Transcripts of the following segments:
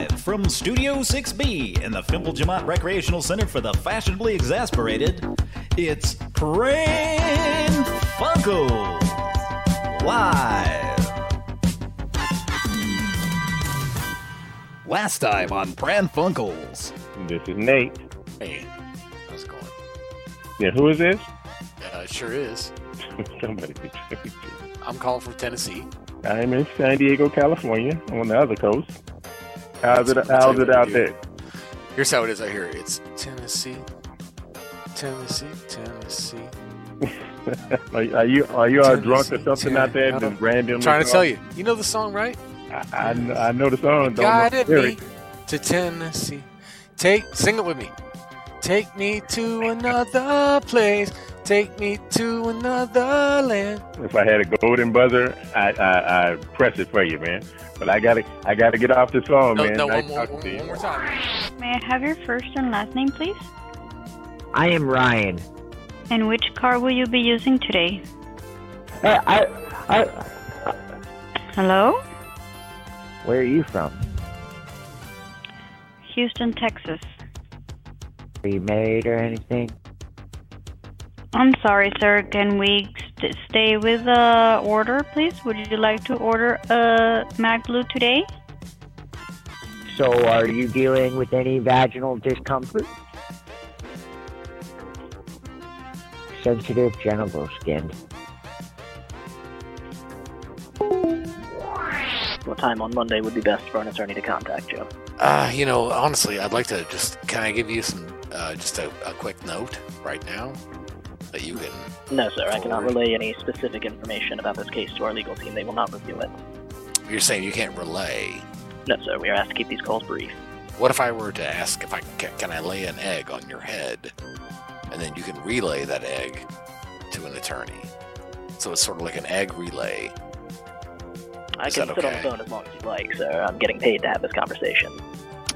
Live from Studio 6B in the Fimple Jamont Recreational Center for the Fashionably Exasperated, it's Pran Funkels Live. Last time on Pran Funkels. This is Nate. Hey, how's it going? Yeah, who is this? Uh, it sure is. Somebody. I'm calling from Tennessee. I'm in San Diego, California, on the other coast. How's it? How's it out there? Here's how it is out here. It's Tennessee, Tennessee, Tennessee. Are, are you are you all drunk or something out there? Tennessee. Just randomly. I'm trying to tell you. You know the song, right? I, I, I know the song. Don't know Guided the me lyrics. to Tennessee. Take, sing it with me. Take me to another place. Take me to another land. If I had a golden buzzer, I I I'd press it for you, man. But I gotta I gotta get off this phone, No, man. no, Nice one more, talking one, you. one more time. May I have your first and last name, please? I am Ryan. And which car will you be using today? I, I, I, Hello? where are you from? Houston, Texas. Are you married or anything? I'm sorry, sir. Can we st- stay with the order, please? Would you like to order a Mac Blue today? So, are you dealing with any vaginal discomfort? Sensitive genital skin. What time on Monday would be best for an attorney to contact you? Uh, you know, honestly, I'd like to just can I give you some uh, just a, a quick note right now that you can. No, sir. I cannot relay any specific information about this case to our legal team. They will not review it. You're saying you can't relay. No, sir. We are asked to keep these calls brief. What if I were to ask if I can, can I lay an egg on your head, and then you can relay that egg to an attorney? So it's sort of like an egg relay. I Is can sit on the phone as long as you like, sir. I'm getting paid to have this conversation.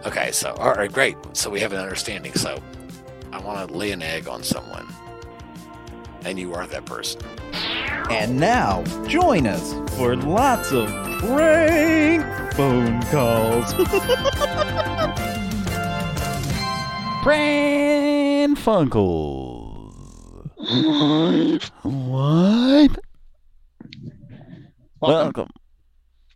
Okay, so all right, great. So we have an understanding. So I want to lay an egg on someone, and you are that person. And now, join us for lots of prank phone calls. Pran Funkels. What? Welcome. Welcome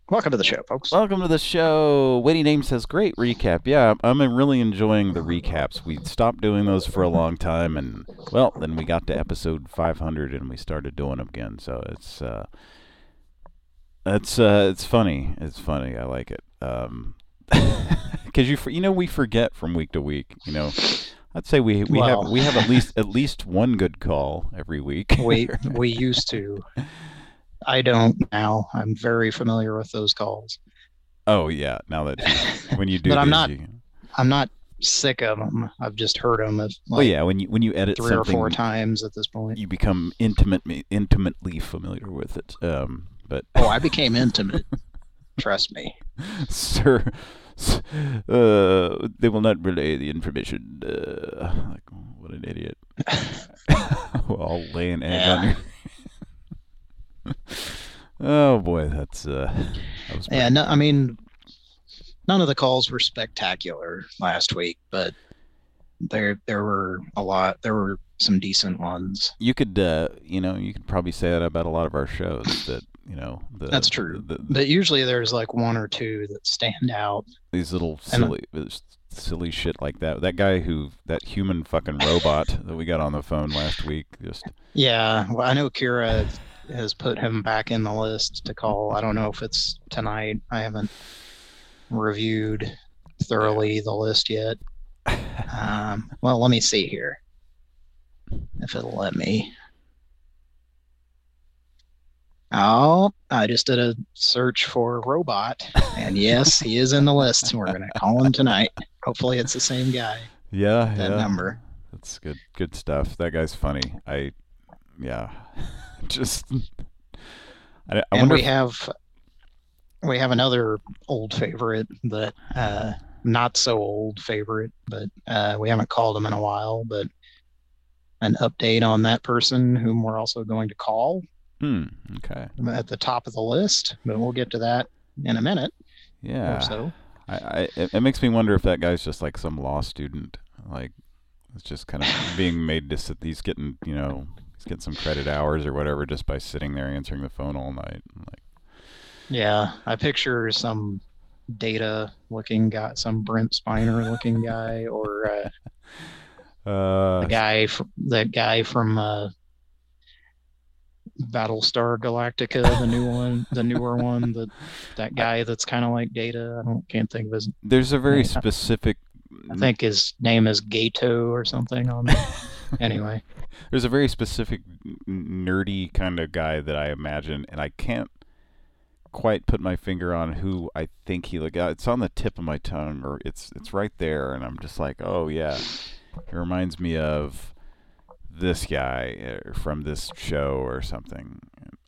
to the show, folks. Welcome to the show. Witty Name says, great recap. Yeah, I'm I'm really enjoying the recaps. We stopped doing those for a long time, and, well, then we got to episode 500 and we started doing them again. So it's, uh, it's, uh, it's funny. It's funny. I like it. Um, because you, for- you know, we forget from week to week, you know. I'd say we we have we have at least at least one good call every week. we we used to. I don't now. I'm very familiar with those calls. oh yeah, now that you, when you do, But I'm not you- I'm not sick of them. I've just heard them like well, yeah, when you when you edit three or four times at this point. you become intimate intimately familiar with it. Um, but Oh, I became intimate. Trust me. sir, uh, they will not relay the information. Uh, like, what an idiot! well, I'll lay an egg on your. oh boy, that's uh, that was Yeah, no, I mean, none of the calls were spectacular last week, but there there were a lot. There were some decent ones. you could uh, you know you could probably say that about a lot of our shows that you know the, That's true. the, But usually there's like one or two that stand out. these little silly this silly shit like that that guy who that human fucking robot that we got on the phone last week just Yeah, well, I know Kira has put him back in the list to call. I don't know if it's tonight. I haven't reviewed thoroughly the list yet. Um, well, let me see here if it'll let me. Oh, I just did a search for robot, and yes, he is in the list. We're gonna call him tonight. Hopefully, it's the same guy. yeah That yeah number. that's good good stuff that guy's funny i yeah just i, I and wonder we if- have we have another old favorite that uh not so old favorite but uh we haven't called him in a while but an update on that person whom we're also going to call. Hmm okay. At the top of the list but we'll get to that in a minute yeah. or so. I, I it, it makes me wonder if that guy's just like some law student, like it's just kind of being made to sit. He's getting, you know, he's getting some credit hours or whatever just by sitting there answering the phone all night. Like, Yeah, I picture some data looking guy, some Brent Spiner looking guy, or uh, uh, the guy from that guy from uh, Battlestar Galactica, the new one, the newer one, the that guy that's kind of like Data. I don't can't think of his. there's a very Yeah. specific. I think his name is Gato or something. On anyway, There's a very specific nerdy kind of guy that I imagine, and I can't quite put my finger on who I think he look. uh, It's on the tip of my tongue, or it's it's right there, and I'm just like, oh yeah, it reminds me of this guy uh, from this show or something.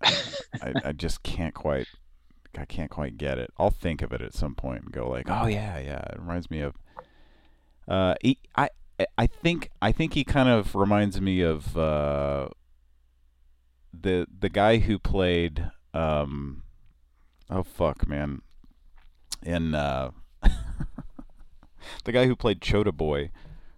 I, I just can't quite. I can't quite get it. I'll think of it at some point and go like, oh yeah, yeah. It reminds me of. Uh, he, I I- think I think he kind of reminds me of uh, the the guy who played um, oh fuck man in uh, the guy who played Choda Boy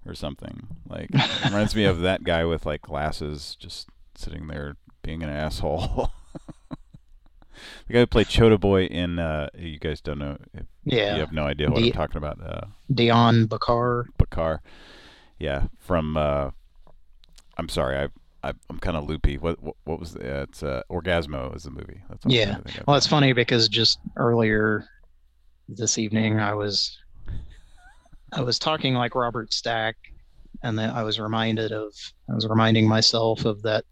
or something like reminds me of that guy with like glasses just sitting there being an asshole. the guy who played Choda Boy in uh, you guys don't know yeah, you have no idea what I'm talking about. Uh, Dian Bachar. Bachar. Yeah, from uh I'm sorry, I, I I'm kind of loopy. What, what what was the, uh, it's uh Orgazmo is the movie. That's what Yeah. Well, it's funny because just earlier this evening, I was I was talking like Robert Stack, and then I was reminded of I was reminding myself of that.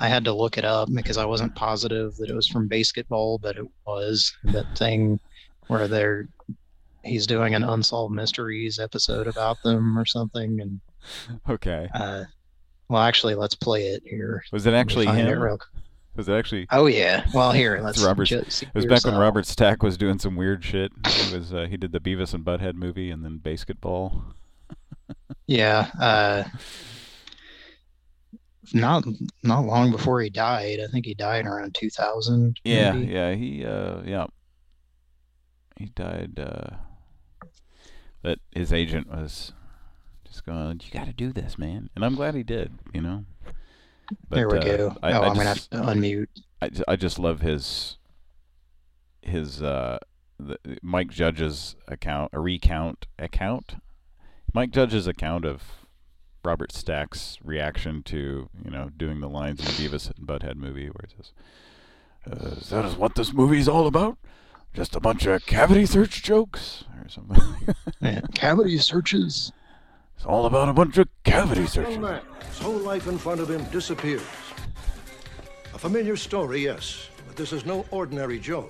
I had to look it up because I wasn't positive that it was from BASEketball, but it was that thing where they're he's doing an unsolved mysteries episode about them or something. And Okay. uh, well, actually, let's play it here. Was it actually Find it him? real- Was it actually Oh yeah. Well, here let's. Robert- ju- It was back when. Robert Stack was doing some weird shit. He was uh, he did the Beavis and Butthead movie and then BASEketball. Yeah. Uh, not not long before he died. I think he died around 2000. Yeah, maybe. yeah, he uh yeah. He died uh but his agent was just going, You gotta do this, man. And I'm glad he did, you know. But, there we uh, go. I, oh, I I'm gonna have just- to unmute. I, I just love his his uh the, Mike Judge's account a recount account Mike Judge's account of Robert Stack's reaction to you know doing the lines in the Beavis and Butthead movie where it says uh, that is what this movie is all about just a bunch of cavity search jokes or something Yeah. Cavity searches. it's all about a bunch of cavity Young searches man, his whole life in front of him disappears. A familiar story, yes, but this is no ordinary Joe.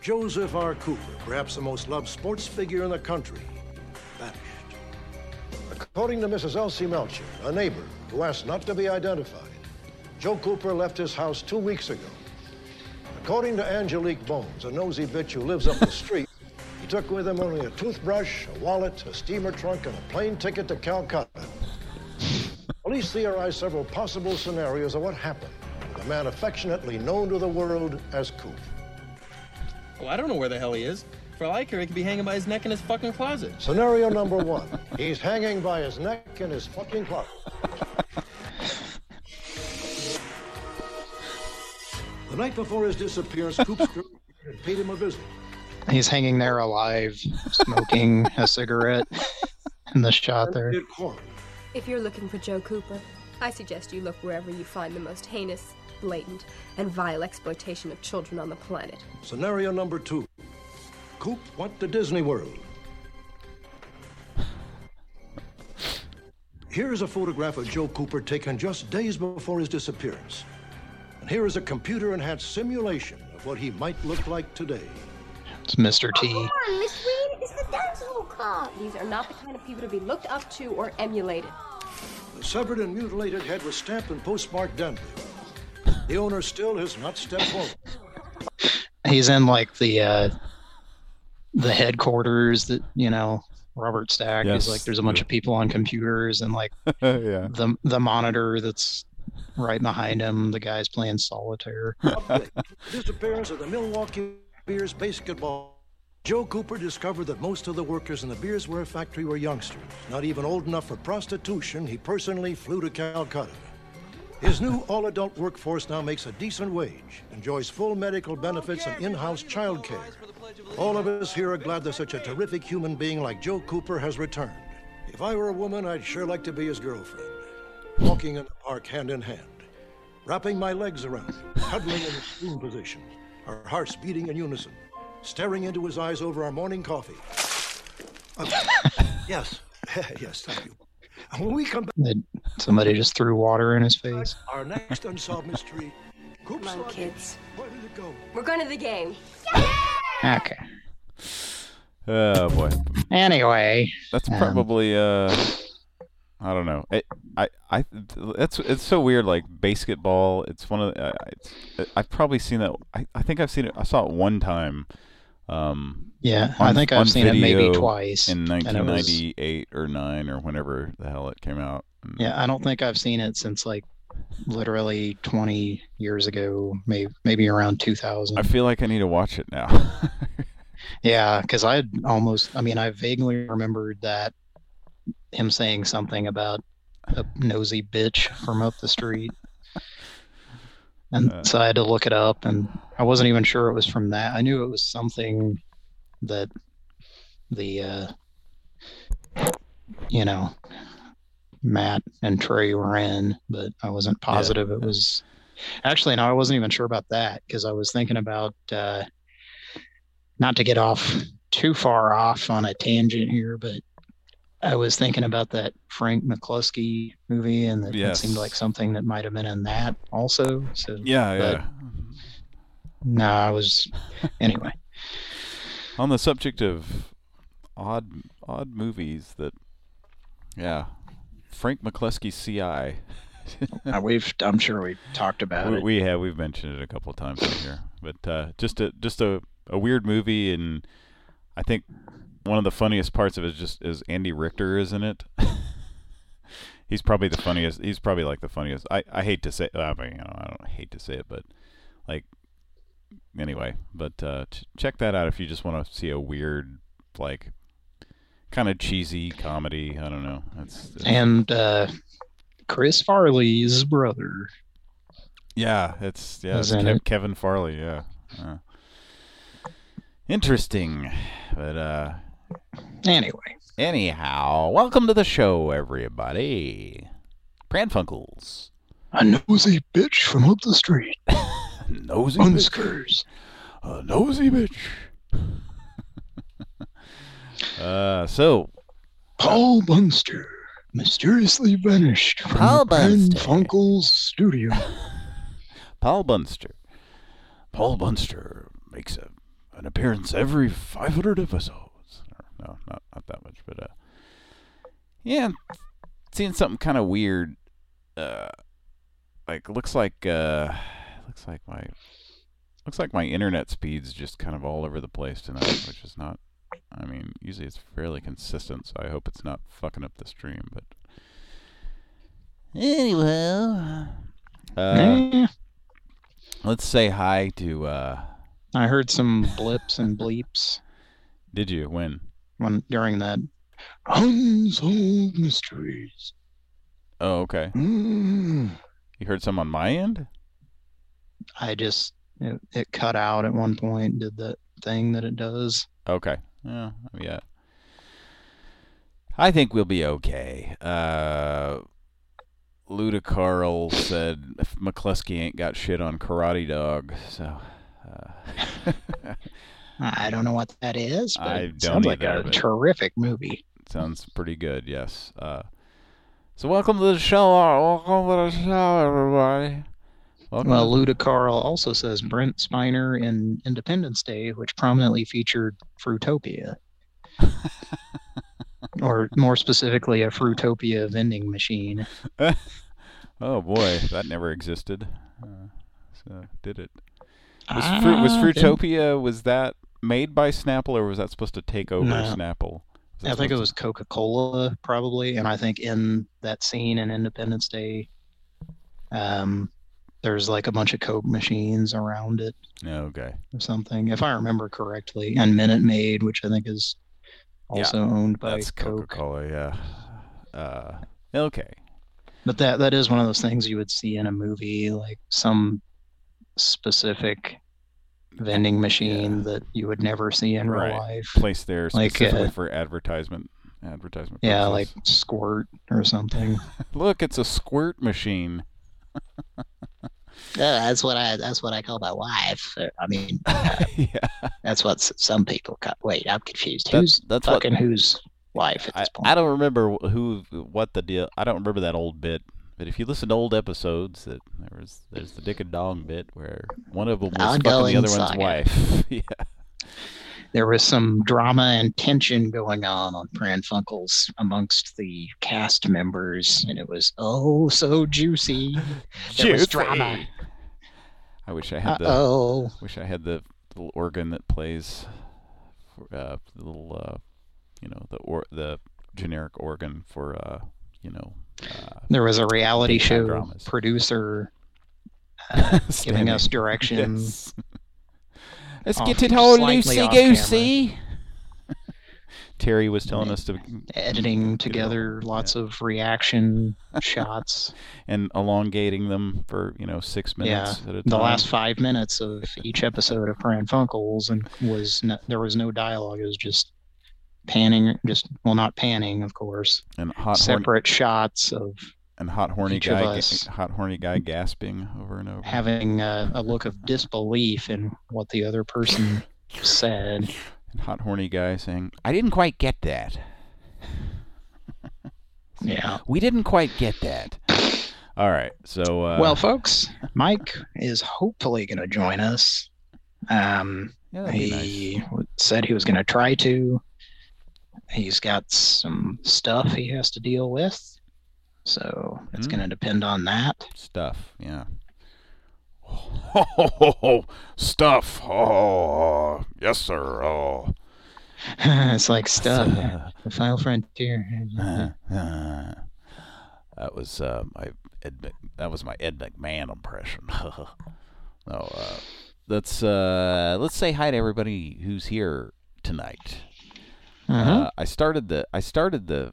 Joseph R. Cooper, perhaps the most loved sports figure in the country, vanished. According to Mrs. Elsie Melcher, a neighbor who asked not to be identified, Joe Cooper left his house two weeks ago. According to Angelique Bones, a nosy bitch who lives up the street, he took with him only a toothbrush, a wallet, a steamer trunk, and a plane ticket to Calcutta. Police theorize several possible scenarios of what happened with a man affectionately known to the world as Coop. Well, oh, I don't know where the hell he is. For all I care, he could be hanging by his neck in his fucking closet. Scenario number one he's hanging by his neck in his fucking closet. The night before his disappearance, Coop's girlfriend had paid him a visit. He's hanging there alive, smoking a cigarette in the shot there. If you're looking for Joe Cooper, I suggest you look wherever you find the most heinous, blatant, and vile exploitation of children on the planet. Scenario number two Coop went to Disney World. Here is a photograph of Joe Cooper taken just days before his disappearance. And here is a computer enhanced simulation of what he might look like today. It's Mr. T. Come on, Miss Reed, it's the dance hall club. These are not the kind of people to be looked up to or emulated. The severed and mutilated head was stamped and postmarked Denver. The owner still has not stepped forward. He's in like the uh, the headquarters that you know Robert Stack Yes. is like. There's a bunch of people on computers and like yeah the the monitor that's right behind him. The guy's playing solitaire. Disappearance of the Milwaukee Beers basketball Joe Cooper discovered that most of the workers in the Beersware factory were youngsters, not even old enough for prostitution. He personally flew to Calcutta. His new all adult workforce now makes a decent wage, enjoys full medical benefits and in house child care. All of us here are glad that such a terrific human being like Joe Cooper has returned. If I were a woman, I'd sure like to be his girlfriend. Walking in the park hand in hand, wrapping my legs around him, cuddling in the spoon position, our hearts beating in unison, staring into his eyes over our morning coffee. Uh, yes, yes, thank you. And when we come back, That somebody just threw water in his face. our next unsolved mystery. Come on, on- kids. Where did it go? We're going to the game. Okay. Oh boy, Anyway, that's Um, probably uh, I don't know. It, I I that's it's so weird. Like BASEketball, it's one of the, uh, it's, I've probably seen that. I, I think I've seen it. I saw it one time. Um, yeah, I think I've seen it maybe twice. in and it was- 1998 or nine or whenever the hell it came out. And Yeah, I don't think I've seen it since like literally 20 years ago, maybe maybe around 2000. I feel like I need to watch it now. Yeah, because I almost, I mean, I vaguely remembered that him saying something about a nosy bitch from up the street. And Uh. so I had to look it up, and I wasn't even sure it was from that. I knew it was something that the, uh, you know, Matt and Trey were in, but I wasn't positive it was. Actually, no, I wasn't even sure about that because I was thinking about. Uh, not to get off too far off on a tangent here, but I was thinking about that Frank McCluskey movie, and that it seemed like something that might have been in that also. So yeah, yeah. no, I was anyway. On the subject of odd odd movies that, yeah, Frank McCluskey CI. Uh, we've I'm sure we talked about we, it. we have we've mentioned it a couple of times in here, but uh, just a just a, a weird movie, and I think one of the funniest parts of it is just is Andy Richter is in it. he's probably the funniest. He's probably like the funniest. I, I hate to say. I mean, you know, I don't hate to say it, but like anyway. But uh, ch- check that out if you just want to see a weird like kind of cheesy comedy. I don't know. That's, that's and uh, Chris Farley's brother. Yeah, it's yeah, it's Kev-. Kevin Farley. Yeah, Uh, interesting. But uh, Anyway, anyhow, welcome to the show, everybody. Pranfunkels, a nosy bitch from up the street. nosy bitch, Unskers. a nosy bitch. uh, so Paul Bunster mysteriously vanished from Paul the Pran Bunster. Funkels studio. Paul Bunster. Paul Bunster makes a, an appearance every 500 episodes. No, not not that much, but uh, yeah, seeing something kind of weird. Uh, like looks like uh, looks like my looks like my internet speed's just kind of all over the place tonight, which is not. I mean, usually it's fairly consistent, so I hope it's not fucking up the stream. But anyway, uh, let's say hi to. uh I heard some blips and bleeps Did you when? When during that unsolved mysteries. Oh, okay. Mm. You heard some on my end? I just it, it cut out at one point. Did the thing that it does. Okay. Yeah. Yeah. I think we'll be okay. Uh, Ludicarl said McCluskey ain't got shit on Karate Dog, so. Uh, I don't know what that is, but I it don't sounds like a terrific movie. sounds pretty good. Yes. Uh, so welcome to the show. uh, Welcome to the show, everybody. Welcome. Well, to- Ludicarl also says Brent Spiner in Independence Day, which prominently featured Fruitopia. or more specifically, a Fruitopia vending machine. oh boy, that never existed. Uh, so did it? Was, Fruit, was Ah, Fruitopia was that made by Snapple or was that supposed to take over No. Snapple? I think it was Coca Cola, probably. And I think in that scene in Independence Day, um, there's like a bunch of Coke machines around it Okay. or something, if I remember correctly, and Minute Maid, which I think is Yeah, also owned by That's Coke. Coca-Cola, yeah. Uh, okay. But that that is one of those things you would see in a movie, like some specific vending machine that you would never see in real life. Placed there Like, specifically uh, for advertisement. Advertisement. Yeah, like squirt or something. Look, it's a squirt machine. Yeah, that's what I that's what I call my wife. Uh, I mean, yeah. that's what some people call. Wait, I'm confused. That- Who's that's what- fucking whose wife at I, this point? I don't remember who, what the deal. I don't remember that old bit. But if you listen to old episodes, that there was there's the dick and dong bit where one of them was fucking the Ongoing other one's saga. wife. yeah. there was some drama and tension going on on Pran Funkels amongst the cast members, and it was oh so juicy. There was drama. Juicy. I wish I had the Uh-oh. wish I had the little organ that plays for, uh, the little uh, you know the or the generic organ for uh, you know uh, There was a reality show dramas. producer uh, giving us directions. Yes. Let's off- get it all loosey goosey. Terry was telling us to editing together lots of reaction shots. and elongating them for you know six Yeah, minutes at a time. the last five minutes of each episode of Pran Funkels, and was no, there was no dialogue. It was just panning, just well, not panning, of course. and hot horny, separate shots of and hot horny guy, hot horny guy gasping over and over. having a, a look of disbelief in what the other person said. And hot horny guy saying, "I didn't quite get that. Yeah. We didn't quite get that." All right, so uh, well, folks, Mike is hopefully going to join us. Um, Yeah, he said he was going to try to. He's got some stuff he has to deal with, so it's Hmm. going to depend on that. stuff, yeah. Oh, stuff. Oh, yes, sir. Oh. it's like stuff. The Final Frontier. that was uh, my Ed, that was my Ed McMahon impression. no, uh, let's uh, let's say hi to everybody who's here tonight. Uh-huh. Uh, I started the I started the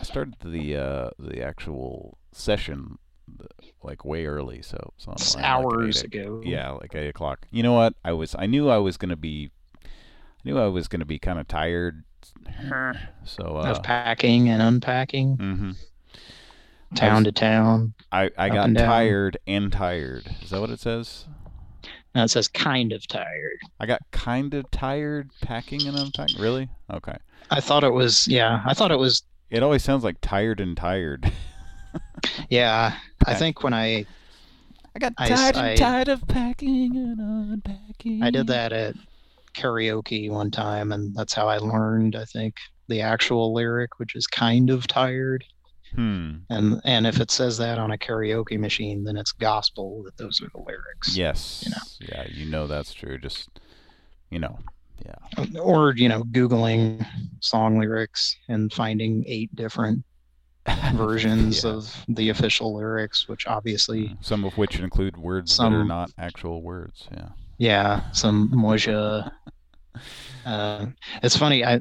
I started the uh, the actual session the, like way early, so so It's like, hours ago. Yeah, like eight o'clock. You know what? I was I knew I was gonna be I knew I was gonna be kind of tired. So uh, of packing and unpacking, mhm. town to town. I I got and tired and tired. Is that what it says? Now it says kind of tired. I got kind of tired packing and unpacking. Really? Okay. I thought it was yeah. I thought it was It always sounds like tired and tired. yeah. I think when I I got tired I- and tired of packing and unpacking. I did that at karaoke one time, and that's how I learned. I think the actual lyric, which is kind of tired, Hmm. and and if it says that on a karaoke machine, then it's gospel that those are the lyrics. Yes. You know. Yeah, you know that's true. Just you know. Yeah. Or you know, googling song lyrics and finding eight different versions Yeah. of the official lyrics, which obviously Some of which include words that are not actual words. Yeah. Yeah, some moja. Uh, it's funny. I,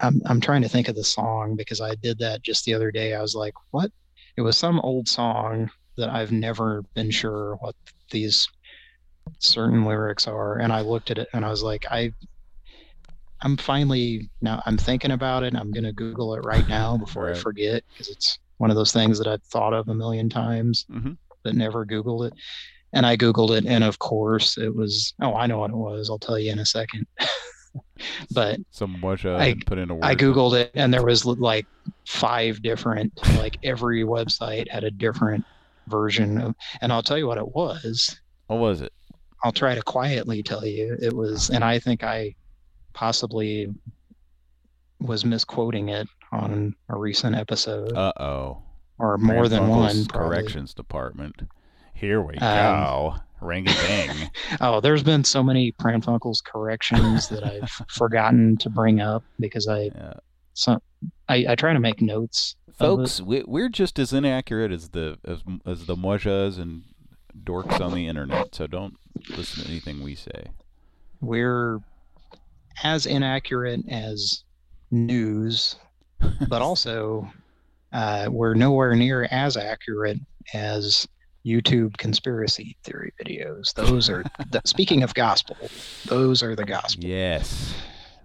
I'm I'm trying to think of the song because I did that just the other day. I was like, what? It was some old song that I've never been sure what these certain lyrics are, and I looked at it and I was like, I. I'm finally now. I'm thinking about it. and I'm gonna Google it right now before Right. I forget because it's one of those things that I've thought of a million times Mhm. but never Googled it. And I Googled it, and of course, it was. Oh, I know what it was. I'll tell you in a second. but Some moja I- and put in a word. I Googled it, and there was like five different. Like every website had a different version of. And I'll tell you what it was. What was it? I'll try to quietly tell you. It was, and I think I possibly was misquoting it on a recent episode, Uh oh. or more than one. probably. corrections department. Here we Um, go. Ring a ding. Oh, there's been so many Pranfunkel's corrections that I've forgotten to bring up because I Yeah. so I, I try to make notes. Folks, we, we're just as inaccurate as the as, as the mojas and dorks on the internet, so don't listen to anything we say. We're as inaccurate as news, but also uh, we're nowhere near as accurate as YouTube conspiracy theory videos. Those are, th- speaking of gospel, those are the gospel Yes.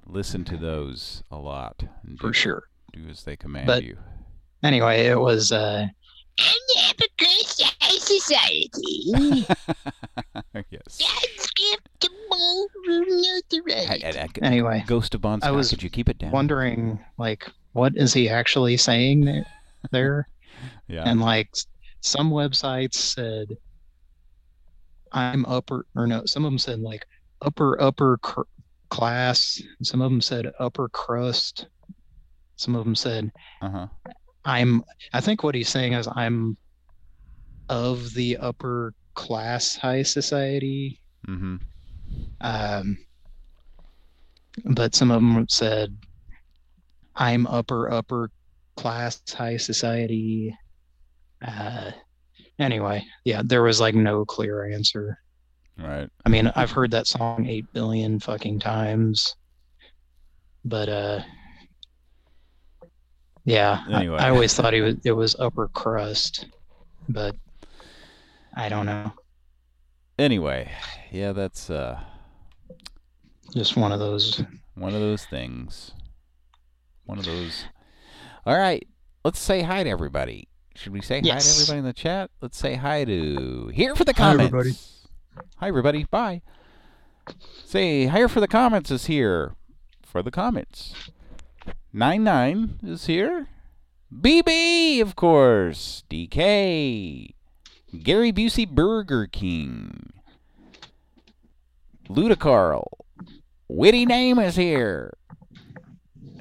Listen to those a lot. and for do, sure. Do as they command But- you. Anyway, it was uh, society. yes. Right. I- I- I- Anyway, Ghost of Bon I was could you keep it down? wondering like what is he actually saying there? there? yeah. And like s- some websites said I'm upper or no, some of them said like upper upper cr- class. Some of them said upper crust. Some of them said uh-huh. I'm I think what he's saying is I'm of the upper class high society. Mm-hmm. Um, but some of them said, "I'm upper upper class high society." Uh, anyway, yeah, there was like no clear answer. Right. I mean, I've heard that song eight billion fucking times, but uh, yeah, I- Anyway. I, always thought he was it was upper crust, but I don't know. Anyway, yeah, that's uh Just one of those. one of those things. One of those. All right, let's say hi to everybody. Should we say hi to everybody in the chat? Let's say hi to here for the Hi, comments. everybody. Hi everybody. Bye. Say hi for the comments is here for the comments. Nine nine is here. BB of course. DK. Gary Busey Burger King. Ludacarl. Witty name is here.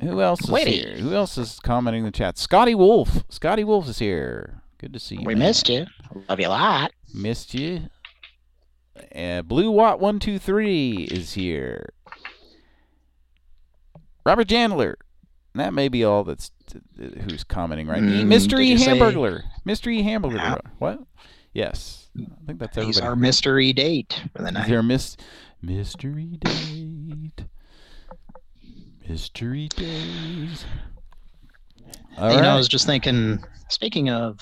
Who else is Witty. here? Who else is commenting in the chat? Scotty Wolf. Scotty Wolf is here. Good to see you. We man. missed you. Love you a lot. Missed you. Uh, Blue Watt one two three is here. Robert Jandler. That may be all that's who's commenting right. Mm, Mystery did you say- Hamburglar. Mystery Hamburglar. Yeah. What? Yes. I think that's He's everybody. our mystery date for the Is night. there a mis- mystery date? Mystery days. All you know, I was just thinking. Speaking of,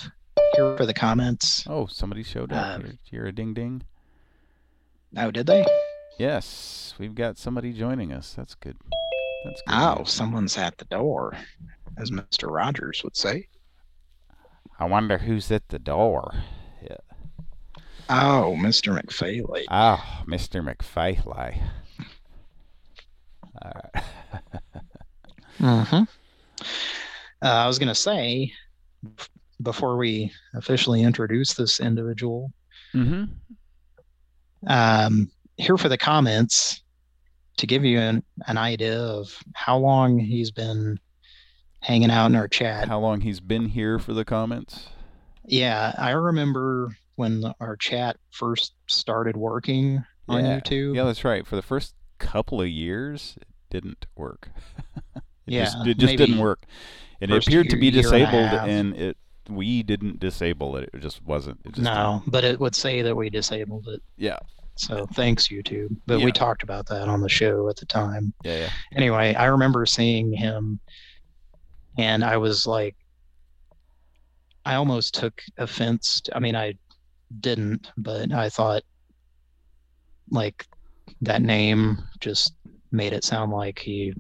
here for the comments. Oh, somebody showed up. Um, here, here a ding ding. Oh, did they? Yes, we've got somebody joining us. That's good. That's good. Oh, someone's at the door, as Mister Rogers would say. I wonder who's at the door. Yeah. Oh, Mister McFayley. Ah, Mr. McFayley. Right. Mm-hmm. Uh, I was gonna say, before we officially introduce this individual, mm-hmm. um, here for the comments to give you an, an idea of how long he's been hanging out in our chat. How long he's been here for the comments? Yeah, I remember when our chat first started working on yeah. YouTube. Yeah, that's right. For the first couple of years, it didn't work. it just, Yeah, it just didn't work. It appeared to be year and disabled, and it we didn't disable it. It just wasn't. It just No, but it would say that we disabled it. Yeah. So thanks, YouTube. But Yeah. we talked about that on the show at the time. Yeah, yeah. Anyway, I remember seeing him and I was like, I almost took offense. To, I mean, I didn't, but I thought like that name just made it sound like he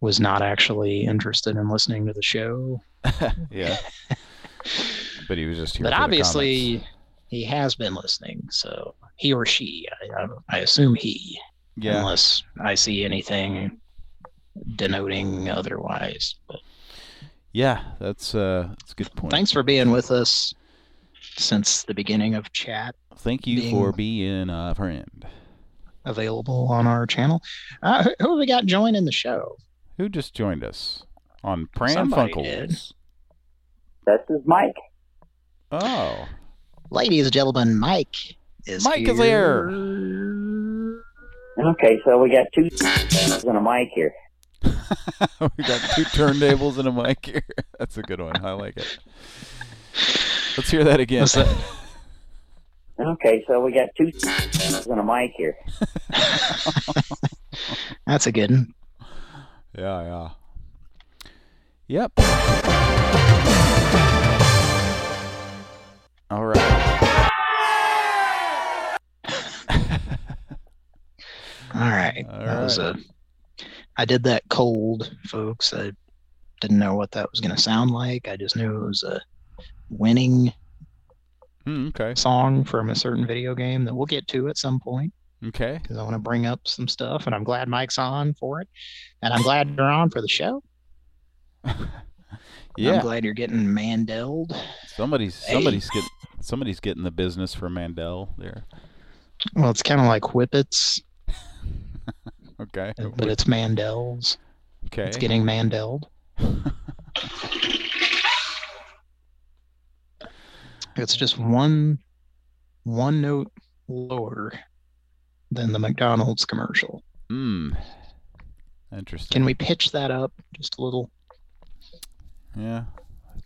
was not actually interested in listening to the show. yeah. But he was just here. but obviously he has been listening so he or she i, I, I assume he Yeah. unless i see anything denoting otherwise but Yeah, that's uh, that's a good point. thanks for being with us since the beginning of chat Thank you being- for being a friend. Available on our channel uh, who, who have we got joining the show Who just joined us on Pran Somebody Funkels? did. This is Mike. Oh, ladies and gentlemen mike is Mike is here. Okay, so we got two and a mic here. we got two turntables and a mic here. That's a good one. I like it. Let's hear that again. What's that? Okay, so we got two and a mic here. That's a good one. Yeah, yeah. Yep. All right. All right. All that was right. a. I did that cold, folks. I didn't know what that was going to sound like. I just knew it was a winning Hmm, okay. song from a certain video game that we'll get to at some point Okay. because I want to bring up some stuff, and I'm glad Mike's on for it, and I'm glad you're on for the show. Yeah. I'm glad you're getting Mandeled. Somebody's Hey. somebody's getting somebody's getting the business for Mandel there. Well, it's kind of like Whippets, Okay. but it's Mandel's. Okay. It's getting Mandeled. It's just one one note lower than the McDonald's commercial. Hmm. Interesting. Can we pitch that up just a little? Yeah.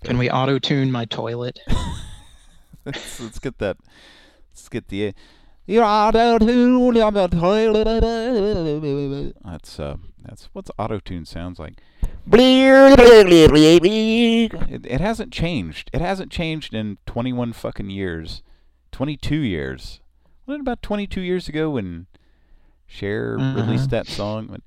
Can we auto tune my toilet? let's, let's get that. Let's get the. You're auto tune on the toilet. That's uh. That's what's auto tune sounds like. It, it hasn't changed. It hasn't changed in 21 fucking years. 22 years. Wasn't about 22 years ago when Cher released that song?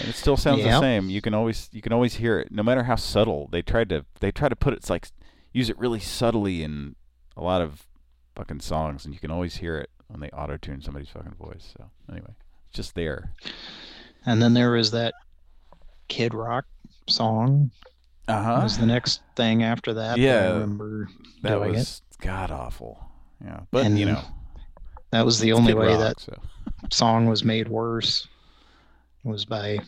And it still sounds the same. You can always you can always hear it, no matter how subtle. They tried to they try to put it it's like use it really subtly in a lot of fucking songs, and you can always hear it when they auto tune somebody's fucking voice. So anyway, it's just there. And then there was that Kid Rock song. Uh huh. Was the next thing after that? that I Yeah, remember That was god awful. Yeah, but and you know, That was the only way Rock, that so. song was made worse. Was by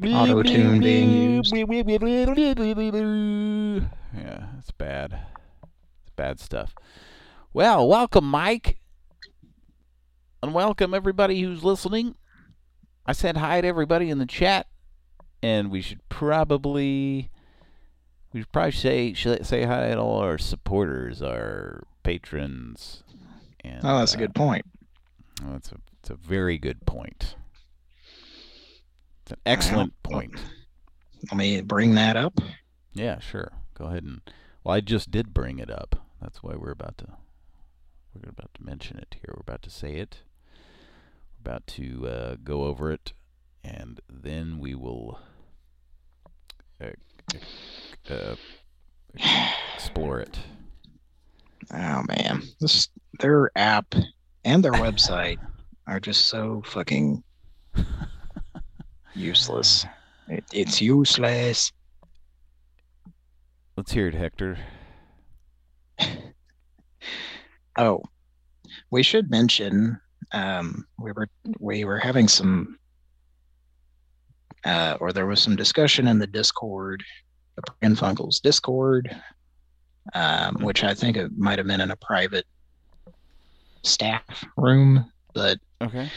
auto tune being used. Yeah, it's bad. It's bad stuff. Well, welcome, Mike. And welcome everybody who's listening. I said hi to everybody in the chat, and we should probably we should probably say should say hi to all our supporters, our patrons. And, Oh, that's a uh, good point. That's a it's a very good point. It's an excellent point. Let me bring that up. Yeah, sure. Go ahead and well, I just did bring it up. That's why we're about to we're about to mention it here. We're about to say it. We're about to uh, go over it, and then we will uh, uh, explore it. Oh man, this their app and their website are just so fucking useless. It, it's useless. Let's hear it, Hector. Oh, we should mention um, we were we were having some uh, or there was some discussion in the Discord, the Pran Discord, um, which I think it might have been in a private staff room, but Okay.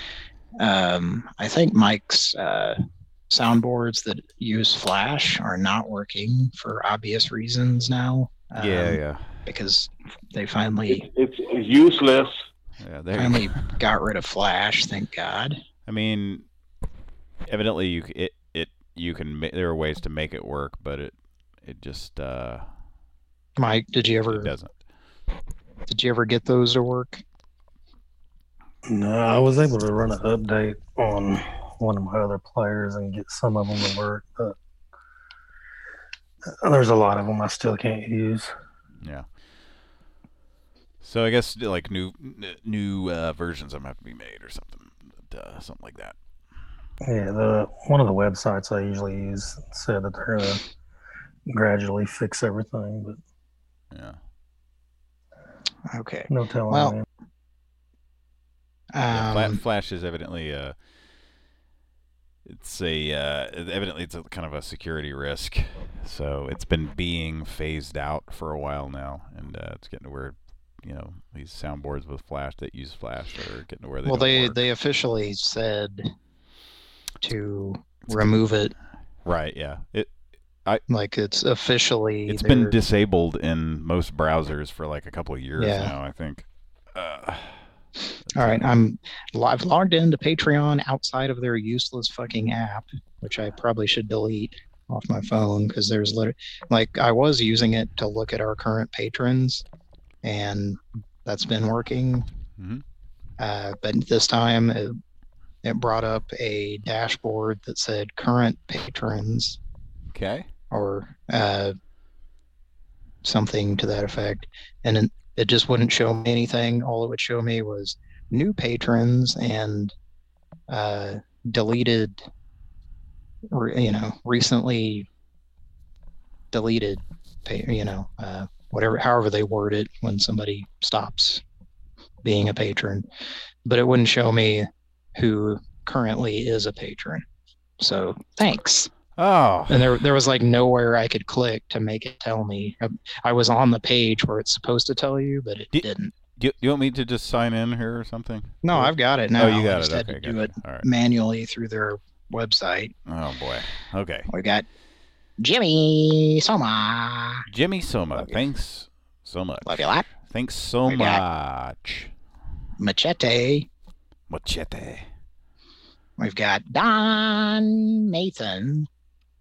Um, I think Mike's uh, soundboards that use Flash are not working for obvious reasons now. Yeah, um, yeah. Because they finally It's, it's useless. Yeah, there you finally go. got rid of Flash. Thank God. I mean, evidently you c- it it you can ma- there are ways to make it work, but it it just uh Mike, did you ever it doesn't. did you ever get those to work? No, I was able to run an update on one of my other players and get some of them to work, but there's a lot of them I still can't use. Yeah. So I guess like new new uh, versions of them have to be made or something, but, uh, something like that. Yeah, the one of the websites I usually use said that they're gonna gradually fix everything, but Yeah. Okay. no telling. Well, man. Yeah, Um, Flash is evidently uh it's a uh, evidently it's a kind of a security risk. So it's been being phased out for a while now, and uh, it's getting to where you know these soundboards with Flash that use Flash are getting to where they well, don't they work. they officially said to remove it. Right. Yeah. It. I like it's officially. it's been disabled in most browsers for like a couple of years Yeah. now. I think. Uh, All right, I'm I've logged into Patreon outside of their useless fucking app, which I probably should delete off my phone because there's literally like I was using it to look at our current patrons, and that's been working. Mhm. Uh, but this time it, it brought up a dashboard that said current patrons okay. or uh, something to that effect. And it, it just wouldn't show me anything. All it would show me was new patrons and uh, deleted, you know, recently deleted, you know, uh, whatever, however they word it when somebody stops being a patron. But it wouldn't show me who currently is a patron. So thanks Oh. and there there was like nowhere I could click to make it tell me. I, I was on the page where it's supposed to tell you, but it didn't. Do you, you want me to just sign in here or something? No, I've got it now. Oh, you I got just it. had Okay, to do it right. manually through their website. Oh boy. Okay. We got Jimmy Soma. Jimmy Soma, thanks so much. Love you a lot. Thanks so We much. Machete. Machete. We've got Don Nathan.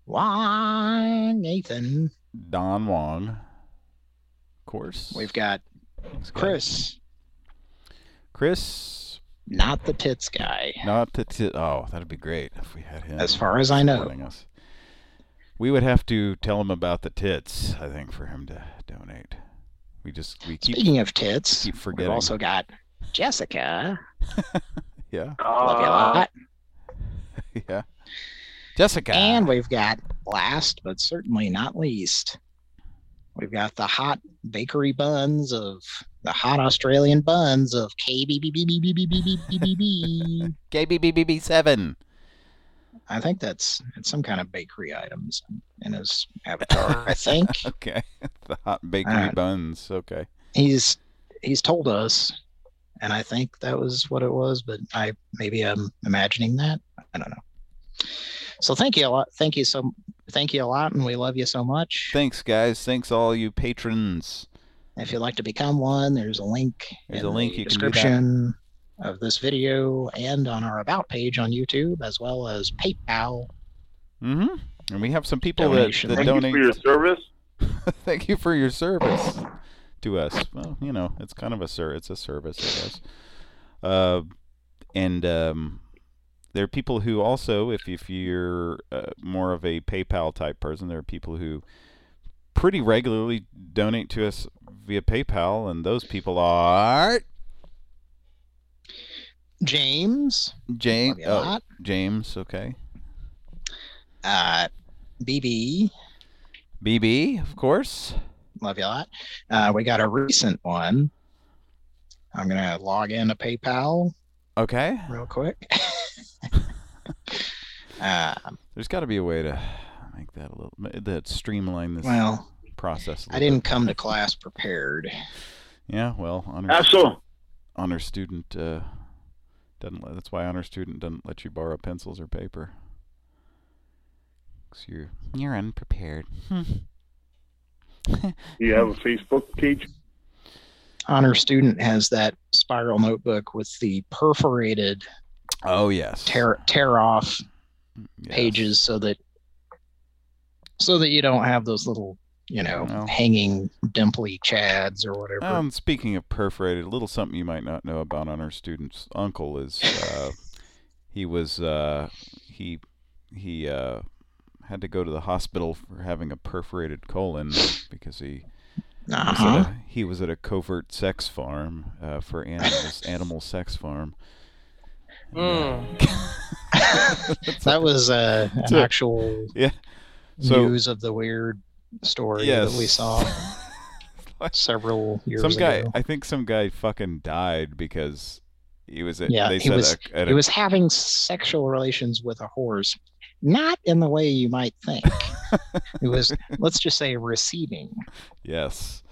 Juan Nathan. Don Wong. Of course. We've got Thanks. Chris. Chris. Not the tits guy. Not the ti- oh, that'd be great if we had him. As far as I know. Us. We would have to tell him about the tits, I think, for him to donate. We just we keep Speaking of tits, keep forgetting. we've also got Jessica. yeah. Uh, Love you a lot. yeah. Jessica. And we've got last but certainly not least, we've got the hot bakery buns of the hot Australian buns of KBBBBBBBBBB. KBBBB7. I think that's it's some kind of bakery items in his avatar. I think okay. The hot bakery Alright. buns. Okay. he's he's told us, and I think that was what it was. But I maybe I'm imagining that. I don't know. So thank you a lot. Thank you so. Thank you a lot, and we love you so much. Thanks, guys. Thanks, all you patrons. If you'd like to become one, there's a link There's in a link, the you can description of this video and on our about page on YouTube, as well as PayPal. Mm-hmm. And we have some people that, Donation. that Thank you for your service. Thank you for your service to us. Well, you know, it's kind of a ser- it's a service, I guess. Uh, and um, there are people who also, if if you're uh, more of a PayPal type person, there are people who pretty regularly donate to us via PayPal, and those people are James, James. Love you a Oh. James. Okay. uh, BB, BB, of course. love you a lot. Uh, we got a recent one. I'm gonna log into PayPal Okay. real quick. uh, There's got to be a way to make that a little that streamline this Well, process. a I little didn't bit. come to class prepared. Yeah, well, honor That's so. honor student uh, doesn't. Let, that's why honor student doesn't let you borrow pencils or paper. 'Cause you're you're unprepared. Hmm. You have a Facebook page? Honor student has that spiral notebook with the perforated Oh yes. tear tear off Yes. pages so that so that you don't have those little you know hanging dimply chads or whatever. Um, speaking of perforated, a little something you might not know about honor student's uncle is uh, he was uh, he he uh, had to go to the hospital for having a perforated colon because he Uh-huh. a, he was at a covert sex farm uh, for animals animal sex farm. that was uh, an So- actual yeah. So news of the weird story that we saw several years ago. some guy, ago. I think some guy fucking died because he was at. Yeah, they he was a, he a- was having sexual relations with a horse, not in the way you might think. it was let's just say receiving. Yes.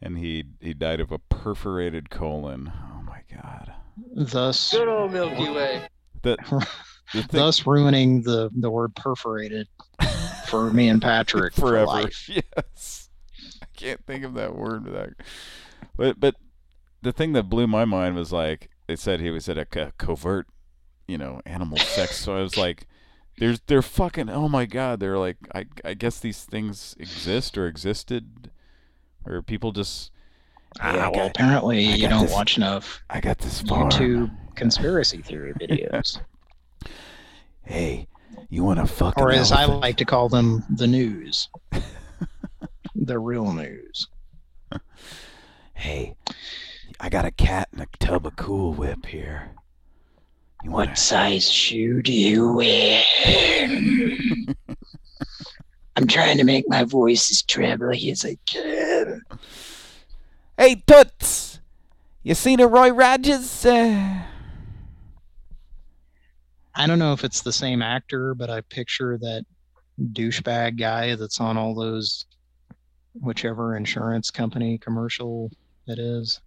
And he he died of a perforated colon. Oh my god. Thus Good old Milky Way. That the thus ruining the the word perforated for me and Patrick for forever. life. Yes. I can't think of that word without. But but the thing that blew my mind was like they said he was at a co- covert, you know, animal sex. So I was like, there's they're fucking. Oh my god, they're like. I I guess these things exist or existed, or people just. Ah, "Hey, I well, got- apparently you don't this- watch enough I got this farm. YouTube conspiracy theory videos, Hey, you want to fuck? or as I like to call them, the news, the real news. Hey, I got a cat and a tub of Cool Whip here. You wanna- What size shoe do you wear? I'm trying to make my voice as trebly as I can. Hey, Toots! You seen a Roy Rogers? Uh... I don't know if it's the same actor, but I picture that douchebag guy that's on all those, whichever insurance company commercial it is.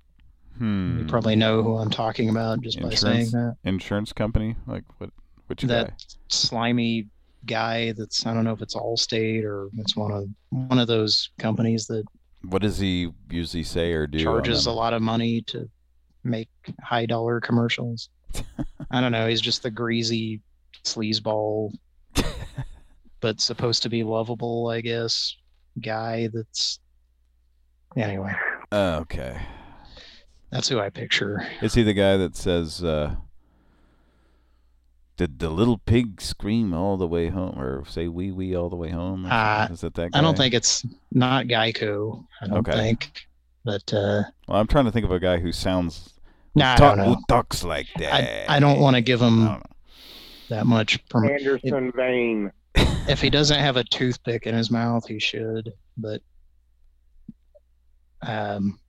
Hmm. You probably know who I'm talking about just by saying that. insurance company? Like what? Which that guy? slimy guy that's I don't know if it's Allstate or it's one of one of those companies that What does he usually say or do? charges a lot of money to make high dollar commercials. I don't know. He's just the greasy sleazeball, but supposed to be lovable, I guess. Guy that's anyway. Okay. That's who I picture. Is he the guy that says, uh, "Did the little pig scream all the way home, or say wee wee all the way home"? Uh. Is it that guy? I don't think it's not Geico. I don't Okay. think, but uh, Well, I'm trying to think of a guy who sounds. Nah, I talk, don't know. Who talks like that? I, I don't want to give him that much. Perm- Anderson Vane. if he doesn't have a toothpick in his mouth, he should. But um,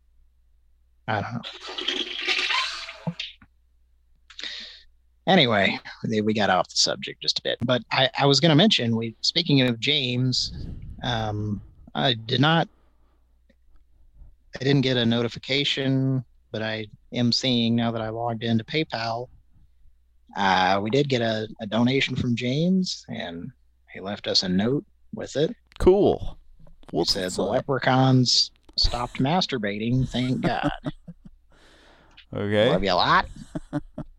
I don't know. Anyway, we- we got off the subject just a bit, but I, I was going to mention we. Speaking of James, um, I did not. I didn't get a notification, but I am seeing now that I logged into PayPal. Uh, we did get a, a donation from James, and he left us a note with it. Cool. He said the leprechauns stopped masturbating. Thank God. Okay. Love you a lot.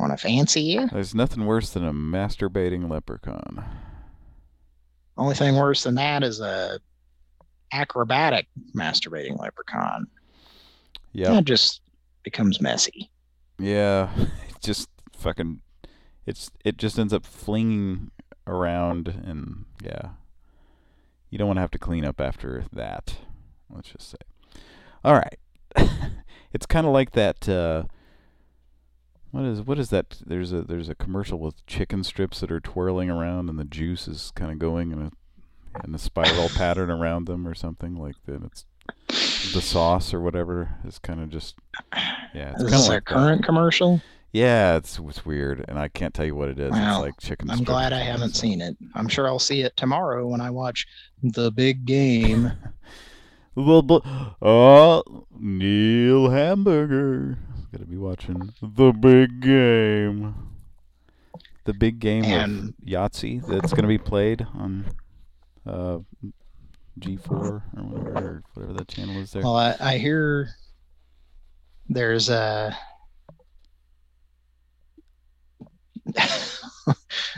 Want to fancy you? There's nothing worse than a masturbating leprechaun. Only thing worse than that is a acrobatic masturbating leprechaun. Yeah. That just becomes messy. Yeah, it just fucking, it's it just ends up flinging around, and yeah, you don't want to have to clean up after that. Let's just say. All right, it's kind of like that. Uh, what is what is that? There's a there's a commercial with chicken strips that are twirling around, and the juice is kind of going in a in a spiral pattern around them, or something like that. It's the sauce or whatever is kind of just yeah. It's Is kind of this a like that. current commercial? Yeah, it's it's weird, and I can't tell you what it is. It's like chicken. I'm glad I haven't so. seen it. I'm sure I'll see it tomorrow when I watch The Big Game. Well, Oh, uh, Neil Hamburger. Gonna be watching the big game. The big game And- of Yahtzee that's gonna be played on uh, G4 or whatever, or whatever that channel is there. Well, I, I hear there's a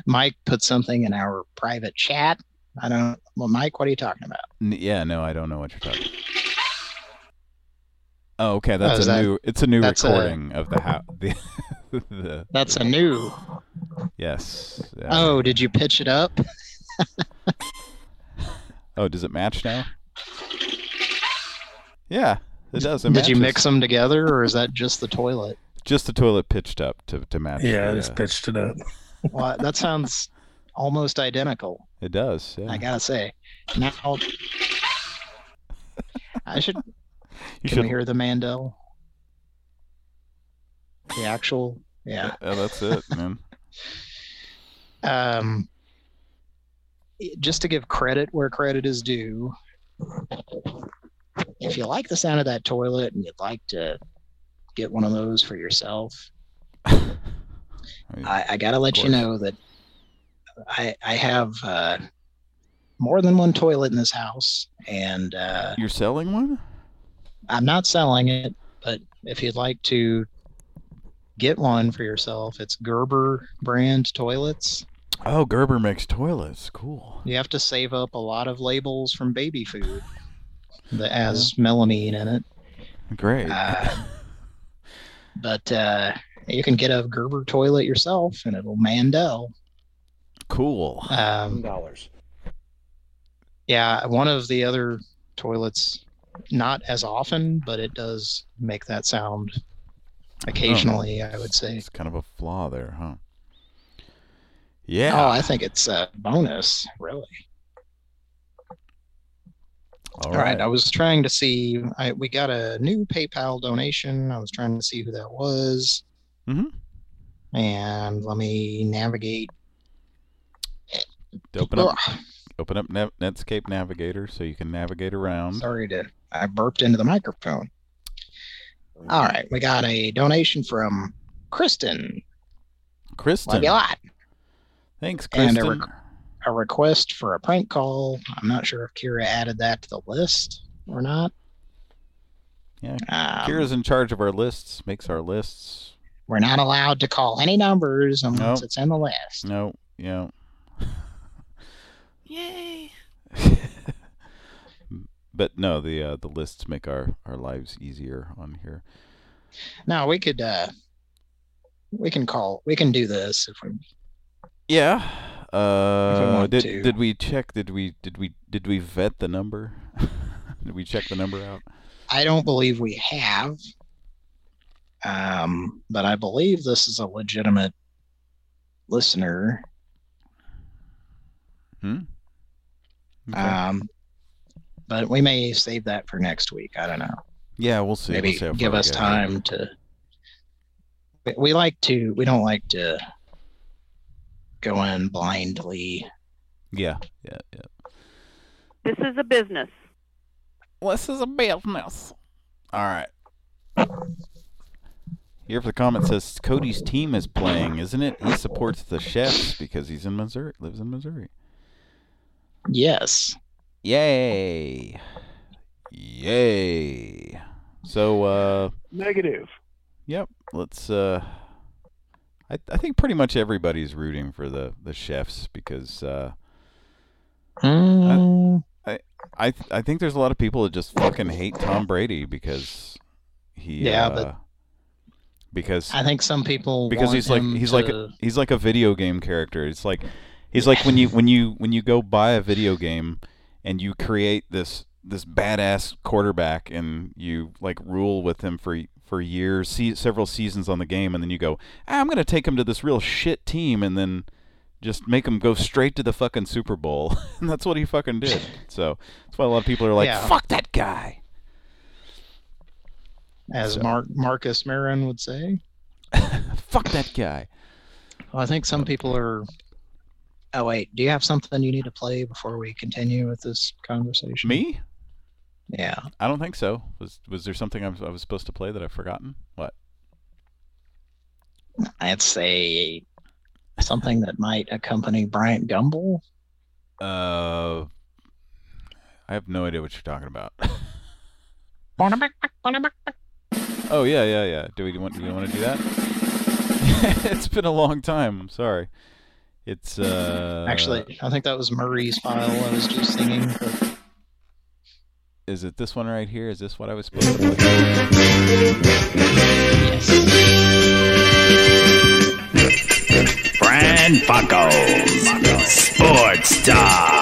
Mike put something in our private chat. I don't. Well, Mike, what are you talking about? N- yeah, no, I don't know what you're talking. Oh, okay, that's is a that- new. It's a new that's a- recording of the how the, the. That's a new. Yes. yeah. Oh, did you pitch it up? Oh, does it match now? Yeah, it does. It Did you mix them together, or is that just the toilet? Just the toilet pitched up to to match. Yeah, I just uh, pitched it up. Well, that sounds almost identical. It does. Yeah. I gotta say. Now, I should. You can should- we hear the Mandel? The actual, yeah. Yeah, that's it, man. Um, just to give credit where credit is due, if you like the sound of that toilet and you'd like to get one of those for yourself, I, I gotta let you know that I I have uh, more than one toilet in this house, and uh, You're selling one? I'm not selling it. But if you'd like to get one for yourself, it's Gerber brand toilets. Oh, Gerber makes toilets. Cool. You have to save up a lot of labels from baby food that has melamine in it. Great. Uh, but uh, you can get a Gerber toilet yourself, and it'll Mandel. Cool. Um, dollars. Yeah, one of the other toilets, not as often, but it does make that sound occasionally. I would say. It's kind of a flaw there, huh? Yeah. Oh, I think it's a bonus, really. All All right. I was trying to see. I, we got a new PayPal donation. I was trying to see who that was. Mm-hmm. And let me navigate. Open up, open up Netscape Navigator so you can navigate around. Sorry to. I burped into the microphone. All right. We got a donation from Kristen. Kristen. Love you a lot. Thanks, And Kristen. a, re- a request for a prank call. I'm not sure if Kira added that to the list or not. Yeah, Um, Kira's in charge of our lists, makes our lists. We're not allowed to call any numbers unless Nope. it's in the list. No, yeah. Yay. But no, the uh, the lists make our, our lives easier on here. No, we could. uh We can call. We can do this if we. Yeah. Uh, did to. did we check? Did we did we did we vet the number? did we check the number out? I don't believe we have. Um, but I believe this is a legitimate listener. Hmm. Um, but we may save that for next week. I don't know. Yeah, we'll see. We'll Maybe see give us get. time to. we- We like to. We don't like to go in blindly. Yeah, yeah, yeah. This is a business. This is a business. All right. Here for the comment says Cody's team is playing, isn't it? He supports the chefs because he's in Missouri, lives in Missouri. Yes. Yay! Yay! So, uh, Negative. yep. Let's. Uh, I I think pretty much everybody's rooting for the the chefs because uh, Mm, I I th- I think there's a lot of people that just fucking hate Tom Brady because he Yeah, uh, but- because I think some people because want he's like him he's like a, he's like a video game character. It's like he's like when you when you when you go buy a video game and you create this this badass quarterback and you like rule with him for for years, see several seasons on the game, and then you go, ah, I'm gonna take him to this real shit team, and then just make him go straight to the fucking Super Bowl, and that's what he fucking did. So that's why a lot of people are like, Yeah. fuck that guy. as So- Mark Marcus Maron would say. Fuck that guy. Well, I think some people are. Oh wait, do you have something you need to play before we continue with this conversation? Me? Yeah. I don't think so. Was was there something I was, I was supposed to play that I've forgotten? What? I'd say something that might accompany Bryant Gumbel. Uh, I have no idea what you're talking about. oh yeah, yeah, yeah. Do we want? Do you want to do that? it's been a long time. I'm sorry. It's uh. Actually, I think that was Murray's file I was just singing. But is it this one right here? Is this what I was supposed to play? Fran Buckles. Sports Talk.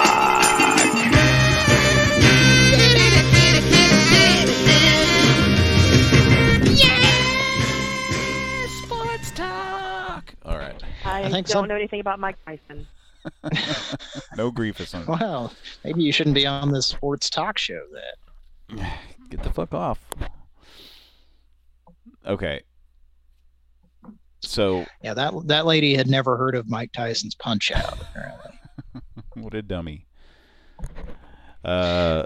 I, think don't some- know anything about Mike Tyson. no grief on. well, maybe you shouldn't be on this sports talk show then. Get the fuck off. Okay. So Yeah, that that lady had never heard of Mike Tyson's Punch Out. Apparently. what a dummy. Uh,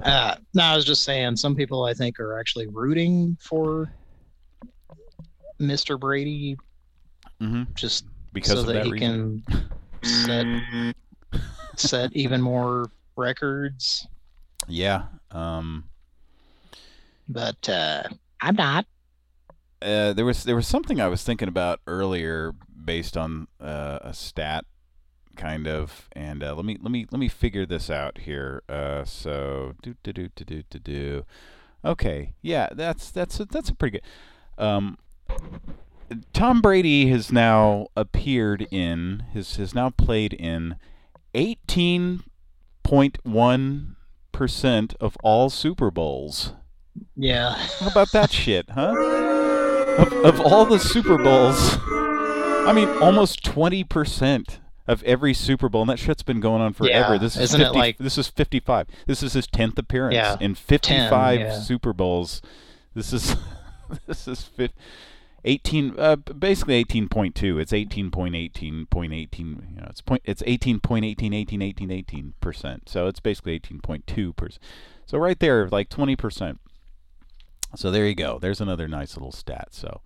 Uh, no, I was just saying some people I think are actually rooting for Mr. Brady mhm. just Because so of that, that he reason? can set set even more records. Yeah. Um, but uh, I'm not. Uh, there was there was something I was thinking about earlier based on uh, a stat, kind of, and uh, let me let me let me figure this out here. Uh, so do do do do do do do. Okay, yeah, that's that's a, that's a pretty good. Um, Tom Brady has now appeared in has has now played in 18.1 percent of all Super Bowls. Yeah. How about that shit, huh? Of, of all the Super Bowls, I mean, almost 20 percent of every Super Bowl, and that shit's been going on forever. Yeah. This is Isn't 50, like... this is 55. This is his 10th appearance yeah. in 55 yeah. Super Bowls. This is this is. 18 uh, basically 18.2 it's 18.18.18 you know it's point it's 18.18 percent. So it's basically 18.2 percent. So right there like 20 percent. So there you go. There's another nice little stat. So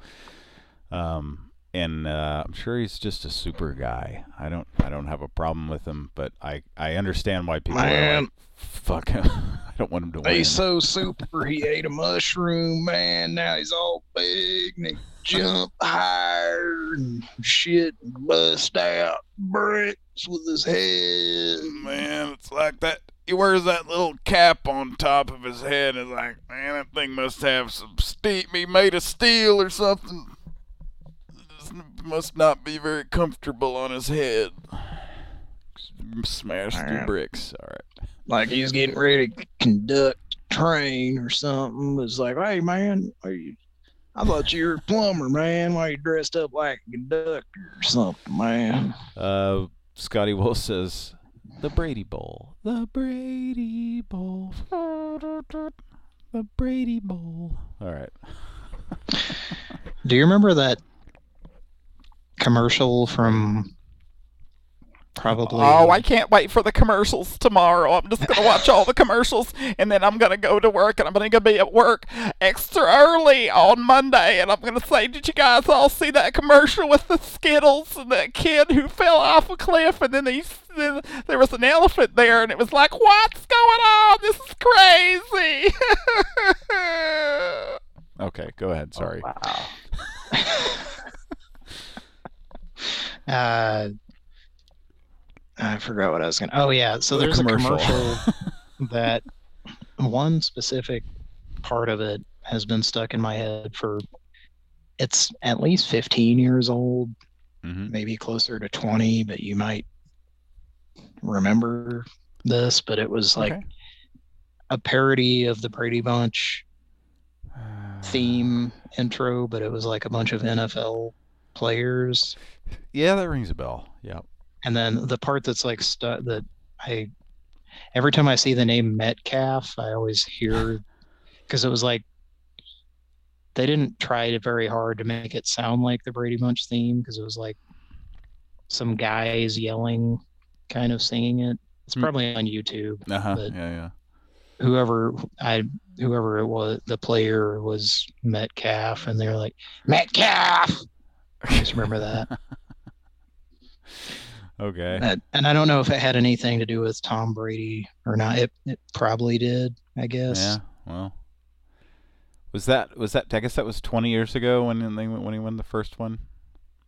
um, and uh, I'm sure he's just a super guy. I don't, I don't have a problem with him, but I, I understand why people are Man. like, fuck him. I don't want him to win. He's so super. He ate a mushroom, man. Now he's all big and he jump higher and shit and bust out bricks with his head. Man, it's like that. He wears that little cap on top of his head. It's like, man, that thing must have some steel. Be made of steel or something. This must not be very comfortable on his head. Smashed through Man. bricks. All right. Like he's getting ready to conduct a train or something. It's like, hey man, are you I thought you were a plumber, man. Why you dressed up like a conductor or something, man? Uh, Scotty Wolf says, the Brady Bowl. The Brady Bowl. The Brady Bowl. All right. Do you remember that commercial from probably Oh, I can't wait for the commercials tomorrow. I'm just gonna watch all the commercials, and then I'm gonna go to work, and I'm gonna be at work extra early on Monday, and I'm gonna say, "Did you guys all see that commercial with the Skittles and that kid who fell off a cliff, and then he, then there was an elephant there, and it was like, what's going on? This is crazy." Okay, go ahead. Sorry. Oh, uh I forgot what I was gonna oh yeah, so The there's commercial. a commercial that one specific part of it has been stuck in my head for it's at least 15 years old, Mm-hmm. maybe closer to 20, but you might remember this, but it was like Okay. a parody of the Brady Bunch theme intro, but it was like a bunch of NFL players. Yeah, that rings a bell. Yep. And then the part that's like stu- that I every time I see the name Metcalf, I always hear because it was like they didn't try it very hard to make it sound like the Brady Bunch theme because it was like some guys yelling, kind of singing it. It's Hmm. probably on YouTube. Uh huh. Yeah, yeah. whoever I whoever it was, the player was Metcalf, and they're like Metcalf. I just remember that. Okay. That- and I don't know if it had anything to do with Tom Brady or not. It, it probably did, I guess. Yeah. Well, was that was that? I guess that was 20 years ago when they when he won the first one.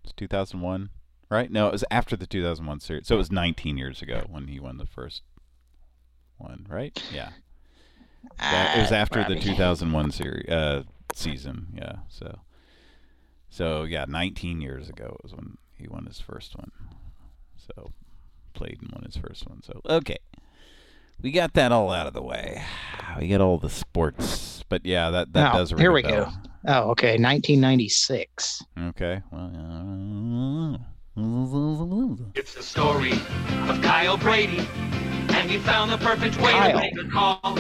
It's 2001, right? No, it was after the 2001 series. So it was 19 years ago when he won the first one, right? Yeah. Yeah, it was Uh, after the 2001 series uh, season. Yeah. So. So yeah, 19 years ago was when he won his first one. So played and won his first one. So okay, we got that all out of the way. We got all the sports, but yeah, that that Oh, does. ring here we bell. go. Oh, okay. 1996. Okay. Well. Uh, It's the story of Kyle Brady, and he found the perfect way Kyle. to make a call.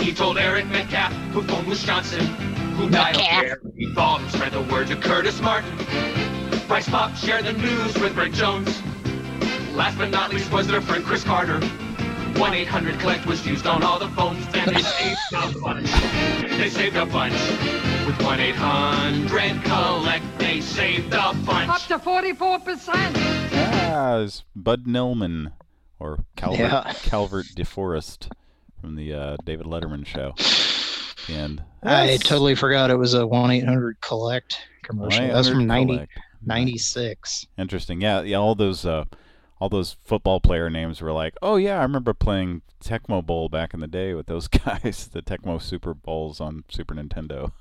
He told Eric Metcalf, who phoned Moose Johnson, who dialed Gary Ball, and spread the word to Curtis Martin. Bryce Paup shared the news with Brent Jones. Last but not least was their friend Cris Carter. 1-800-COLLECT was used on all the phones, and they saved a bunch. They saved a bunch. With 1-800-COLLECT, they saved a bunch. Up to 44%. Yeah, it's Bud Melman or Calvert, Yeah. Calvert DeForest from the uh, David Letterman show. And I totally forgot it was a one eight hundred collect commercial. That's 1-800 from 90, Collect. 96. Interesting. Yeah, yeah. All those, uh, all those football player names were like, oh yeah, I remember playing Tecmo Bowl back in the day with those guys, the Tecmo Super Bowls on Super Nintendo.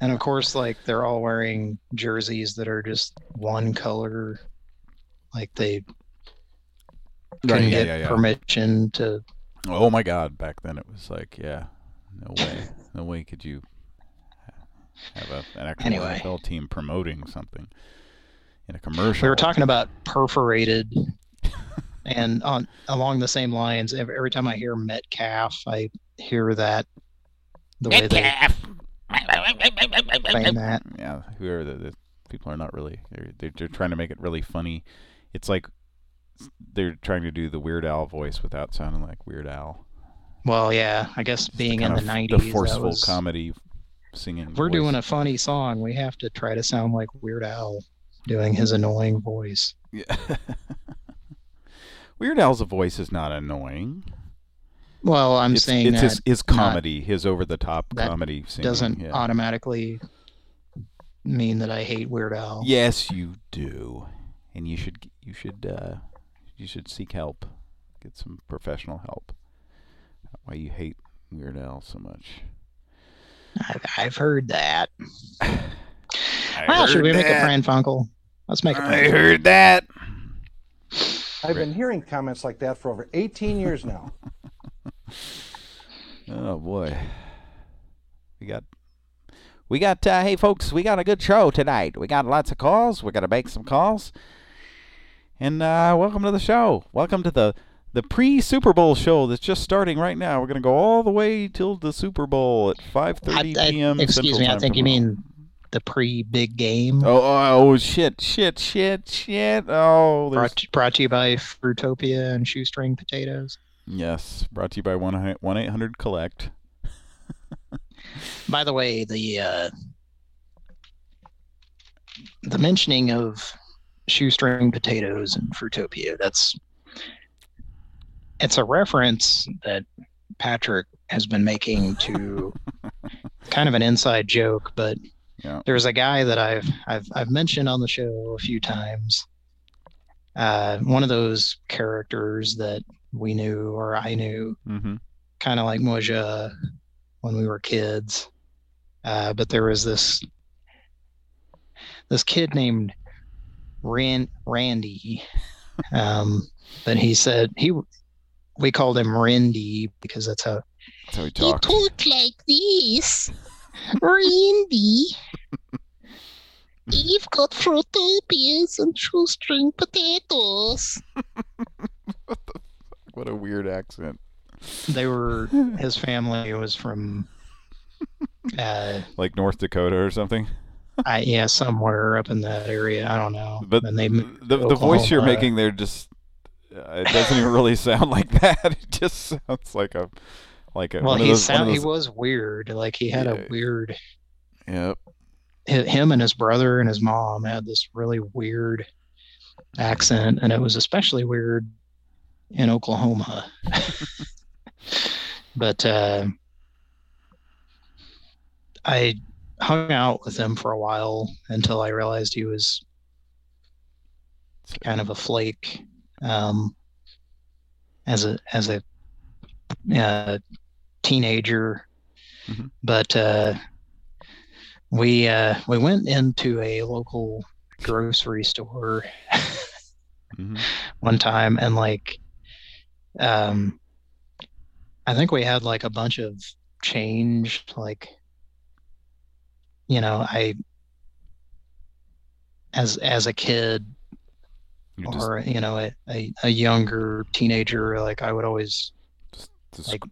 And of course, like they're all wearing jerseys that are just one color. Like they couldn't yeah, get yeah, yeah. permission to. Oh my God! Back then it was like, yeah, no way, no way could you have a, an actual Anyway. NFL team promoting something in a commercial. We were talking about perforated, and on along the same lines. Every, every time I hear Metcalf, I hear that the way they saying that. Yeah, who are the, the people are not really they're, they're they're trying to make it really funny. It's like they're trying to do the Weird Al voice without sounding like Weird Al. Well, yeah, I guess being in the nineties, the forceful comedy singing. We're voice. doing a funny song, we have to try to sound like Weird Al doing his annoying voice. Yeah. Weird Al's voice is not annoying. Well, I'm it's, saying it's that his, his not- comedy, his over the top comedy singing. doesn't yeah. automatically mean that I hate Weird Al. Yes, you do, and you should you should uh, you should seek help, get some professional help. Why you hate Weird Al so much? I've, I've heard that. I well, should heard we make a that. Pran Funkel? Let's make a I Pran heard that. I've been hearing comments like that for over 18 years now. Oh boy, we got we got uh, hey folks, we got a good show tonight. We got lots of calls. We're gonna make some calls, and uh, welcome to the show. Welcome to the the pre Super Bowl show that's just starting right now. We're gonna go all the way till the Super Bowl at 5:30 I- p.m. Excuse Central me, I think you mean the pre-big game. Oh, oh, oh shit, shit, shit, shit. Oh, there's Brought, brought to you by Fruitopia and Shoestring Potatoes. yes, brought to you by one one eight hundred collect. By the way, the uh, the mentioning of shoestring potatoes and Fruitopia, that's it's a reference that Patrick has been making to kind of an inside joke, but Yeah. there's a guy that I've I've I've mentioned on the show a few times. Uh, one of those characters that we knew or I knew, Mm-hmm. kind of like Moja when we were kids. Uh, but there was this this kid named Ran, Randy. Um, but he said he we called him Randy because that's how That's how he He talks. talk like this. Randy. You've got fruitopias and shoestring potatoes. What what a weird accent. they were his family was from uh Like North Dakota or something. I yeah somewhere up in that area I don't know But and they the the voice you're making there just it doesn't even really sound like that. It just sounds like a like a well he those, sound he was weird like he had Yeah. a weird Yep. him and his brother and his mom had this really weird accent and it was especially weird in Oklahoma but uh I hung out with him for a while until I realized he was kind of a flake um as a as a uh, teenager but uh we uh we went into a local grocery store Mm-hmm. one time and like um I think we had like a bunch of change like you know I as as a kid You just- or you know a, a, a younger teenager like I would always to sc-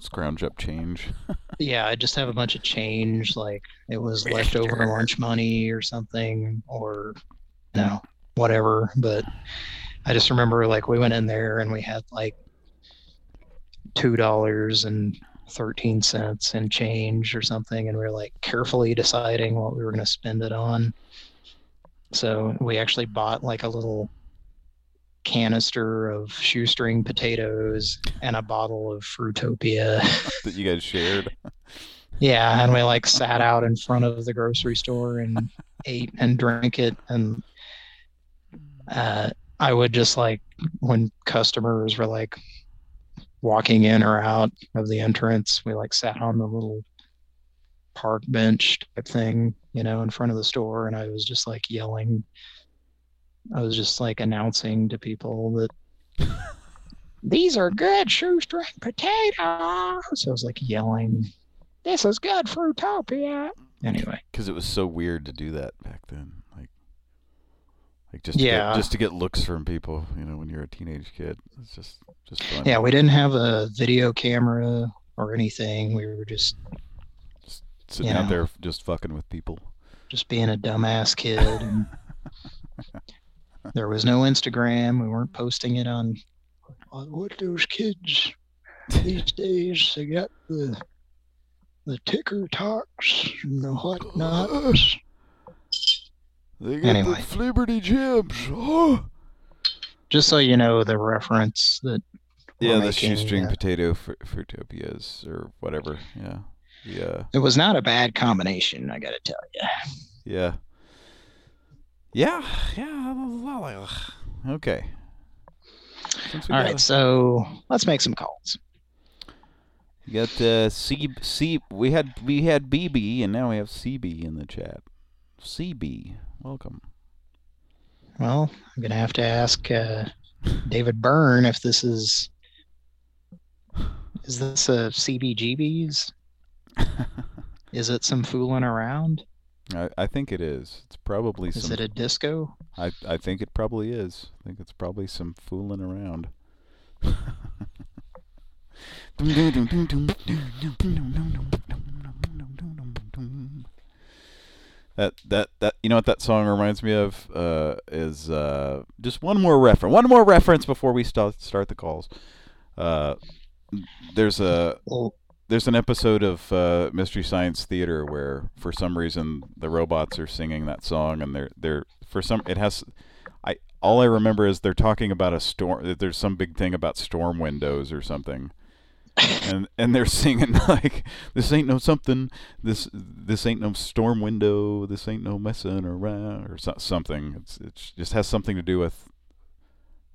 scrounge up change. yeah, I just have a bunch of change, like it was leftover lunch money or something, or you know, whatever. But I just remember like we went in there and we had like two dollars and thirteen cents in change or something, and we were like carefully deciding what we were gonna spend it on. So we actually bought like a little canister of shoestring potatoes and a bottle of Fruitopia. that you guys shared. Yeah, and we like sat out in front of the grocery store and ate and drank it and uh I would just like when customers were like walking in or out of the entrance, we like sat on the little park bench type thing, you know, in front of the store and I was just like yelling I was just like announcing to people that these are good shoestring potatoes. So I was like yelling, this is good Fruitopia. Anyway. Because it was so weird to do that back then. Like, like just to Yeah. get, just to get looks from people. You know, when you're a teenage kid, it's just just fun. Yeah, we didn't have a video camera or anything. We were just sitting you out know. there just fucking with people. just being a dumbass kid. There was no Instagram. We weren't posting it on. on what those kids these days? They got the the ticker talks and the whatnots. They got Anyway. the Liberty. Oh. Just so you know the reference that. Yeah, the making, shoestring uh, potato for fruitopias or whatever. Yeah, yeah, It was not a bad combination, I gotta tell you. yeah, yeah, yeah. Okay. All got right, so let's make some calls. You got uh, C C. We had we had BB, and now we have CB in the chat. CB, welcome. Well, I'm gonna have to ask uh, David Byrne if this is is this a CBGB's? Is it some fooling around? I, I think it is. It's probably Is some. it a disco? I I think it probably is. I think it's probably some fooling around. That that that you know what that song reminds me of uh, is uh, just one more reference. One more reference before we start start the calls. Uh, there's a there's an episode of uh, Mystery Science Theater where for some reason the robots are singing that song and they're they're for some it has I all I remember is they're talking about a storm that there's some big thing about storm windows or something. and and they're singing like this ain't no something. This this ain't no storm window. This ain't no messing around or so, something. It's it just has something to do with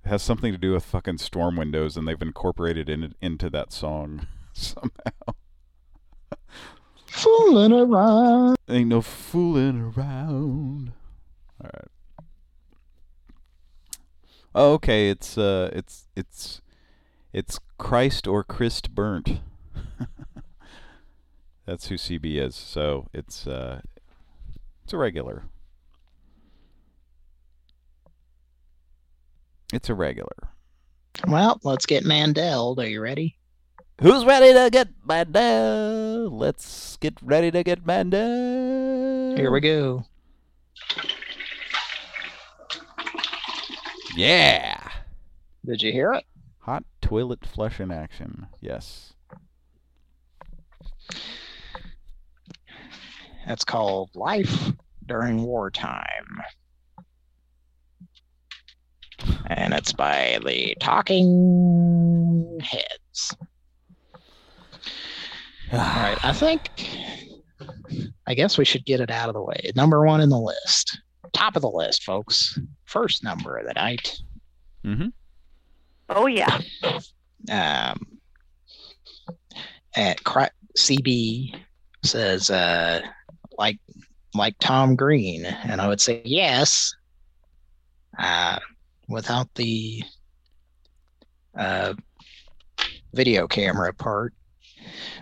it has something to do with fucking storm windows and they've incorporated in, it into that song somehow Fooling around. ain't no fooling around all right oh, okay it's uh it's it's it's Christ or Christ burnt. That's who CB is. So it's uh, it's a regular. It's a regular. Well, let's get Mandel. Are you ready? Who's ready to get Mandel? Let's get ready to get Mandel. Here we go. Yeah. Did you hear it? Hot toilet flush in action. Yes. That's called Life During Wartime. And it's by the Talking Heads. All right, I think, I guess we should get it out of the way. Number one in the list. Top of the list, folks. First number of the night. Mm-hmm. Oh yeah. um, at Cri- CB says uh, like like Tom Green, and I would say yes. Uh, without the uh, video camera part,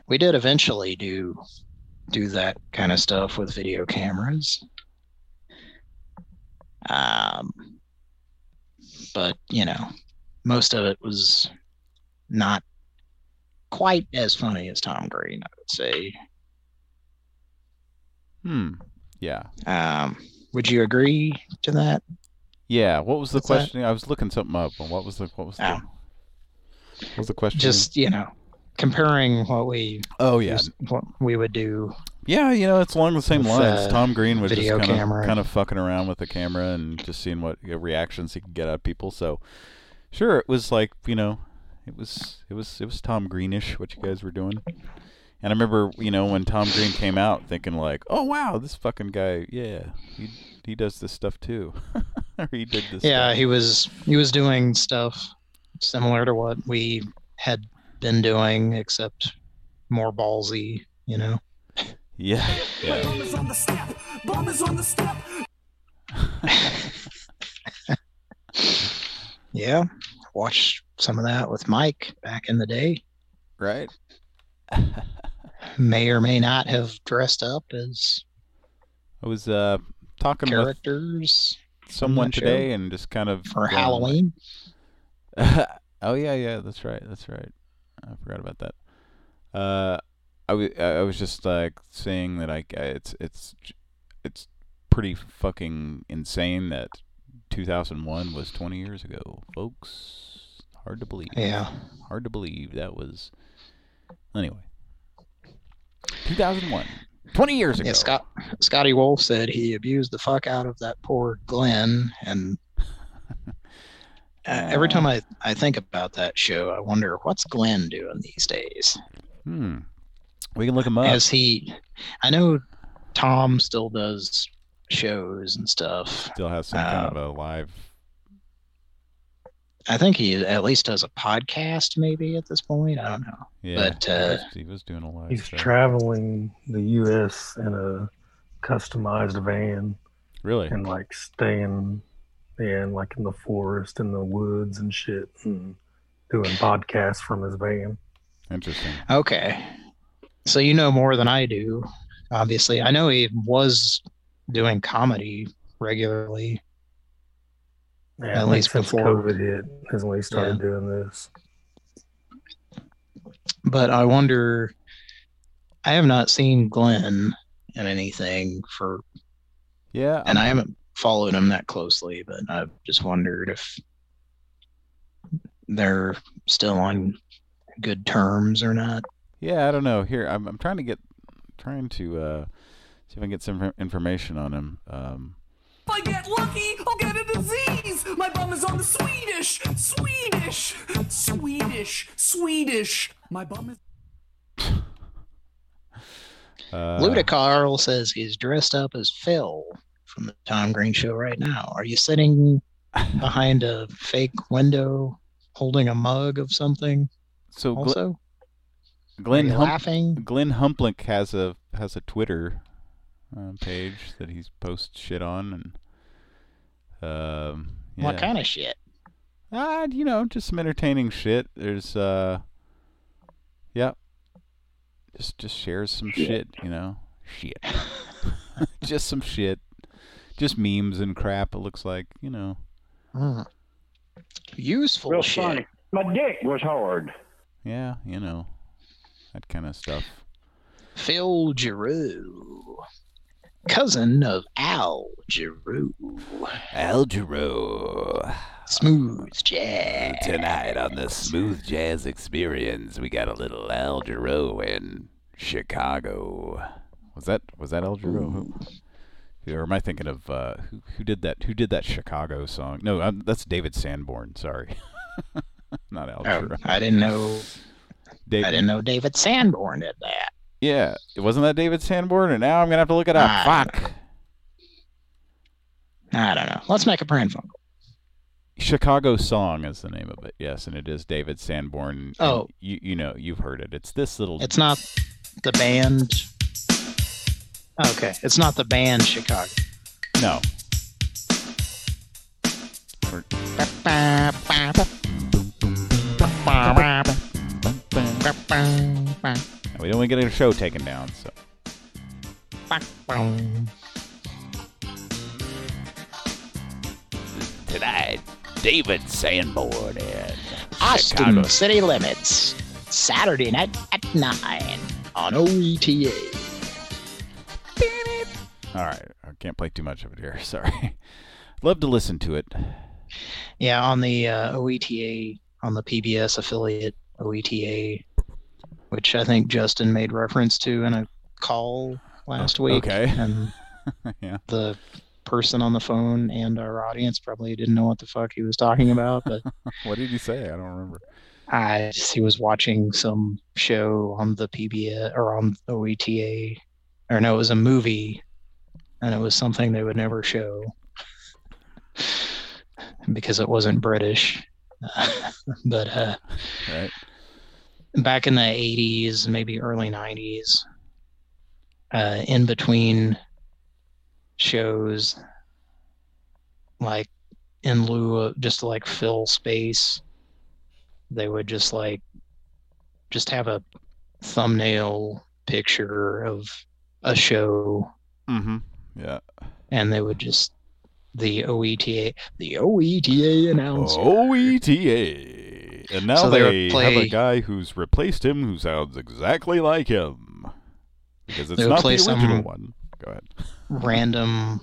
we did eventually do do that kind of stuff with video cameras. Um, but you know, most of it was not quite as funny as Tom Green, I would say. Hmm. Yeah. Um, would you agree to that? Yeah. What was the What's that? question? I was looking something up. What was the what was the Oh. what was the question? Just you know, comparing what we Oh, yeah. what we would do. Yeah, you know, it's along the same lines. uh, Tom Green was just kind of kind of fucking around with the camera and just seeing what reactions he could get out of people. So, Sure, it was like you know, it was it was it was Tom Greenish what you guys were doing. And I remember, you know, when Tom Green came out, thinking like, "Oh wow, this fucking guy, yeah, he he does this stuff too." or he did this. Yeah, stuff. he was he was doing stuff similar to what we had been doing, except more ballsy. You know. Yeah. yeah. Bum is on the step. Bum is on the step. Yeah, watched some of that with Mike back in the day. Right. May or may not have dressed up as I was uh talking with characters someone that show today and just kind of for Halloween. oh yeah, yeah, that's right, that's right. I forgot about that. Uh, I wa- I was just like saying that I I- it's it's it's pretty fucking insane that 2001 was 20 years ago, folks. Hard to believe. Yeah. Hard to believe that was. Anyway. 2001. 20 years ago. Yeah, Scott Scotty Wolf said he abused the fuck out of that poor Glenn, and uh, every time I, I think about that show, I wonder what's Glenn doing these days. Hmm. We can look him up. As he, I know Tom still does shows and stuff. Still has some kind of a live. I think he at least does a podcast, maybe at this point. I don't know. Yeah. But he uh, was- he was doing a live He's show. traveling the U.S. in a customized van. Really? And like staying, yeah, and like in the forest, in the woods and shit, and doing podcasts from his van. Interesting. Okay. So you know more than I do. Obviously, I know he was doing comedy regularly. Yeah, At least since before. COVID hit is when he started Yeah. doing this. But I wonder. I have not seen Glenn in anything for, Yeah. and I haven't followed him that closely. But I've just wondered if they're still on good terms or not. Yeah, I don't know. Here, I'm I'm trying to get trying to uh see if I can get some information on him. Um If I get lucky, I'll get a disease. My bum is on the Swedish, Swedish, Swedish, Swedish. My bum is. uh, Ludicarl says he's dressed up as Phil from the Tom Green Show right now. Are you sitting behind a fake window holding a mug of something? So also, Glenn Are Hump- laughing? Glenn Humplik has a has a Twitter uh, page that he's posts shit on and um what kind of shit? Uh, you know, just some entertaining shit. There's uh yeah. Just just shares some shit, you know. Shit. just some shit. Just memes and crap it looks like, you know. Hmm. Useful Real shit. funny. My dick was hard. Yeah, you know. That kind of stuff. Phil Giroux, cousin of Al Jarreau. Al Jarreau. Smooth jazz. Tonight on the Smooth Jazz Experience, we got a little Al Jarreau in Chicago. Was that was that Al Jarreau? Who, or am I thinking of uh, who who did that? Who did that Chicago song? No, um that's David Sanborn. Sorry, not Al Oh, I didn't know. Dave- I didn't know David Sanborn did that. Yeah, it wasn't that David Sanborn, and now I'm gonna have to look it up. I don't Fuck. I don't know. Let's make a phone. call. Chicago Song is the name of it. Yes, and it is David Sanborn. Oh. you you know you've heard it. It's this little. It's not the band. Okay, it's not the band Chicago. no. We don't want to get a show taken down. So tonight, David Sanborn in Austin Chicago. City Limits, Saturday night at 9 on OETA. All right, I can't play too much of it here. Sorry. Love to listen to it. Yeah, on the uh, OETA, on the PBS affiliate OETA, which I think Justin made reference to in a call last week. okay. And yeah. the person on the phone and our audience probably didn't know what the fuck he was talking about, but what did he say? I don't remember. I just, he was watching some show on the PBS or on OETA, or no, it was a movie, and it was something they would never show because it wasn't British. but uh, right. back in the 80s, maybe early 90s, uh, in between shows, like in lieu of just to like fill space, they would just like just have a thumbnail picture of a show Mm-hmm. Yeah. and they would just the OETA the OETA announcer OETA. And now So they they, have a guy who's replaced him who sounds exactly like him. Because it's not play the original one. Go ahead. random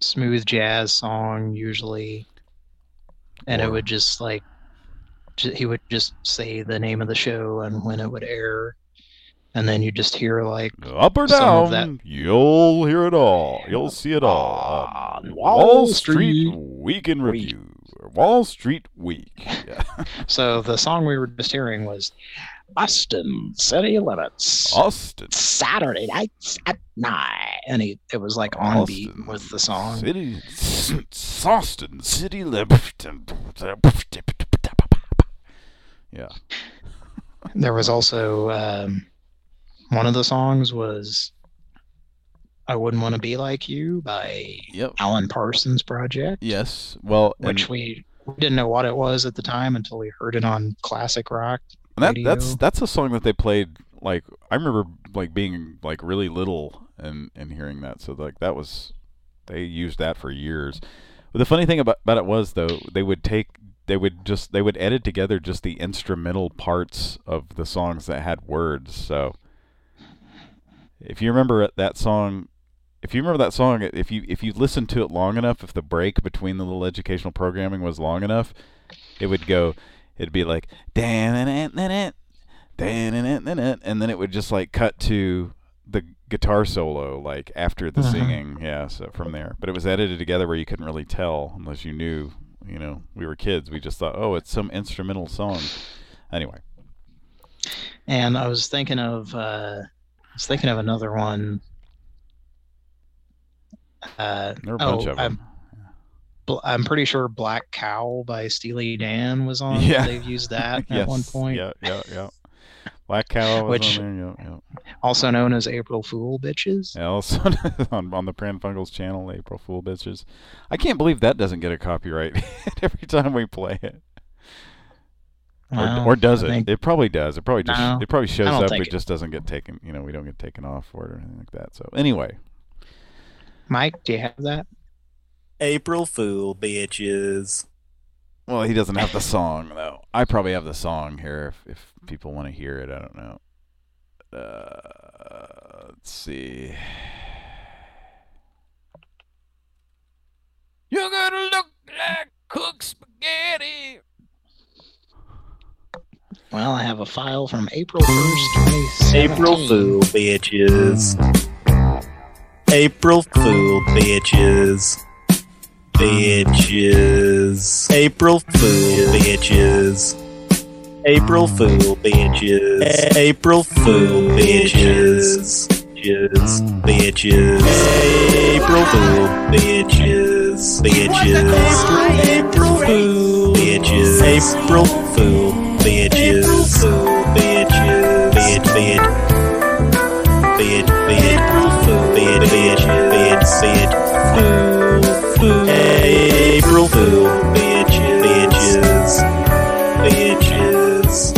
smooth jazz song usually and it would just like he would just say the name of the show and when it would air and then you just hear like Up or some down, of that you'll hear it all. You'll see it all. on Wall Street Week in Review. Or Wall Street Week. Yeah. so the song we were just hearing was Austin City Limits Austin Saturday nights at nine and he, it was like on beat with the song City, Austin City Limits. Yeah. There was also um, one of the songs was "I Wouldn't Want to Be Like You" by Yep. Alan Parsons Project, Yes. Well, which and- we, didn't know what it was at the time until we heard it on classic rock And that, that's that's a song that they played like I remember like being like really little and and hearing that. So like that was they used that for years. But the funny thing about, about it was though they would take they would just they would edit together just the instrumental parts of the songs that had words. So if you remember that song if you remember that song if you if you listened to it long enough if the break between the little educational programming was long enough it would go it'd be like dan and then and then it would just like cut to the guitar solo like after the Uh-huh. singing yeah so from there but it was edited together where you couldn't really tell unless you knew you know we were kids we just thought oh it's some instrumental song anyway And I was thinking of uh, was thinking of another one. Uh, There are a bunch oh, of 'em. I'm, I'm pretty sure Black Cow by Steely Dan was on. yeah They've used that at one point. yeah yeah yeah black cow was Which- yeah, yeah. Also known as April Fool Bitches. Yeah, also on, on the Pran Funkels channel, April Fool bitches. I can't believe that doesn't get a copyright every time we play it. Or, Well, or does I it? think- It probably does. It probably just No, it probably shows up. It it- just doesn't get taken. You know, we don't get taken off for it or anything like that. So anyway, Mike, do you have that? April Fool, bitches. well, he doesn't have the song though. I probably have the song here if if people want to hear it. I don't know. Uh, let's see. You're gonna look like cooked spaghetti. Well, I have a file from April 1st, April Fool, bitches. April Fool, bitches. Bitches. April Fool, bitches. April Fool, bitches. April Fool, bitches. Bitches. Bitches. April Fool, bitches. Bitches. April Fool, bitches. April Fool, bitches. Bitches. Fool. Fool, fool. April Fool, bitches. Bitches. Bitches.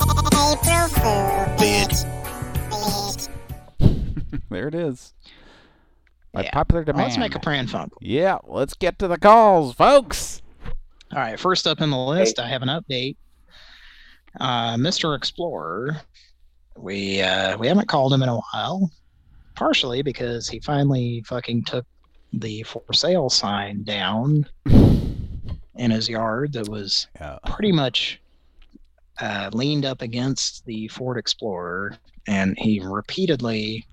April Fool. There it is. By Yeah. popular Well, demand. let's make a pran funk. Yeah, let's get to the calls, folks. All right, first up in the list, I have an update. Uh, Mr. Explorer, we uh, we haven't called him in a while, partially because he finally fucking took the for sale sign down in his yard that was Yeah. pretty much uh, leaned up against the Ford Explorer and he repeatedly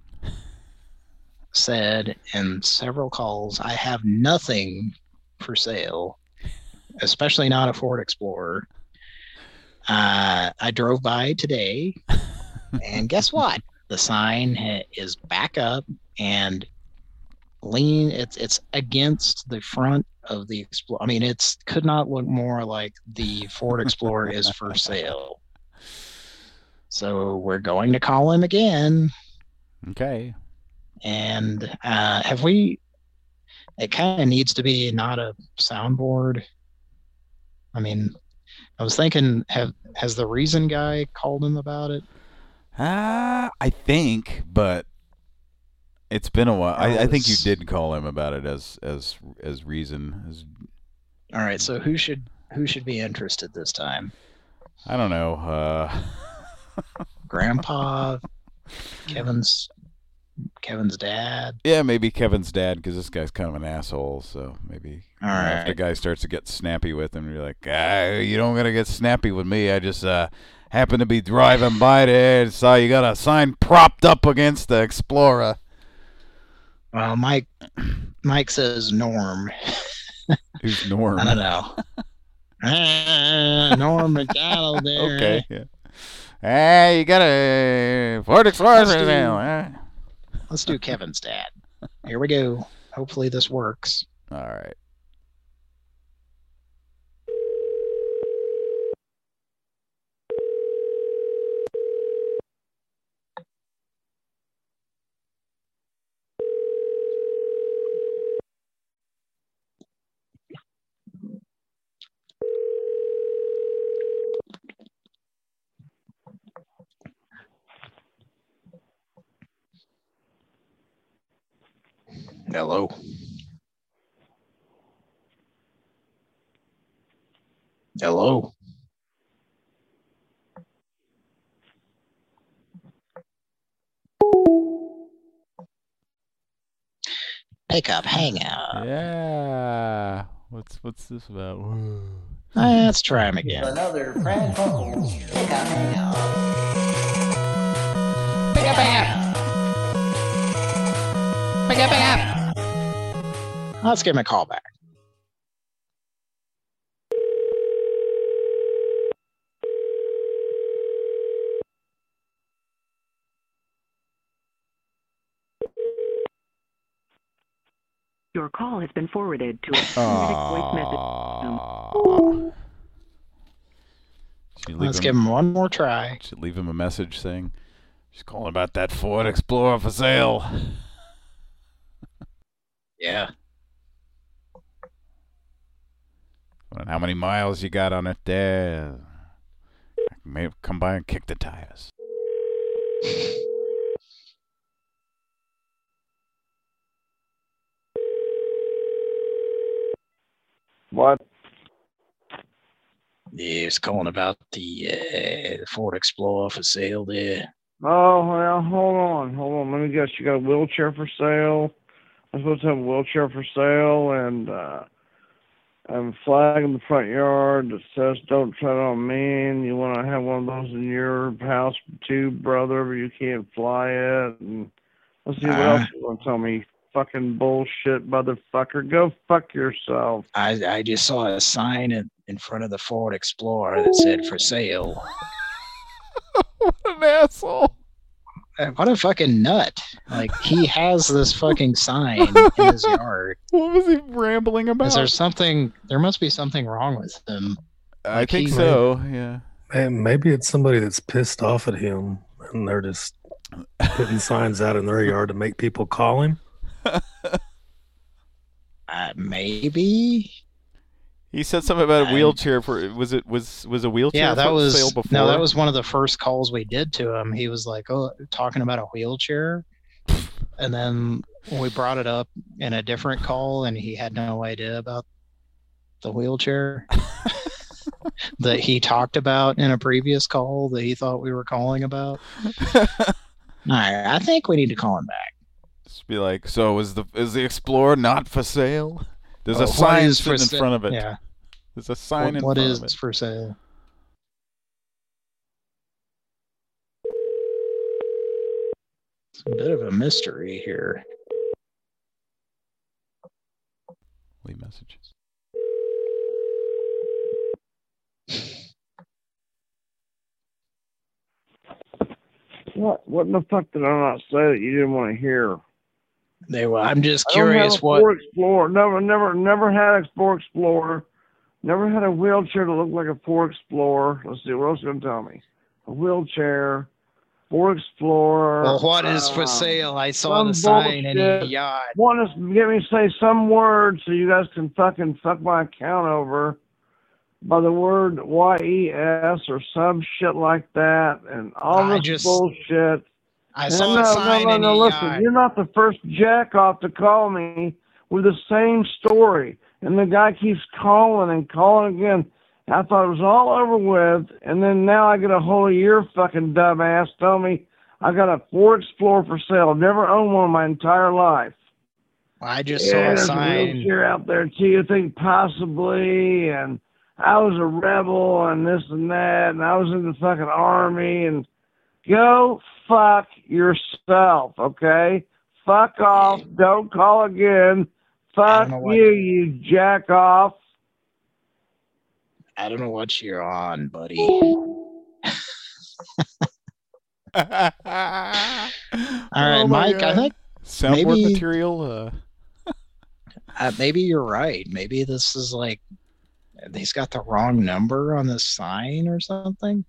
said in several calls, I have nothing for sale, especially not a Ford Explorer. Uh, I drove by today, and guess what? The sign ha- is back up and lean. It's it's against the front of the Explorer. I mean, it's could not look more like the Ford Explorer is for sale. So we're going to call him again. Okay. And uh, have we? It kind of needs to be not a soundboard. I mean, I was thinking, have has the Reason guy called him about it? Ah, I think, but it's been a while. I, I think you did call him about it as as as reason. As, All right, so who should who should be interested this time? I don't know. Uh, Grandpa, Kevin's Kevin's dad. yeah, maybe Kevin's dad because this guy's kind of an asshole. So maybe All know, if the guy starts to get snappy with him, you're like, ah, you don't gotta get snappy with me. I just uh, happened to be driving by there and saw you got a sign propped up against the Explorer. Well, Mike Mike says Norm. Who's Norm? I don't know. Ah, Norm Macdonald there. Okay. Yeah. Hey, you got a Ford Explorer Let's for do- sale, huh? Let's do Kevin's dad. Here we go. Hopefully this works. All right. Hello. Hello. Pick up hangout. Yeah. What's what's this about? Let's try him again. Another Pran Funkels pick up hangout. Pick up, pick up. Pick up, pick up. Let's give him a call back. Your call has been forwarded to a automatic voice message. Aw. Should leave Let's give him one more try. Should leave him a message saying, "Just calling about that Ford Explorer for sale." Yeah. Wondering how many miles you got on it there? I can maybe come by and kick the tires. What? Yeah, it's calling about the uh, Ford Explorer for sale there. Oh, well, hold on. Hold on. Let me guess. You got a wheelchair for sale? I'm supposed to have a wheelchair for sale and uh and a flag in the front yard that says don't tread on me and you wanna have one of those in your house too, brother, but you can't fly it and let's see what Uh. else you wanna tell me. Fucking bullshit motherfucker. Go fuck yourself. I I just saw a sign in, in front of the Ford Explorer that said for sale. What an asshole. What a fucking nut! Like he has this fucking sign in his yard. What was he rambling about? Is there something? There must be something wrong with him. I Like, think he- so. Yeah. Hey, maybe it's somebody that's pissed off at him and they're just putting signs out in their yard to make people call him. Uh, maybe. He said something about a wheelchair for was it was was a wheelchair Yeah, that was sale before? no, that was one of the first calls we did to him. He was like, "Oh, talking about a wheelchair," and then we brought it up in a different call, and he had no idea about the wheelchair that he talked about in a previous call that he thought we were calling about. All right, I think we need to call him back. Just be like, so is the is the Explorer not for sale? There's oh, a sign in front of it. Yeah. There's a sign what, in what front of it. for sale? It's a bit of a mystery here. Leave messages. What what in the fuck did I not say that you didn't want to hear? They were. I'm just I don't have curious what. Explorer. Never, never, never had a Ford Explorer. Never had a wheelchair that looked like a Ford Explorer. Let's see, what else you gonna tell me? A wheelchair, Ford Explorer. Well, what is for um, sale? I saw the sign in the yard. Want to get me to say some word so you guys can fucking fuck my account over by the word Y-E-S or some shit like that and all I this just- bullshit. I saw no, a sign no, no, no, listen, yard. you're not the first jack off to call me with the same story. And the guy keeps calling and calling again. I thought it was all over with, and then now I get a hold of your fucking dumbass telling me I got a Ford Explorer for sale. Never owned one in my entire life. I just yeah, saw a sign. wheelchair out there too. You think possibly, and I was a rebel and this and that, and I was in the fucking army, and go fuck yourself, okay? Fuck off. Don't call again. Fuck know you, you jack off. I don't know what you're on, buddy. All right, Oh my Mike. I think Soundboard maybe material. Uh, uh, maybe you're right. Maybe this is like he's got the wrong number on the sign or something.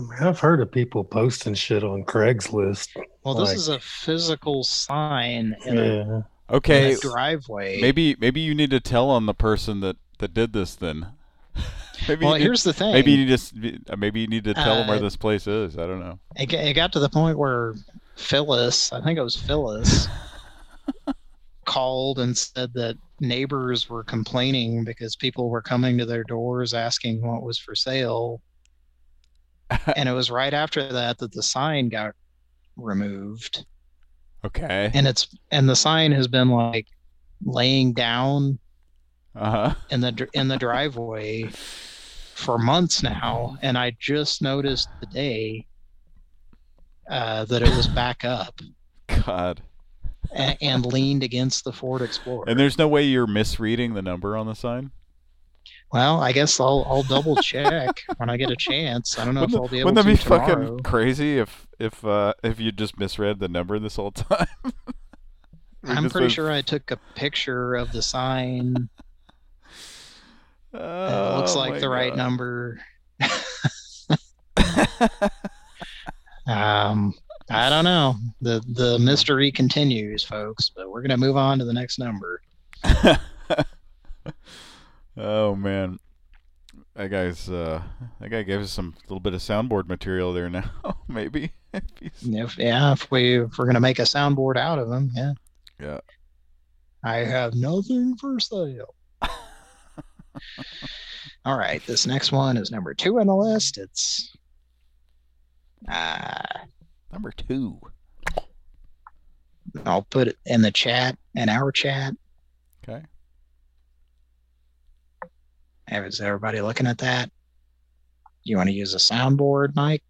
I mean, I've heard of people posting shit on Craigslist. Well, this like, is a physical sign in yeah. a, okay. in a driveway. Maybe maybe you need to tell on the person that that did this then. maybe Well, you need- here's the thing. Maybe you just maybe you need to tell them where Uh, this place is. I don't know. It, it got to the point where Phyllis, I think it was Phyllis, called and said that neighbors were complaining because people were coming to their doors asking what was for sale. And it was right after that that the sign got removed. Okay. And it's and the sign has been like laying down Uh huh. in the in the driveway for months now, and I just noticed today uh, that it was back up God. and, and leaned against the Ford Explorer. And there's no way you're misreading the number on the sign. Well, I guess I'll I'll double check when I get a chance. I don't know if Wouldn't I'll be able wouldn't to that be tomorrow. fucking crazy if if uh if you just misread the number this whole time? I'm pretty sure I took a picture of the sign. and it looks Oh like the right God. number. um, I don't know. the The mystery continues, folks. But we're gonna move on to the next number. Oh man, that guy's uh, that guy gave us some little bit of soundboard material there. Now maybe. If If yeah, if we if we're gonna make a soundboard out of them, yeah. yeah. I have nothing for sale. All right, this next one is number two on the list. It's uh, Number two. I'll put it in the chat, in our chat. Okay. Is everybody looking at that? You want to use a soundboard, Mike?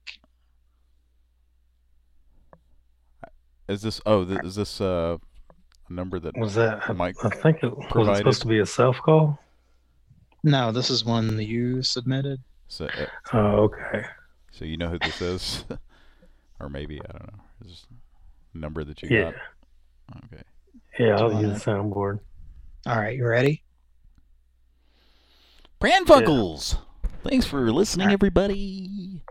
Is this? Oh, th- is this uh, a number that Was that? Mike? I think it was it supposed to be a self call. No, this is one that you submitted. So, uh, Oh, okay. so you know who this is, or maybe I don't know. Is this a number that you Yeah. got? Okay. Yeah, I'll use the soundboard. All right, you ready? Pran Funkels. Thanks for listening, everybody.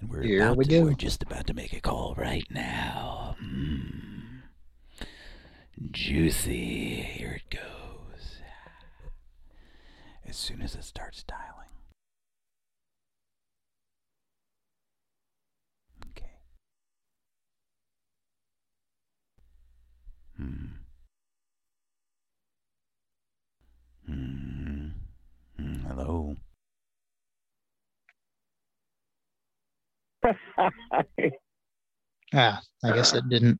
And we're Here about we to, we're just about to make a call right now. Mm. Juicy. Here it goes. As soon as it starts dialing. Okay. Hmm. Hmm. Hmm, Hello. Yeah, I guess it didn't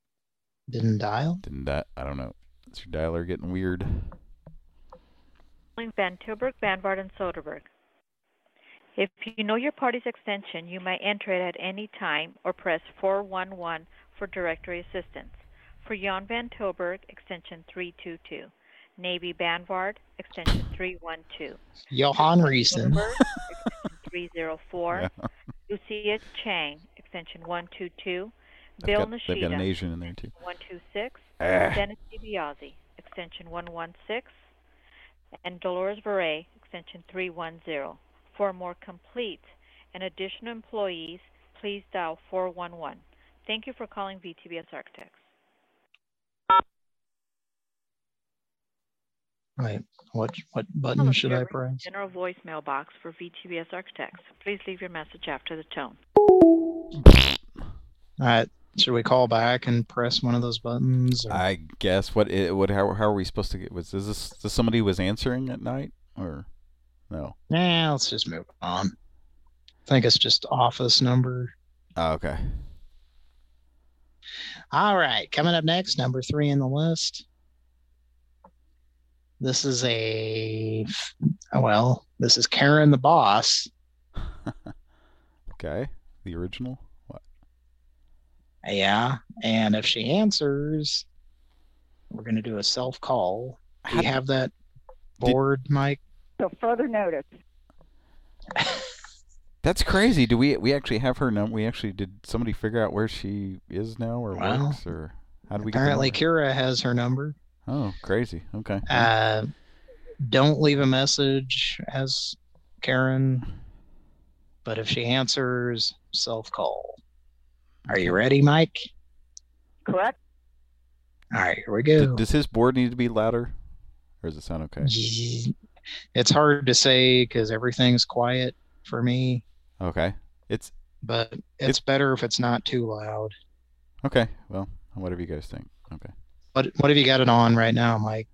didn't dial. Didn't that? I don't know. Is your dialer getting weird? Van Tilburg, Van Bart, and Soderberg. If you know your party's extension, you may enter it at any time or press 411 for directory assistance. For Jan Van Tilburg, extension 322. Navy Banvard, extension 312. Johan Reason. Tilburg, extension 304. Lucia Chang, extension 122. Bill got- they've got an Asian in there, too. 126. Ah. Dennis DiBiase, extension 116. And Dolores Veray, extension 310. For more complete and additional employees, please dial 411. Thank you for calling VTBS Architects. Right. What what button should I press? General voicemail box for VTBS Architects. Please leave your message after the tone. All right. Should we call back and press one of those buttons? or- I guess what it what how how are we supposed to get was is this, this somebody was answering at night or no? Nah, let's just move on. I think it's just office number. Oh, okay. All right, coming up next, number three in the list. This is a oh, well, this is Karen the boss. Okay. The original? What? Yeah, and if she answers, we're gonna do a self call. Do you have that board, Mike? So further notice. That's crazy. Do we we actually have her number? We actually did somebody figure out where she is now or Well, works or how do we Apparently, number? Kira has her number. Oh, crazy. Okay. Uh, don't leave a message as Karen, but if she answers, self call. Are you ready, Mike? Correct. All right, here we D- go. does his board need to be louder, or does it sound okay? It's hard to say because everything's quiet for me, Okay. It's but it's better if it's not too loud. okay. Well, whatever you guys think. Okay. What What have you got it on right now, Mike?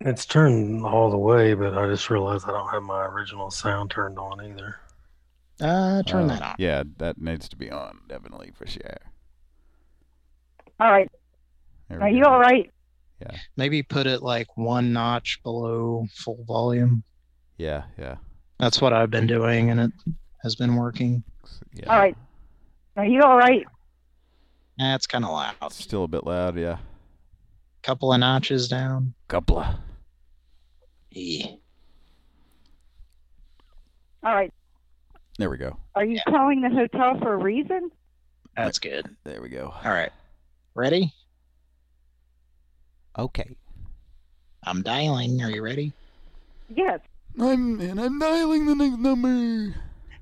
It's turned all the way, but I just realized I don't have my original sound turned on either. Uh, turn Uh, that on. Yeah, that needs to be on definitely for sure. All right. There Are you go. all right? Yeah. Maybe put it like one notch below full volume. Yeah. Yeah. That's what I've been doing, and it has been working. Yeah. All right. Are you all right? That's kind of loud. Still a bit loud. Yeah. Couple of notches down. Couple of. Yeah. All right. There we go. Are you calling the hotel for a reason? That's good. There we go. All right. Ready? Okay. I'm dialing. Are you ready? Yes. I'm and I'm dialing the next number.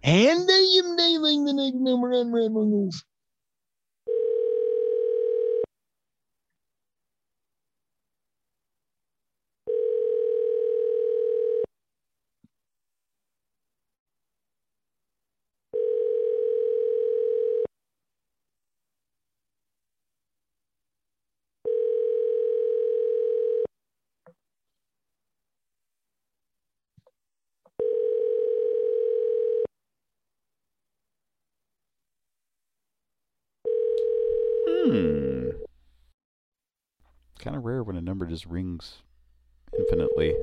And I am dialing the next number on Pran Funkels. Kind of rare when a number just rings infinitely.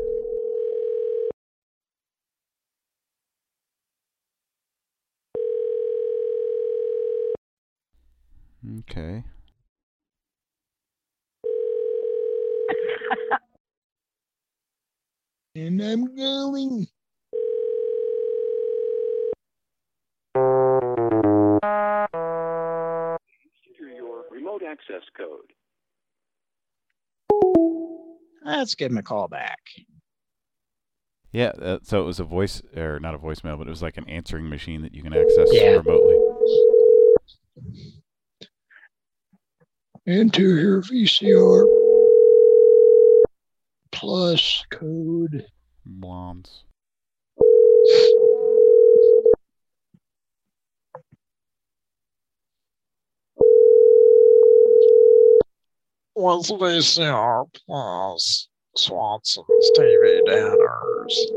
Okay. And I'm going. Enter your remote access code. Let's give him a call back. Yeah, uh, so it was a voice, or not a voicemail, but it was like an answering machine that you can access Yeah. remotely. Enter your VCR plus code. Blondes. Was VCR plus Swanson's TV dinners.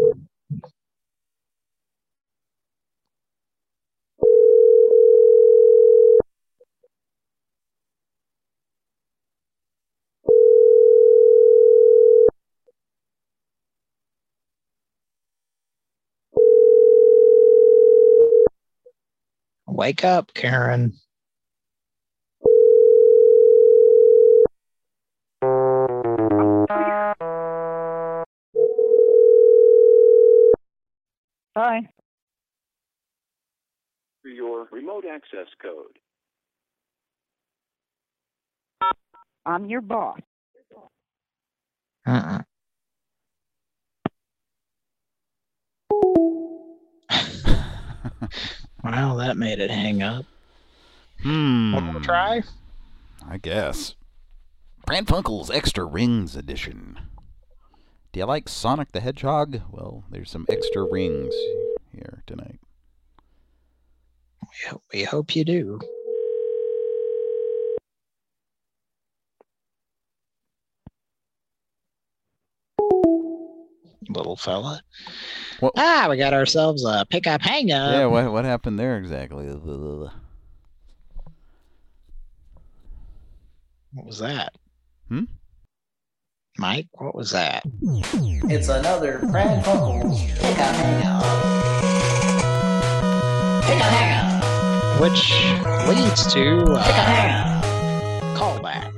Wake up, Karen. Bye. Enter your remote access code. I'm your boss. Uh-uh. well, that made it hang up. Hmm. One more try? I guess. Pran Funkels Extra Rings Edition. Do you like Sonic the Hedgehog? Well, there's some extra rings here tonight. We, we hope you do. Little fella. What? Ah, we got ourselves a pickup hang up. yeah, what what happened there exactly? What was that? Hmm? Mike, what was that? It's another Pran Funkels pickup hangout. Pickup hangout. Which leads to Pickup uh, hangout. callback.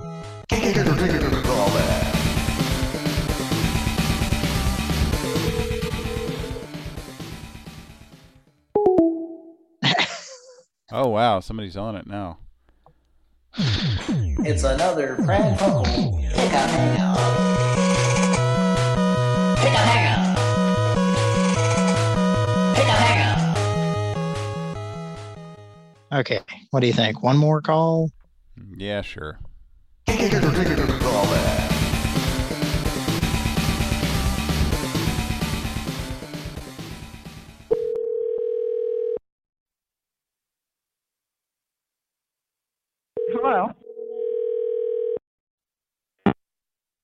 Oh wow, somebody's on it now. It's another Pran Funkels pickup hangout. Pickup hangout. Pickup hangout. Okay, what do you think? One more call? Yeah, sure.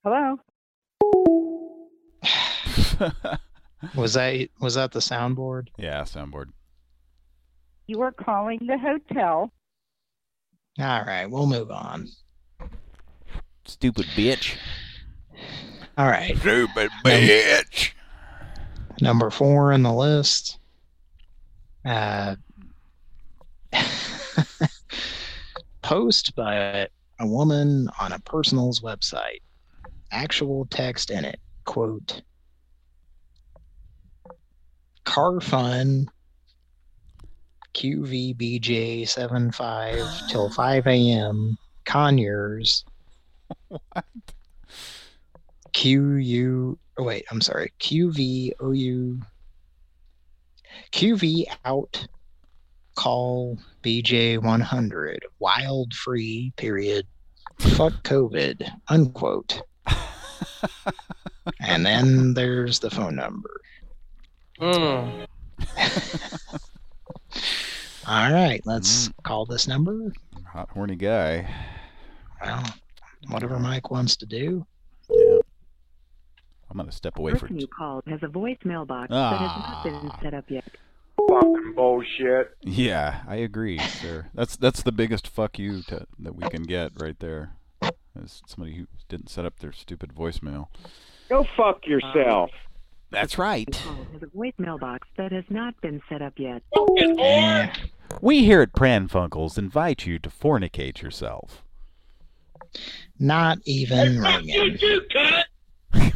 Hello. Was that was that the soundboard? Yeah, soundboard. You are calling the hotel. All right, we'll move on. Stupid bitch. All right. Stupid bitch. Number four in the list. Uh, post by a, a woman on a personal's website. Actual text in it. Quote Car fun QVBJ75 till 5 a.m. Conyers. What? QU. Oh, wait, I'm sorry. QVOU. QV out. Call BJ100. Wild free. Period. Fuck COVID. Unquote. And then there's the phone number. All right, let's call this number. Hot horny guy. Well, whatever Mike wants to do. Yeah. I'm gonna step away The for person you called has a voicemail box that has not been Ah. set up yet. Fucking bullshit. Yeah, I agree, sir. That's that's the biggest fuck you to, that we can get right there. Is somebody who didn't set up their stupid voicemail. Go fuck yourself. That's right. Your call has a voicemail box that has not been set up yet. We here at Pran Funkels invite you to fornicate yourself. Not even ringing.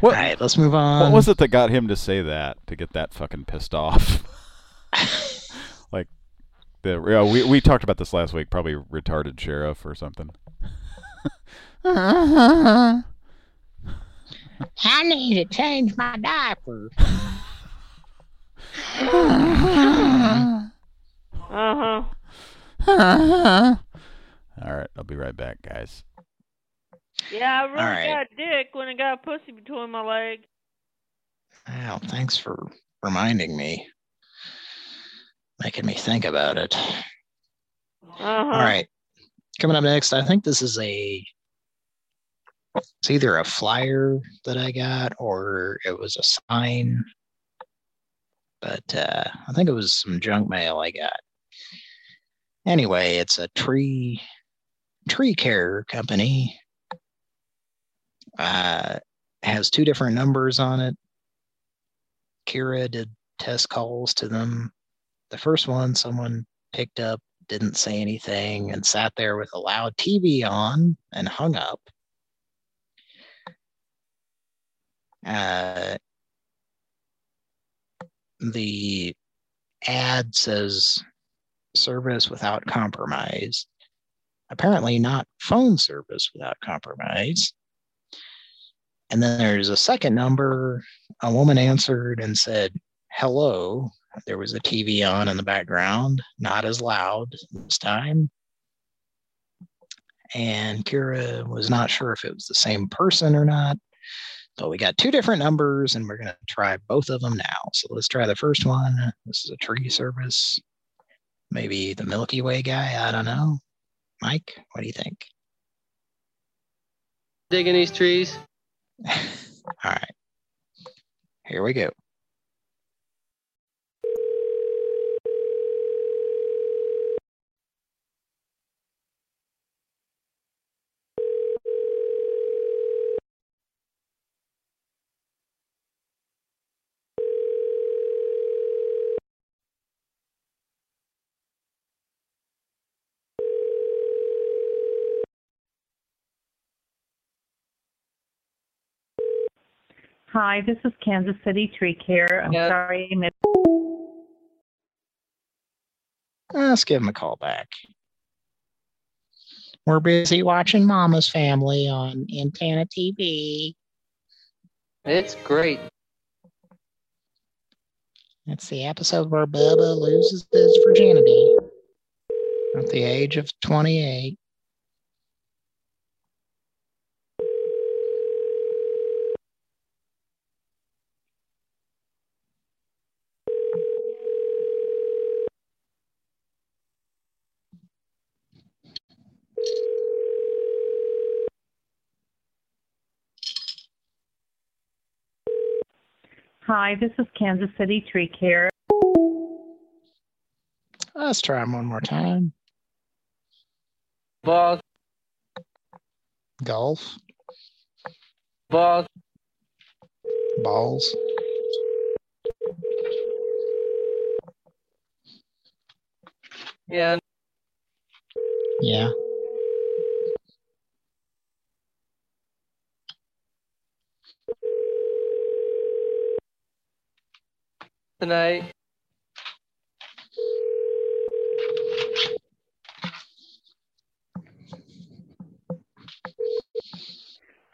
What, All right, let's move on. What was it that got him to say that? To get that fucking pissed off? like the yeah, we we talked about this last week. Probably retarded sheriff or something. I need to change my diaper. Uh huh. Uh-huh. All right, I'll be right back, guys. Yeah, I really All right. got dick when I got pussy between my legs. Wow, thanks for reminding me. Making me think about it. Uh-huh. All right. Coming up next, I think this is a it's either a flyer that I got or it was a sign. But uh, I think it was some junk mail I got. Anyway, it's a tree tree care company. Uh has two different numbers on it. Kira did test calls to them. The first one, someone picked up, didn't say anything, and sat there with a loud TV on and hung up. Uh, the ad says service without compromise. Apparently, not phone service without compromise. And then there's a second number. A woman answered and said, Hello. There was a TV on in the background, not as loud this time. And Kira was not sure if it was the same person or not. But we got two different numbers and we're going to try both of them now. So let's try the first one. This is a tree service. Maybe the Milky Way guy. I don't know. Mike, what do you think? Digging these trees. All right. Here we go. Hi, this is Kansas City Tree Care. I'm Yeah. sorry I missed. Uh, let's give him a call back. We're busy watching Mama's Family on Antenna TV. It's great. It's the episode where Bubba loses his virginity at the age of 28. Hi, this is Kansas City Tree Care. Let's try them one more time. Ball, Golf, ball, balls. yeah. Yeah. Tonight.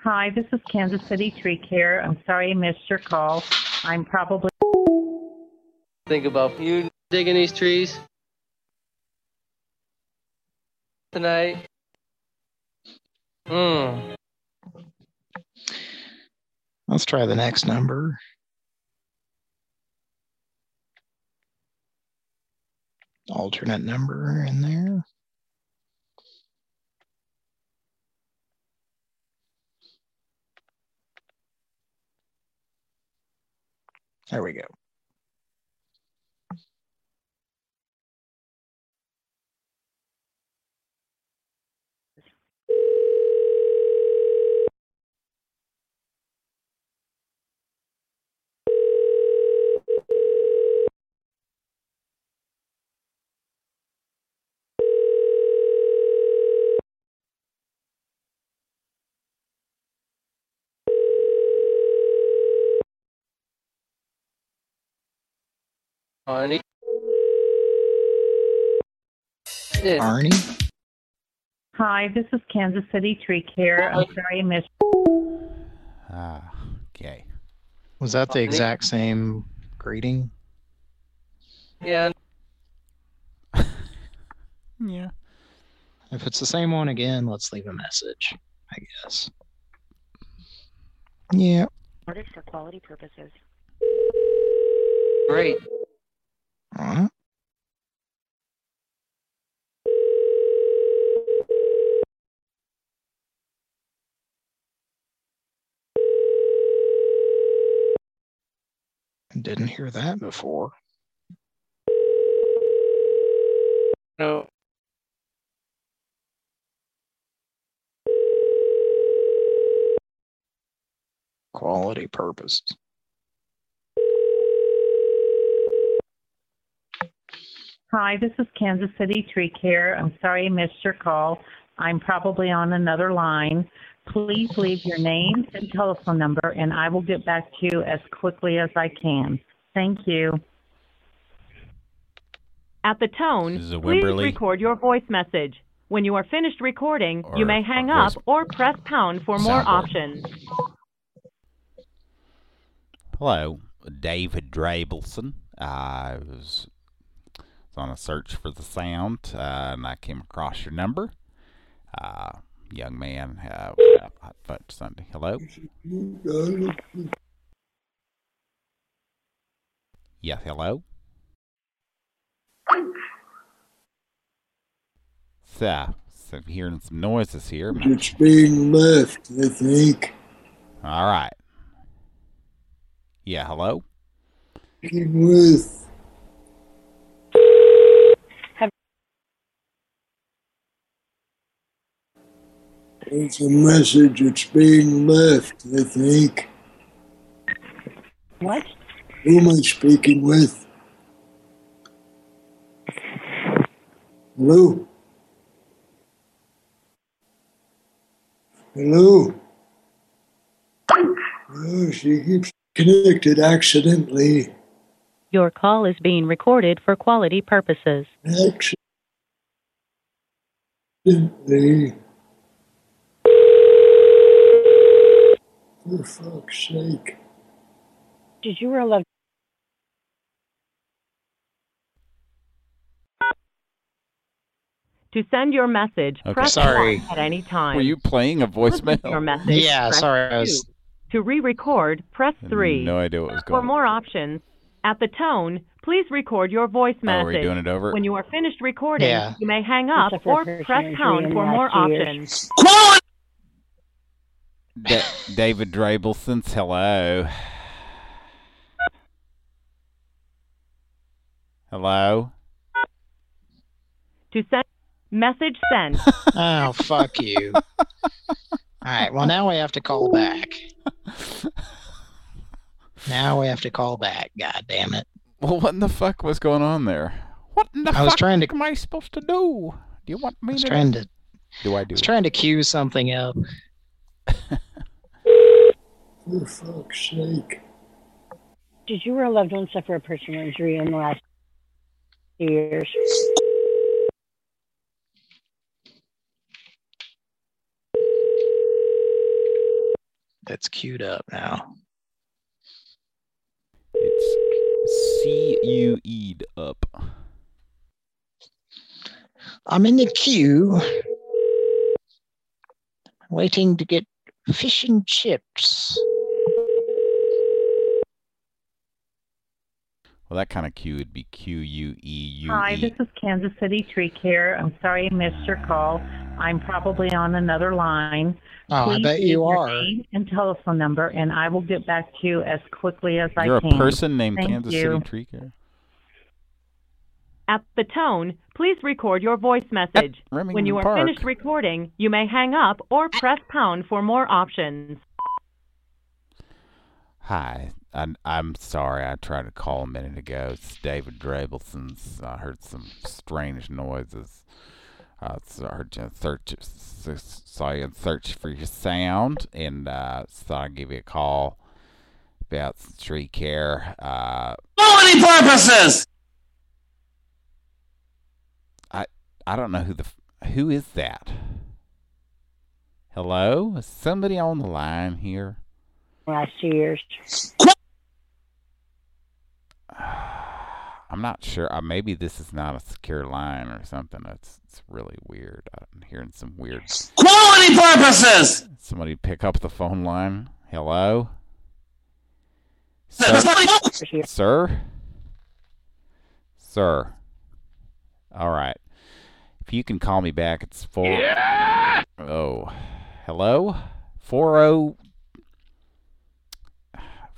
Hi, this is Kansas City Tree Care. I'm sorry I missed your call. I'm probably. Think about you digging these trees. Tonight. Hmm. Let's try the next number. Alternate number in there. There we go. Arnie. Yeah. Arnie? Hi, this is Kansas City Tree Care. I'm sorry I missed. Ah, okay. Was that the exact same greeting? Yeah. Yeah. If it's the same one again, let's leave a message, I guess. Yeah. Recorded for quality purposes. Great. Huh? Didn't hear that before. No. Quality purposes. Hi, this is Kansas City Tree Care. I'm sorry I missed your call. I'm probably on another line. Please leave your name and telephone number, and I will get back to you as quickly as I can. Thank you. At the tone, This is a please Wimberley. record your voice message. When you are finished recording, you Or may hang up voice- or press pound for more Soundboard. options. Hello, David Drabelson. I was, was on a search for the sound, uh, and I came across your number. Uh, young man, uh, Hot Fudge Sunday. Hello. Yeah, hello. So, so I'm hearing some noises here. It's being left, I think. All right. Yeah, hello. With. It's a message that's being left, I think. What? Who am I speaking with? Hello? Hello? Oh, she keeps connected accidentally. Your call is being recorded for quality purposes. Accidentally. For fuck's sake. Did you realize? To send your message, Okay. press Sorry. 1 at any time. Were you playing a To voicemail? your message, Yeah, sorry, I was- To re-record, press 3. No idea what was For going on. more options, at the tone, please record your voice Oh, are message. you doing it over? When you are finished recording, Yeah. you may hang up or press pound for more last years. options. Da- David Drabelson's hello. Hello. To send message sent. Oh, fuck you. All right, well, now we have to call back. Now we have to call back. God damn it. Well, what in the fuck was going on there? What in the I was fuck trying to- am I supposed to do? Do you want me I was to? trying to, Do I do? I was trying to cue something up. For fuck's sake. Did you or a loved one suffer a personal injury in the last years? That's queued up now. It's C U E'd up. I'm in the queue, waiting to get fish and chips. Well, that kind of Q would be Q U E U Hi, this is Kansas City Tree Care. I'm sorry I missed your call. I'm probably on another line. Oh, I Please bet leave you your are. name and telephone number, and I will get back to you as quickly as You're I a can. person named Thank Kansas you. City Tree Care. At the tone, please record your voice message. When you are Park. finished recording, you may hang up or press pound for more options. Hi, I, I'm sorry. I tried to call a minute ago. It's David Drabelson's. I heard some strange noises. Uh, so I heard you search, s- s- saw you in search for your sound, and uh, so thought I'd give you a call about some tree care. Uh, for any purposes! I I don't know who the f- who is that. Hello, is somebody on the line here? Last years. I'm not sure. Uh, maybe this is not a secure line or something. It's it's really weird. I'm hearing some weird. Quality purposes! Somebody pick up the phone line. Hello, sir. sir. Sir. All right. You can call me back, it's four. Oh, hello. Four oh.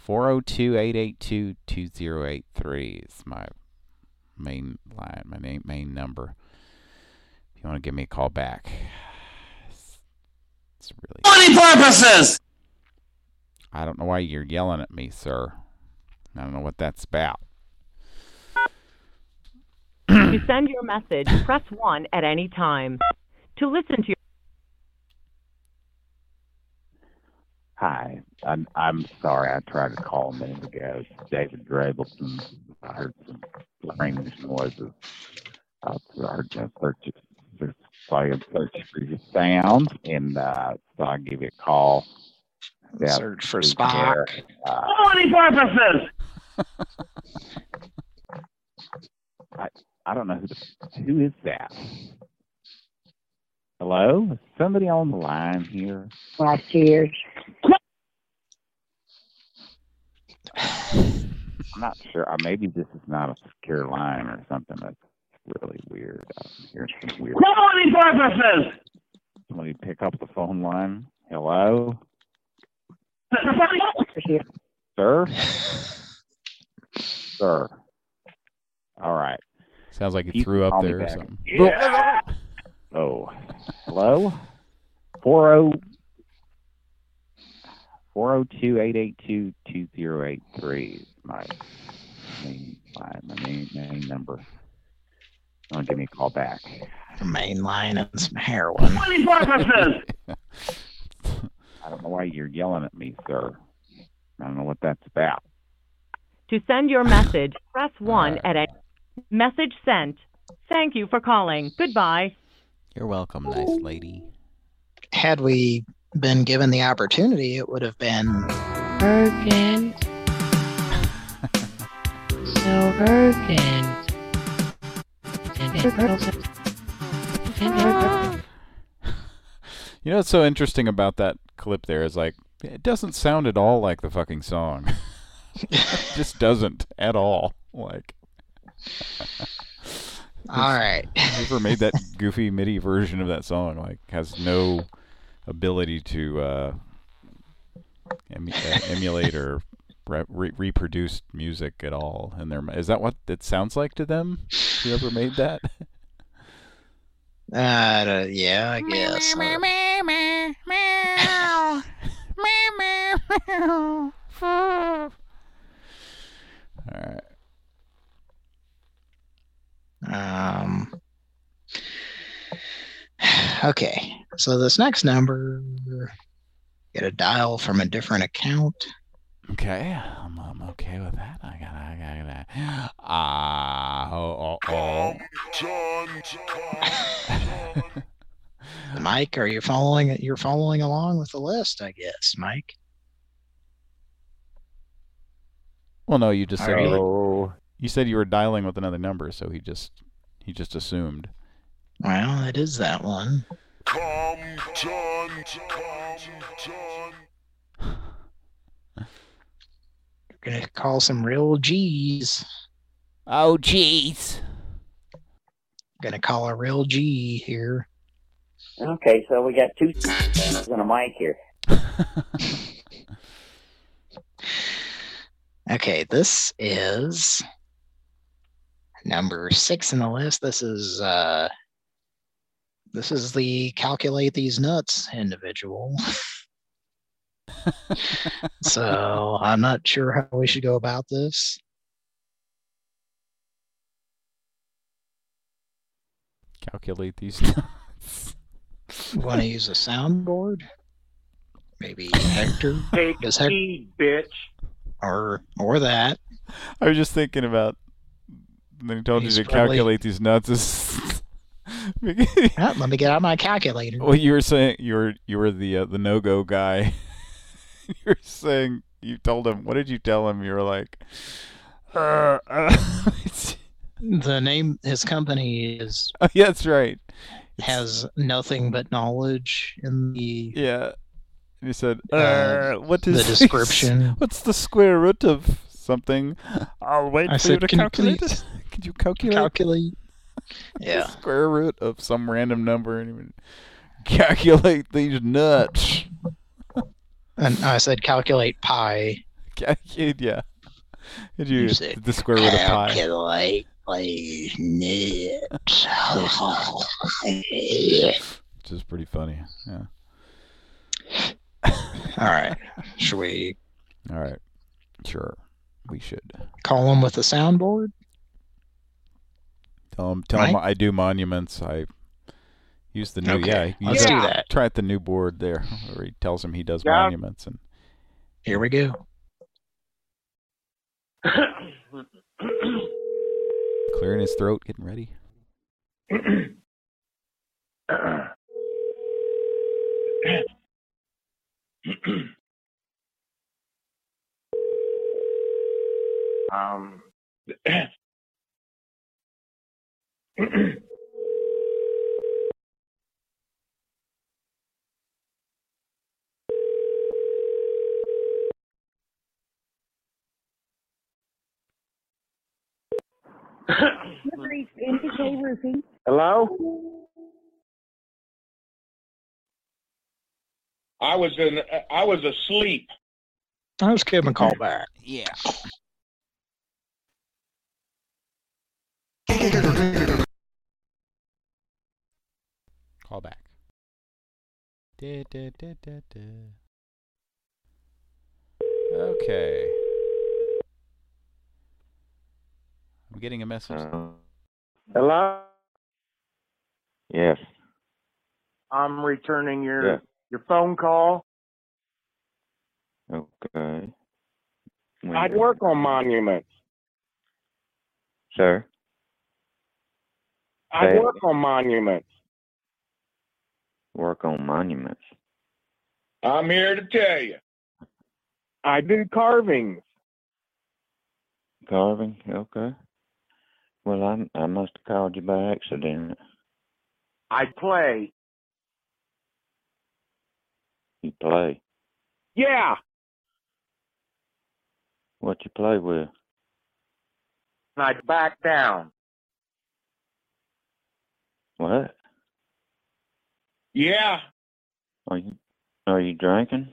402-882-2083 is my main line, my name, main number. If you want to give me a call back. It's, it's really Quality purposes! I don't know why you're yelling at me, sir. I don't know what that's about. To send your message, press 1 at any time. To listen to your Hi, I'm, I'm sorry. I tried to call a minute ago. It's David Drabelson. I heard some strange noises. I heard you search, search, so I search for your sound, and uh, so I give you a call. Yeah, Search for Spock. care. Uh, Only purposes. I, I don't know who the, who is that. Hello, is somebody on the line here? Last year's. I'm not sure. Uh, maybe this is not a secure line or something. That's really weird. I'm hearing some weird. Only purposes. Somebody pick up the phone line. Hello, sir. sir. All right. Sounds like he You threw up call me there or something. Yeah. Oh, hello. Four zero. Four zero two eight eight two two zero eight three. My main line, my main main number. Don't give me a call back. Main line and some heroin. Only purposes. I don't know why you're yelling at me, sir. I don't know what that's about. To send your message, press 1 uh, at any message sent. Thank you for calling. Goodbye. You're welcome, nice lady. Had we been given the opportunity, it would have been Virgin. so virgin. You know what's so interesting about that clip there is like it doesn't sound at all like the fucking song. it just doesn't at all. Like All right. Whoever made that goofy MIDI version of that song like has no ability to uh, emu- uh, emulate or re- re- reproduce music at all. And their is that what it sounds like to them? Whoever made that? Uh, yeah, I guess. All right. Um, okay, so this next number, get a dial from a different account. Okay, I'm, I'm okay with that. I got, I got, I got. Ah, oh, oh, oh. Mike, are you following? You're following along with the list, I guess, Mike. Well, no, you just said you were, Hello. You said you were dialing with another number, so he just he just assumed. Well, it is that one. You're gonna call some real G's. Oh, jeez. Gonna call a real G here. Okay, so we got two and a mic here. Okay, this is number six in the list. This is uh this is the calculate these nuts individual. so I'm not sure how we should go about this. Calculate these. Nuts. Want to use a soundboard? Maybe Hector? Take Does Hec- heed, bitch. or or that. I was just thinking about. Then he told He's you to probably- calculate these nuts. Is let me get out my calculator. well, you were saying you were you were the uh, the no go guy. you were saying you told him. What did you tell him? You were like, uh, uh, The name his company is oh, yeah, that's right. has nothing but knowledge in the Yeah. And he said, Uh, uh, the description. What's the square root of something? I'll wait I for you said, to calculate please it. Could you calculate? calculate. the Yeah. square root of some random number and even calculate these nuts. And I said calculate pi. Calculate, yeah. Did you, You said the square root of pi? Calculate these nuts. Which is pretty funny. Yeah. All right. Should we All right. Sure. We should. call him with a soundboard? Tell him, tell him Mike? I do monuments. I use the new, Okay, yeah. let's use do that. Try at the new board there where he tells him he does Yeah. monuments and Here we go. Clearing his throat, getting ready. um. NPK Roofing. Hello? I was in. I was asleep. I was giving a call back. Yeah. Call back. Da, da, da, da, da. Okay. I'm getting a message. Hello? Yes. I'm returning your Yeah. your phone call. Okay. When I'd work on monuments. Sir? I'd Say it. work on monuments. Work on monuments. I'm here to tell you. I do carvings. Carving? Okay. Well, I I must have called you by accident. I play. You play. Yeah. What you play with? I'd back down. What? Yeah. Are you are you drinking?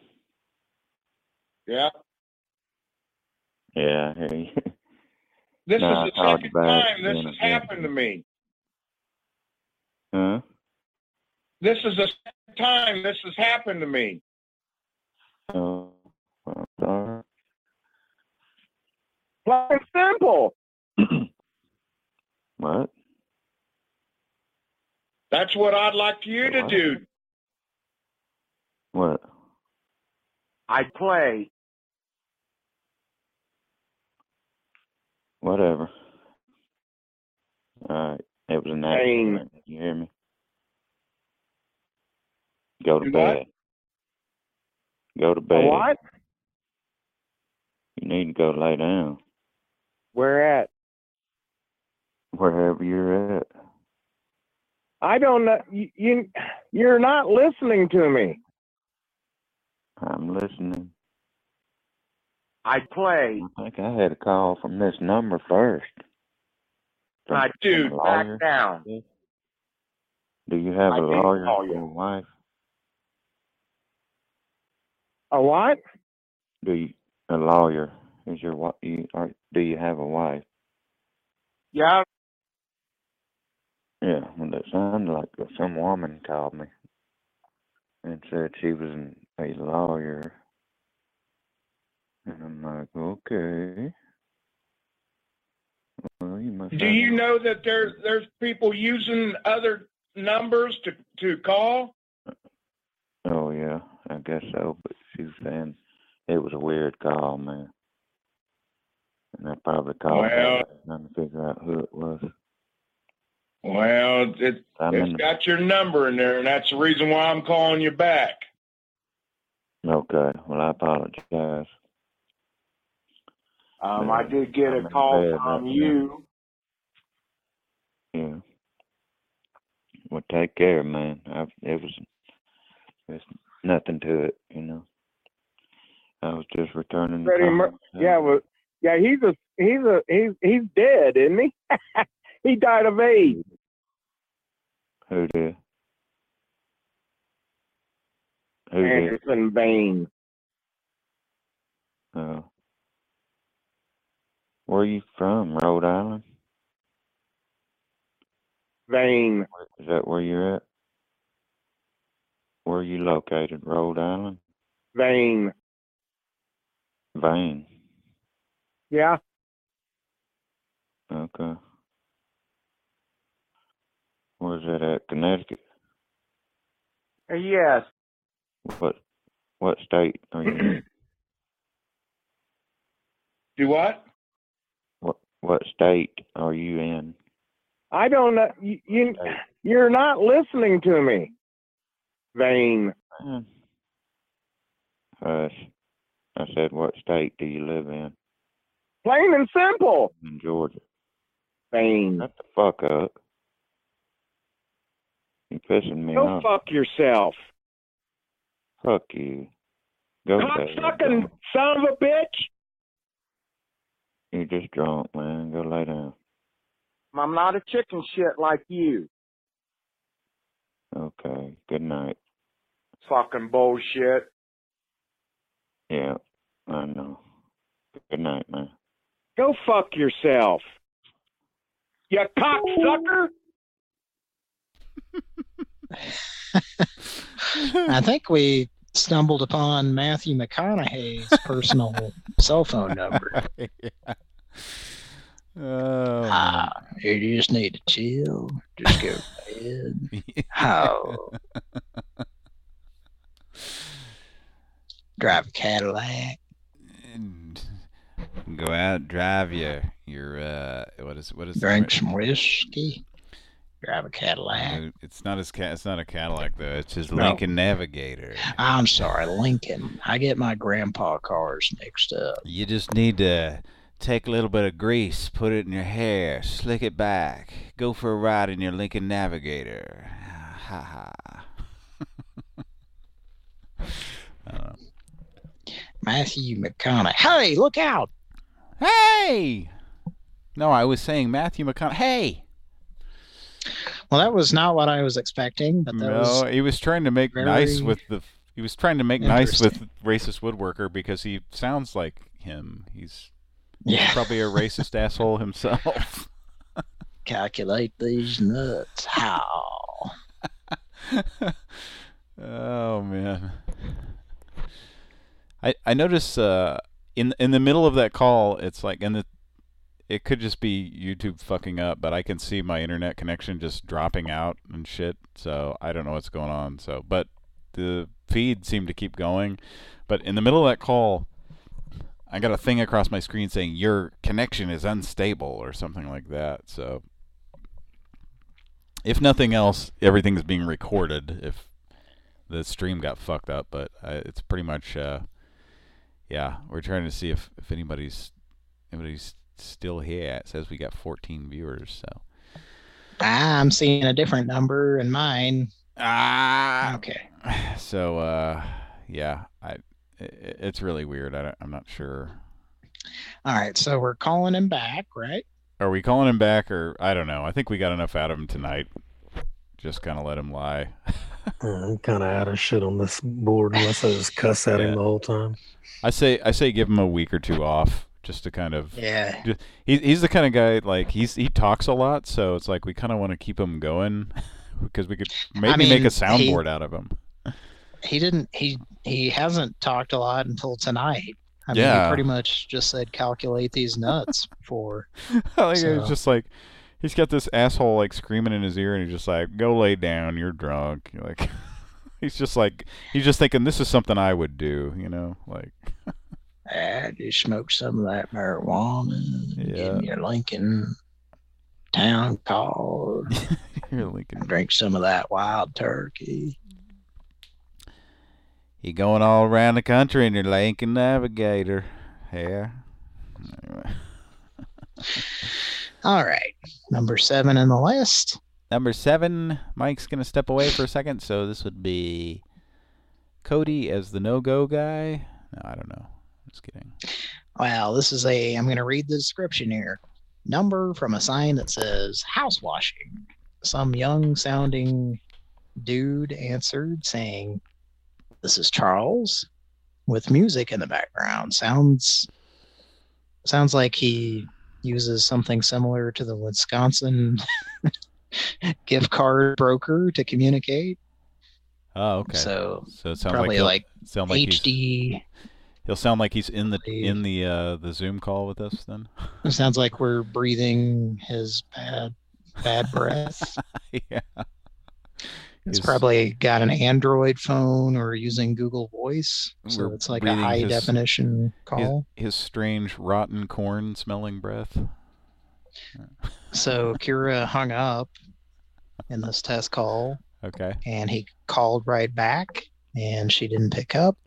Yeah. Yeah, I hear you. This No, is the second time this has happened to me. Huh? This is the second time this has happened to me. Oh, I'm sorry. Plain simple. What? That's what I'd like you to What? do. What? I play. Whatever. Alright. It was an Pain. accident. You hear me? Go to Do what? bed. Go to bed. What? You need to go lay down. Where at? Wherever you're at. I don't know. You, you you're not listening to me. I'm listening. I play. I think I had a call from this number first. From, I from dude, a back down. Do you have I a lawyer call for your wife? A what? Do you a lawyer? Is your what you are do you have a wife? Yeah. Yeah, well that sounded like some woman called me and said she was an, a lawyer. And I'm like, okay. Well, you must Do you a- know that there's there's people using other numbers to to call? Oh yeah, I guess so. But she was saying it was a weird call, man. And I probably called her Well- trying to figure out who it was. Well, it I'm in it's the- got your number in there, and that's the reason why I'm calling you back. Okay, well I apologize. Um, Yeah, I did get I'm a call from you. Yeah. Well, take care, man. I, it was, there's nothing to it, you know. I was just returning the Freddie call. Mer- yeah, well, yeah, he's a he's a he's he's dead, isn't he? he died of AIDS. Who did? Who did? Anderson Bain. Oh. Where are you from? Rhode Island? Vain. Is that where you're at? Where are you located? Rhode Island? Vain. Vane. Yeah. Okay. Where's it at? Connecticut? Yes. What what state are you in? Do what? What what state are you in? I don't know. You, you you're not listening to me. Vane. Hmm. Hush. I said, what state do you live in? Plain and simple. In Georgia. Vane. Shut the fuck up. You're pissing me Go off. fuck yourself. Fuck you. Go Cocksucking son of a bitch. You're just drunk, man. Go lay down. I'm not a chicken shit like you. Okay. Good night. Fucking bullshit. Yeah, I know. Good night, man. Go fuck yourself. You cocksucker. I think we stumbled upon Matthew McConaughey's personal cell phone number. Oh, Ah, you just need to chill. Just go to bed. How? Drive a Cadillac. And Go out, drive your your uh, what is what is Drink some whiskey. Drive a Cadillac. It's not his cat. It's not a Cadillac though. It's his No. Lincoln Navigator. I'm sorry, Lincoln. I get my grandpa cars mixed up. You just need to take a little bit of grease, put it in your hair, slick it back, go for a ride in your Lincoln Navigator. Ha ha. I. Uh, Matthew McConaughey. Hey, look out! Hey! No, I was saying Matthew McConaughey. Hey! Well, that was not what I was expecting, but that No, was he was trying to make nice with the. He was trying to make nice with racist woodworker because he sounds like him. He's Yeah. probably a racist asshole himself. calculate these nuts. How? oh man. I I notice uh in in the middle of that call it's like and the it could just be YouTube fucking up, but I can see my internet connection just dropping out and shit. So I don't know what's going on. So but the feed seemed to keep going. But in the middle of that call I got a thing across my screen saying your connection is unstable or something like that. So if nothing else, everything's being recorded. If the stream got fucked up, but uh, it's pretty much, uh, yeah. We're trying to see if if anybody's anybody's still here. It says we got 14 viewers, so I'm seeing a different number in mine. Ah. Okay. so uh, yeah. I i it's really weird. I don't, I'm not sure. All right, so we're calling him back, right? Are we calling him back or I don't know. I think we got enough out of him tonight. Just kind of let him lie. I'm kind of out of shit on this board unless I just cuss at him the whole time. I say I say give him a week or two off just to kind of Yeah. he, he's the kind of guy like he's he talks a lot, so it's like we kind of want to keep him going because we could maybe mean, make a he- soundboard out of him. He didn't. He he hasn't talked a lot until tonight. I mean, Yeah. he pretty much just said calculate these nuts for. like so- it's just like he's got this asshole like screaming in his ear, and he's just like, "Go lay down, you're drunk." You're like, he's just like he's just thinking this is something I would do, you know, like Ah, just smoke some of that marijuana. Yeah. In your Lincoln town car. your Lincoln. Drink some of that wild turkey. you going all around the country in your Lincoln Navigator. Yeah. Anyway. All right, number seven in the list. Number seven, Mike's gonna step away for a second, so this would be Cody as the no-go guy. No, I don't know. Just kidding. Well, this is a. I'm going to read the description here. Number from a sign that says house washing. Some young sounding dude answered saying, "This is Charles," with music in the background. Sounds sounds like he uses something similar to the Wisconsin gift card broker to communicate. Oh, okay. So, so it sounds probably like, like sound like HD. He'll sound like he's in the in the uh, the Zoom call with us then. It sounds like we're breathing his bad bad breath. yeah. It's His- probably got an Android phone or using Google Voice, so it's like a high his- definition his, call. his strange rotten corn smelling breath. So Kira hung up in this test call, Okay. and he called right back, and she didn't pick up.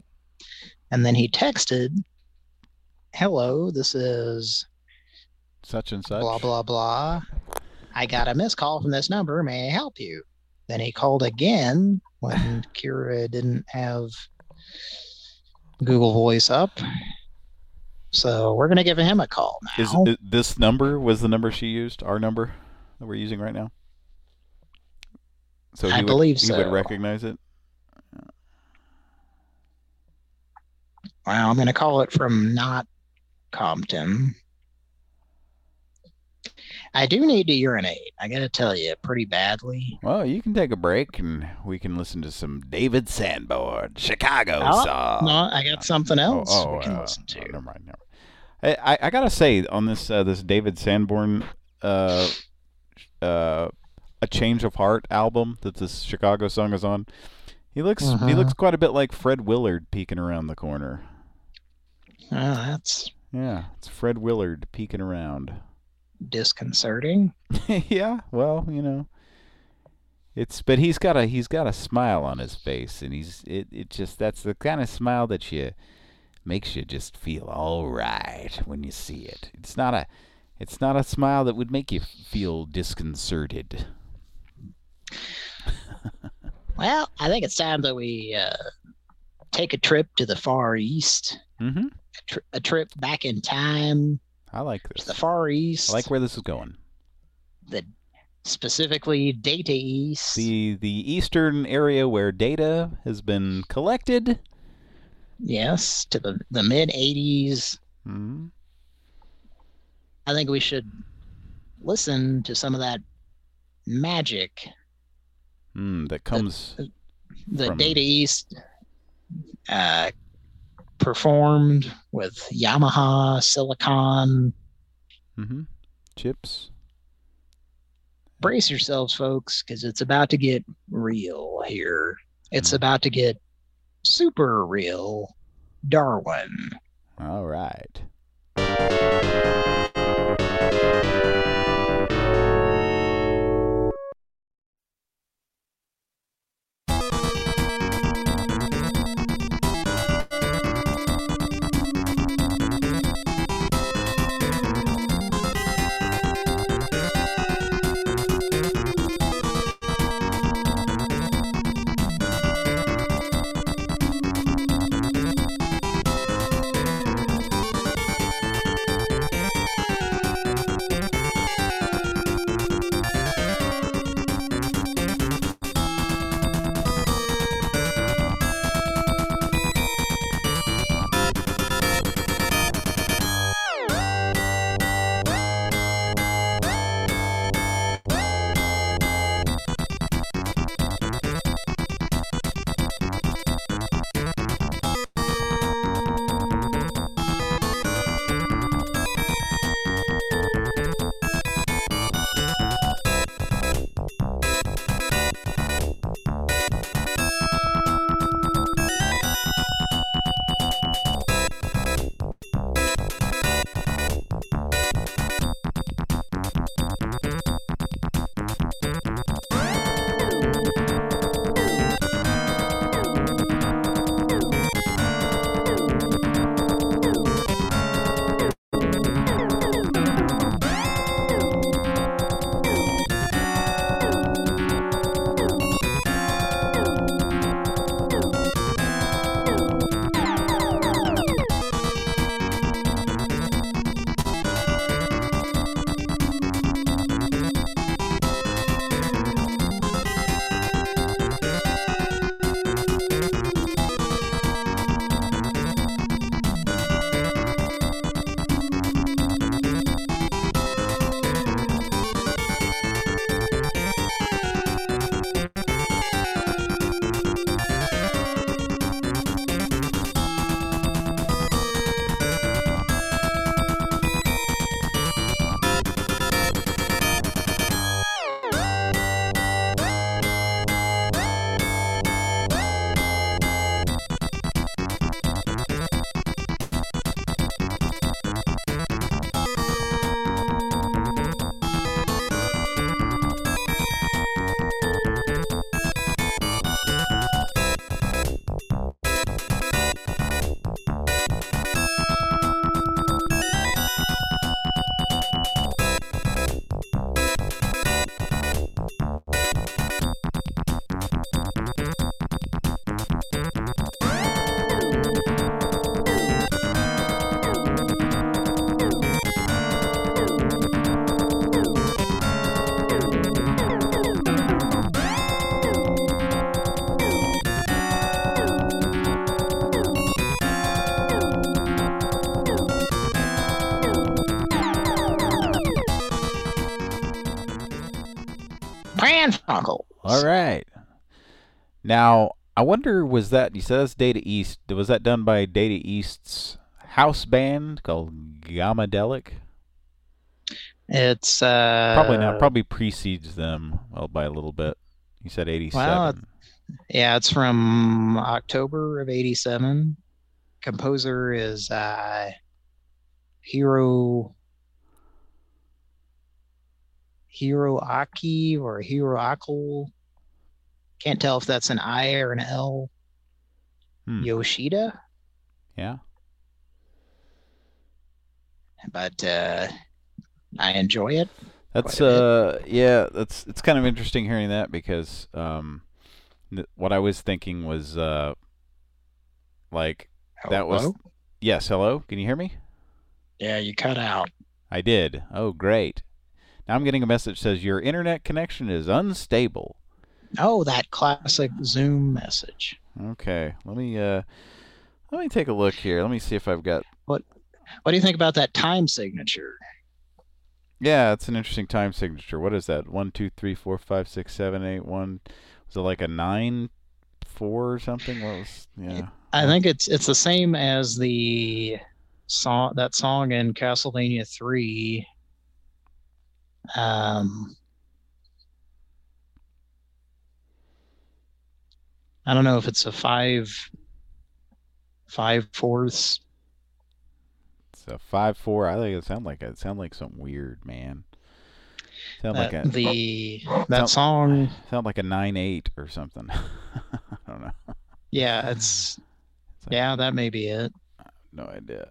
And then he texted, "Hello, this is Such and such. blah blah blah. I got a missed call from this number. May I help you?" Then he called again when Kira didn't have Google Voice up. So we're gonna give him a call now. Is, is this number was the number she used? Our number that we're using right now. So he I would, believe he would recognize it. Well, I'm gonna call it from not Compton. I do need to urinate. I gotta tell you, pretty badly. Well, you can take a break and we can listen to some David Sanborn, Chicago Oh, song. no, I got something Oh, else oh, we can uh, listen to. oh, never mind. Never. I, I I gotta say on this uh, this David Sanborn uh uh a Change of Heart album that this Chicago song is on, he looks he Mhm. looks quite a bit like Fred Willard peeking around the corner. Oh, that's Yeah, it's Fred Willard peeking around. disconcerting. yeah, well, you know, it's but he's got a he's got a smile on his face, and he's it it just that's the kind of smile that you makes you just feel all right when you see it. It's not a it's not a smile that would make you feel disconcerted. Well, I think it's time that we uh, take a trip to the Far East. Mm-hmm. A, tri- a trip back in time I like this. the Far East. I like where this is going. the specifically Data East. The the eastern area where data has been collected. Yes, to the the mid '80s. hmm I think we should listen to some of that magic Mm, that comes the From- Data East uh, performed with Yamaha Silicon. hmm chips. Brace yourselves, folks, because it's about to get real here. It's Hmm. about to get super real. Darwin. All right. All right. Now, I wonder was that you said that's Data East. Was that done by Data East's house band called Gamadelic? It's uh Probably not. Probably precedes them well by a little bit. You said 87. Well, yeah, it's from October of '87. Composer is uh, Hiro Hiroaki or Hiroakal. Can't tell if that's an I or an L. Hmm. Yoshida, yeah. but uh, I enjoy it. That's quite a bit. uh yeah, that's it's kind of interesting hearing that because um th- what I was thinking was uh like that was Yes, hello. Can you hear me? Yeah, you cut out. I did. Oh, great. Now I'm getting a message that says your internet connection is unstable. Oh, that classic Zoom message. Okay. Let me uh let me take a look here. Let me see if I've got What What do you think about that time signature? Yeah, it's an interesting time signature. What is that? One, two, three, four, five, six, seven, eight, one. Was it like a nine, four or something? What was? Yeah. I think it's it's the same as the song that song in Castlevania three. Um, I don't know if it's a five five fourths. It's a five, four. I think it sound like it sound like something weird, man. Sound like a the that song. Sound like a nine, eight or something. I don't know. Yeah, it's yeah, that may be it. No idea.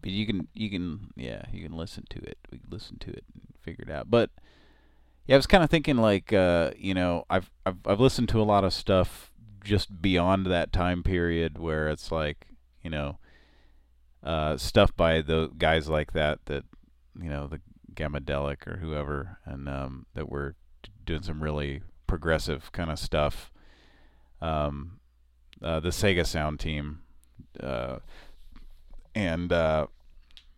But you can you can yeah you can listen to it. We can listen to it and figure it out. But yeah, I was kind of thinking like uh, you know I've I've I've listened to a lot of stuff just beyond that time period where it's like you know uh, stuff by the guys like that that you know the Gamadelic or whoever and um, that were doing some really progressive kind of stuff. Um, uh, the Sega Sound team, uh, and uh,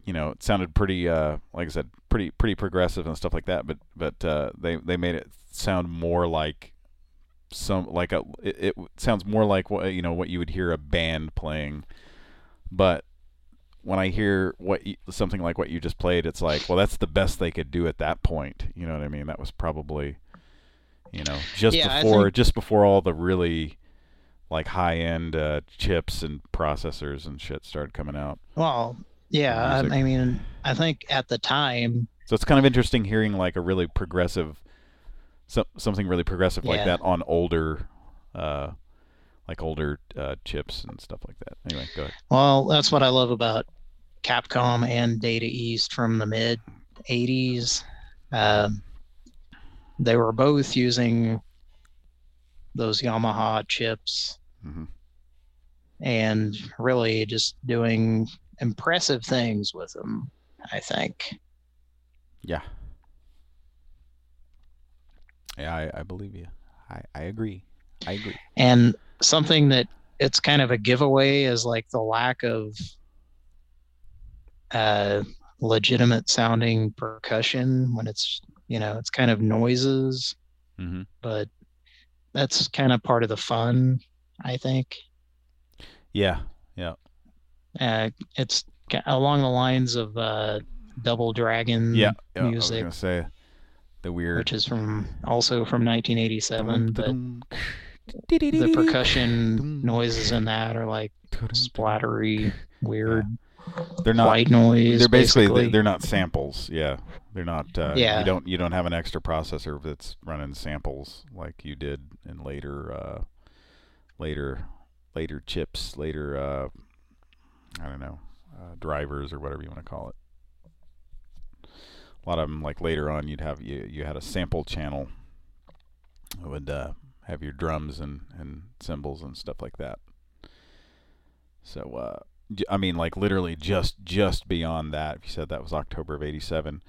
you know, it sounded pretty, uh, like I said, pretty pretty progressive and stuff like that. But but uh, they they made it sound more like some like a it, it sounds more like what you know what you would hear a band playing. But when I hear what you, something like what you just played, it's like, well, that's the best they could do at that point. You know what I mean? That was probably, you know, just Yeah, before think- just before all the really like high end uh, chips and processors and shit started coming out. Well, yeah, I. I mean, I think at the time, So it's kind of interesting hearing like a really progressive, so, something really progressive like that on older, uh, like older uh, chips and stuff like that. Anyway, go ahead. well, that's what I love about Capcom and Data East from the mid '80s. Um, they were both using those Yamaha chips Mhm. and really just doing impressive things with them. I think. Yeah. Yeah, I, I believe you. I, I agree. I agree. And something that it's kind of a giveaway is like the lack of uh, legitimate sounding percussion when it's, you know, it's kind of noises, Mm-hmm. but that's kind of part of the fun, I think. Yeah. Uh, it's along the lines of uh, Double Dragon Yeah. yeah I was gonna say the weird. which is from also from 1987, but the percussion noises in that are like splattery, weird. They're not white noise. They're basically, basically. they're not samples. Yeah, they're not. Uh, Yeah. You don't you don't have an extra processor that's running samples like you did in later uh, later later chips later uh, I don't know uh, drivers or whatever you want to call it. A lot of them like later on you'd have you you had a sample channel that would uh, have your drums and and cymbals and stuff like that. So uh, I mean, like literally just just beyond that. If you said that was October of '87,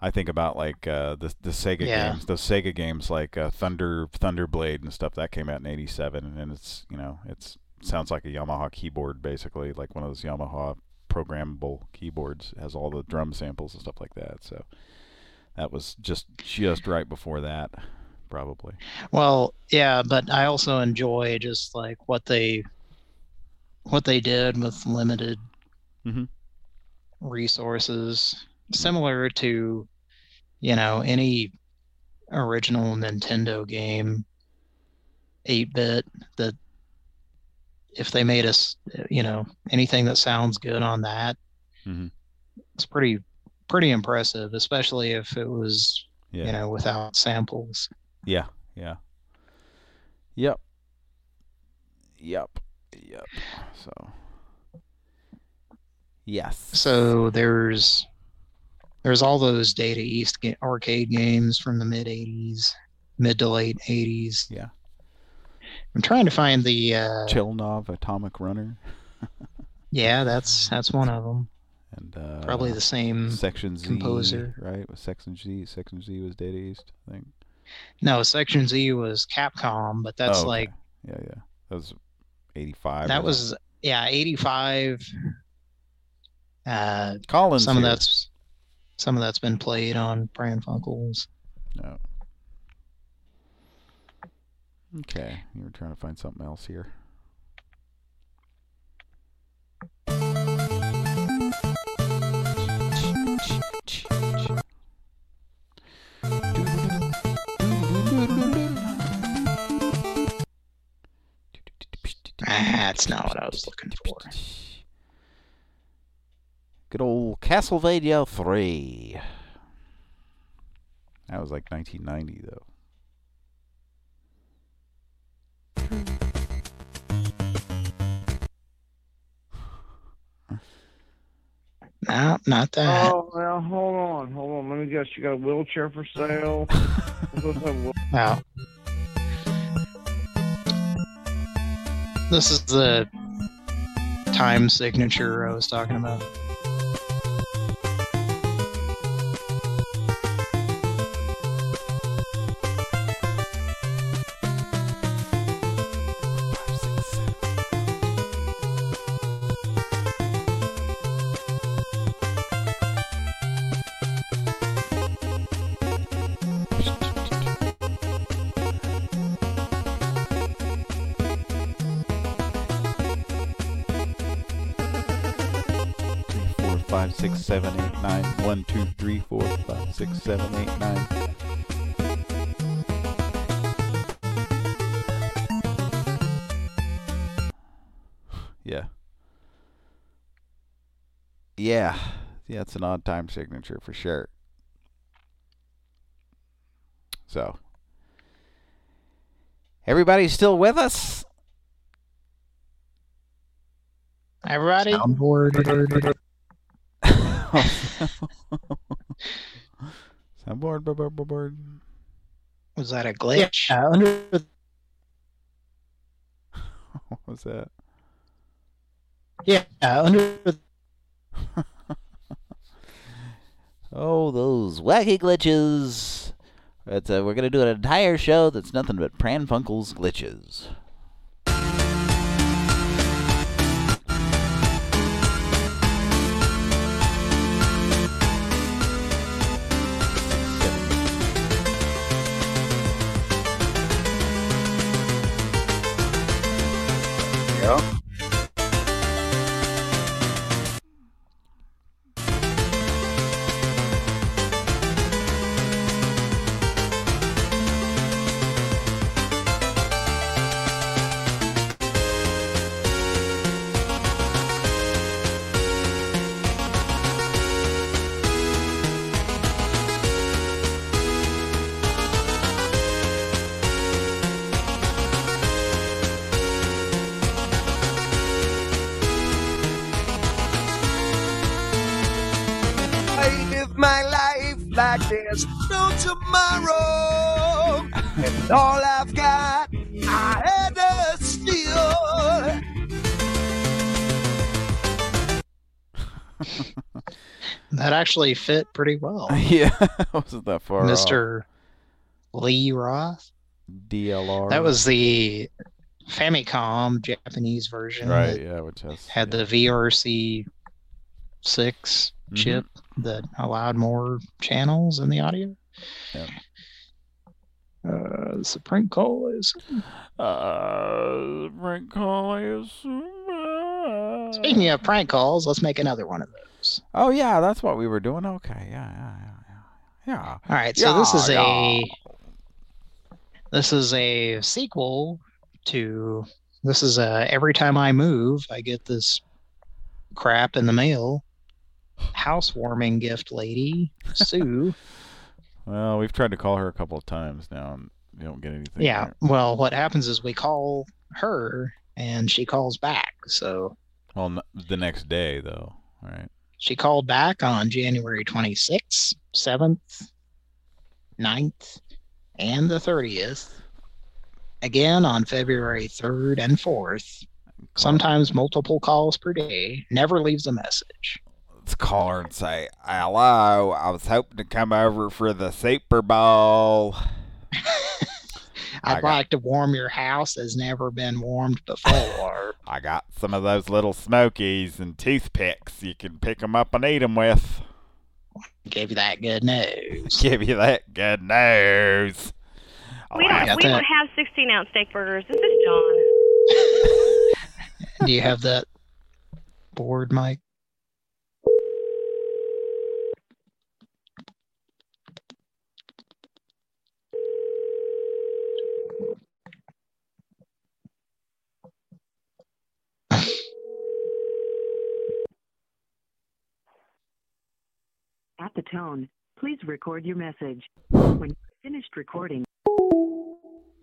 I think about like uh, the the Sega Yeah. games, those Sega games like uh, Thunder Thunderblade and stuff that came out in '87, and it's you know it's sounds like a Yamaha keyboard basically, like one of those Yamaha programmable keyboards. It has all the drum samples and stuff like that. So that was just just right before that, probably. Well, yeah, but I also enjoy just like what they what they did with limited Mhm. resources, similar to you know any original Nintendo game, eight bit that if they made us you know anything that sounds good on that, Mhm. it's pretty pretty impressive, especially if it was Yeah. you know without samples. Yeah, yeah. Yep. Yep. Yep. So. Yes. So there's there's all those Data East arcade games from the mid '80s, mid to late '80s. Yeah. I'm trying to find the. Uh, Chelnov Atomic Runner. yeah, that's that's one of them. And uh, Probably the same Section Z, composer. right? Was Section Z? Section Z was Data East, I think. No, Section Z was Capcom, but that's Oh, okay. like Yeah, yeah. That was 85. that was yeah '85. Uh, Collins Some of that's some of that's been played on Pran Funkels. No. Okay, you were trying to find something else here. That's not what I was looking for. Good old Castlevania 3. That was like 1990, though. No, not that. Oh well, hold on, hold on. Let me guess. You got a wheelchair for sale? I'm supposed to have a wheel- Wow. This is the time signature I was talking about. Seven, eight, nine. Yeah. Yeah. Yeah, it's an odd time signature for sure. So. Everybody still with us? Everybody? Soundboard. Soundboard, board, bored, bored, bored. Was that a glitch? Yeah, under What was that? yeah, under Oh, those wacky glitches. It's, uh, we're going to do an entire show that's nothing but Pran Funkel's glitches. Actually fit pretty well. yeah, wasn't that far off. Mr. Lee Roth. DLR. That was the Famicom Japanese version. right. Yeah, which has Had the VRC 6 Mhm. chip that allowed more channels in the audio. Yeah. Uh, prank call is. Uh, prank call is. Speaking of prank calls, let's make another one of those. Oh yeah, that's what we were doing. Okay, yeah, yeah, yeah, yeah. yeah. All right, so this is Yeah, a this is a sequel to this is a every time I move, I get this crap in the mail. Housewarming gift lady, Sue. Well, we've tried to call her a couple of times now, and we don't get anything. yeah, there. well, what happens is we call her and she calls back. So Well, the next day though, right? She called back on January 26th, 7th, 9th, and the 30th. Again on February 3rd and 4th. Sometimes multiple calls per day. Never leaves a message. Let's call her and say, "Hello, I was hoping to come over for the Super Bowl." I'd got- like to warm your house as never been warmed before. I got some of those little smokies and toothpicks. You can pick them up and eat them with. Give you that good news. Give you that good news. We Oh, don't got we don't have 16 ounce steak burgers. Is this is John. Do you have that board, Mike? At the tone, please record your message. When finished recording,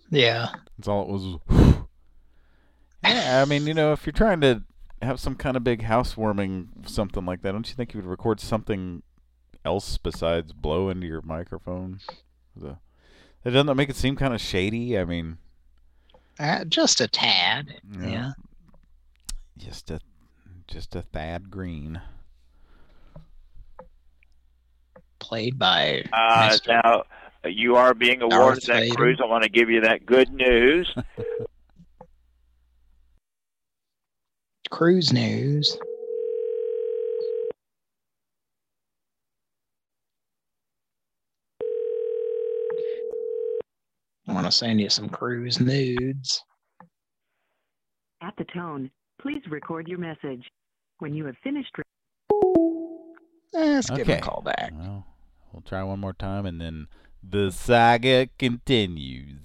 Yeah. That's all it was. yeah, I mean, you know, if you're trying to have some kind of big housewarming, something like that, don't you think you would record something else besides blow into your microphone? The, it doesn't that make it seem kind of shady. I mean, Uh, just a tad. Yeah. yeah. Just a just a Thad Green. Played by Uh, now, you are being awarded Darth that Vader. cruise. I want to give you that good news. Cruise News. I want to send you some cruise nudes. at the tone, please record your message. When you have finished, re- let's give Okay. a call back. Well, we'll try one more time, and then the saga continues.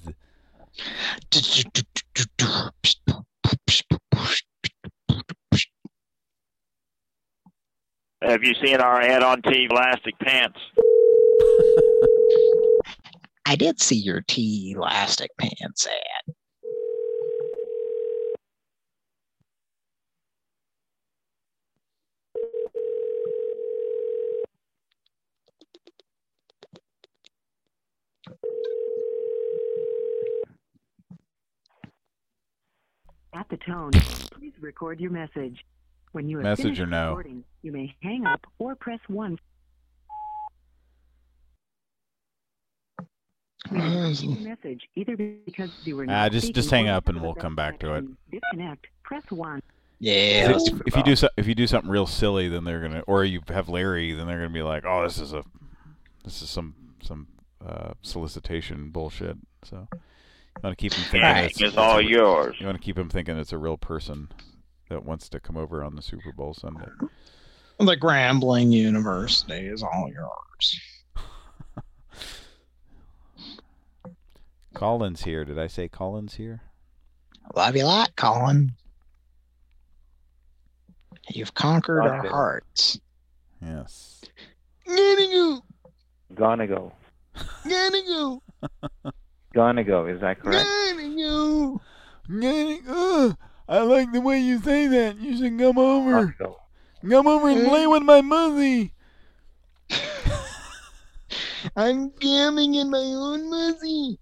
Have you seen our ad on TV, Elastic Pants? I did see your T elastic pants ad. At the tone, please record your message. When you have Message finished or no? recording, you may hang up or press one. We did not get your message either because you were Ah, not just- just hang up and we'll come back to it. Disconnect. Press one. Yeah. if, if you do so, if you do something real silly, then they're gonna, or you have Larry, then they're gonna be like, "Oh, this is a, this is some some uh, solicitation bullshit." So you want to keep them thinking Right, it's, it's a- all yours. You want to keep them thinking it's a real person that wants to come over on the Super Bowl Sunday. The Grambling University is all yours. Collins here. Did I say Collins here? Love you a lot, Colin. You've conquered our Okay. hearts. Yes. Gonna go. Gonna go. Gonna go. Gonna go. Is that correct? Gonna go. Uh, I like the way you say that. You should come over. Come over and play with my muzzy. I'm gamming in my own muzzy.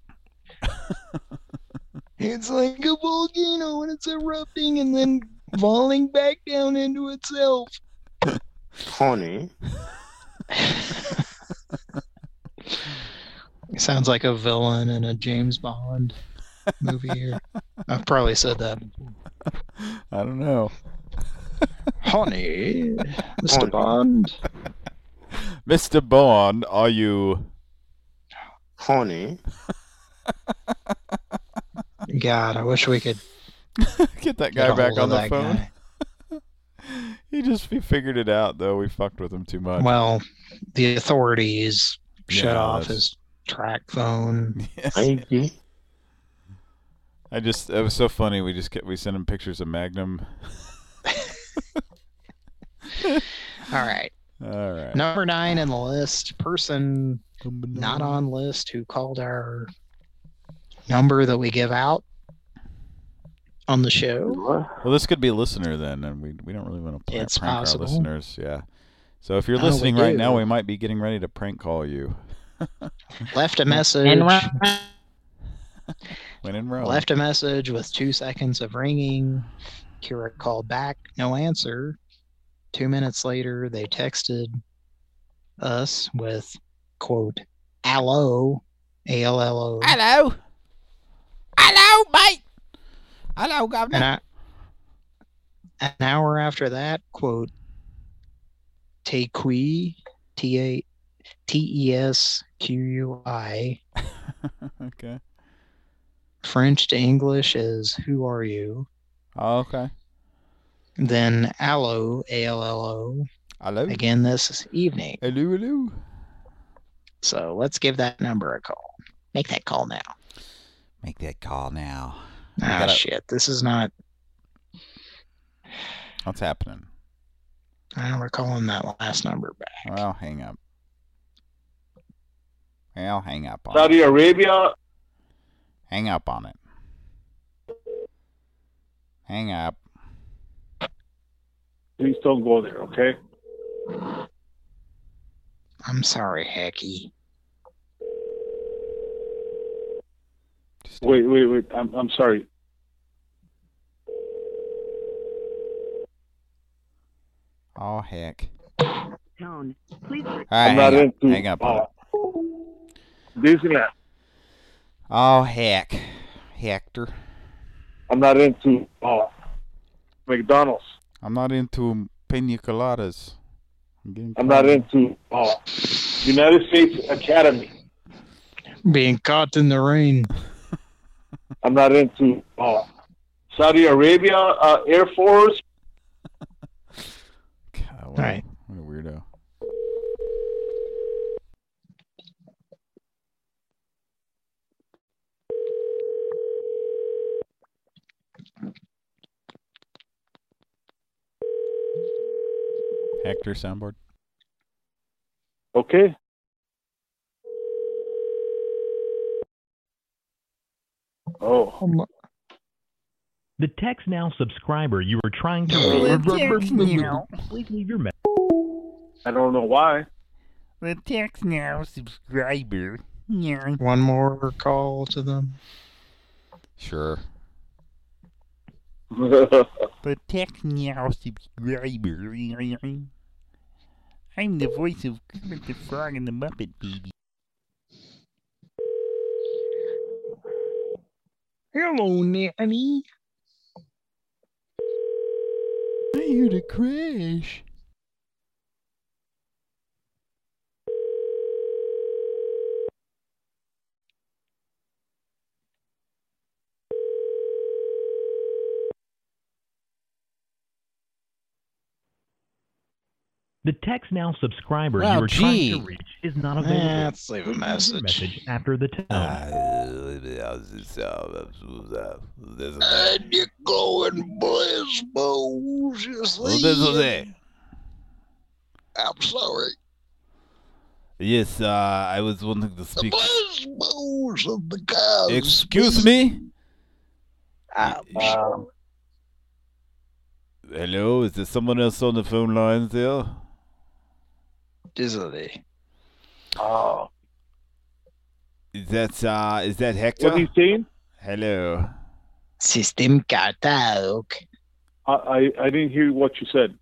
it's like a volcano when it's erupting and then falling back down into itself. Honey. He sounds like a villain in a James Bond movie. Or, I've probably said that. I don't know. Honey, Mr. Bond. Mr. Bond, are you? Honey. God, I wish we could Get that guy a back on the phone. he just he figured it out though. We fucked with him too much. Well, the authorities shut Yeah, off that's- his track phone. I just it was so funny. We just get we sent him pictures of Magnum. All right. All right. Number nine in the list, person not on list who called our number that we give out on the show. Well, this could be a listener then, and we we don't really want to prank, prank possible. our listeners. Yeah. So if you're Oh, we listening right now, we might be getting ready to prank call you. Left a message. when in Rome. Left a message with two seconds of ringing. Kira called back, no answer. Two minutes later, they texted us with quote, "Allo, A L L O." Hello. Hello, mate. Hello, governor. I, an hour after that, quote, Tequi, T A T E S Q U I, okay. French to English is "Who are you?" Oh, okay. Then allo, A L L O. Hello. Again this evening. Hello, hello. So let's give that number a call. Make that call now. Make that call now. Ah, gotta- shit. This is not. What's happening? I we're calling that last number back. Well, hang up. Well, hang up on Saudi it. Arabia. Hang up on it. Hang up. Please don't go there, okay? I'm sorry, Hacky. Wait, wait, wait. I'm I'm sorry. Oh heck. Tone. Please. All right, I'm hang not up. into Hang up on uh, it. Disneyland. Oh heck, Hector. I'm not into uh, McDonald's. I'm not into pina coladas. I'm, I'm not into uh, United States Academy. Being caught in the rain. I'm not into uh, Saudi Arabia uh, Air Force. God, what, Right. a, what a weirdo. Hector soundboard. Okay. Oh. The Text Now subscriber you were trying to The reach. Text Now. Please leave your message. I don't know why. The Text Now subscriber. Yeah. One more call to them. Sure. The The Text Now subscriber. I'm the voice of Kermit the Frog and the Muppet Baby. Hello, Nanny. I heard a crash. The Text Now subscriber Wow, you were trying to reach is not available. Eh, let's leave a Please your message. after the tone. And you're going blissbows, you see. I'm sorry. Yes, uh, I was wanting to The speak. of the cows. Excuse me? Um, Hello, is there someone else on the phone lines there? Disney. Oh. Is that uh is that Hector? What are you saying? Hello. System Katalog. I, I I didn't hear what you said.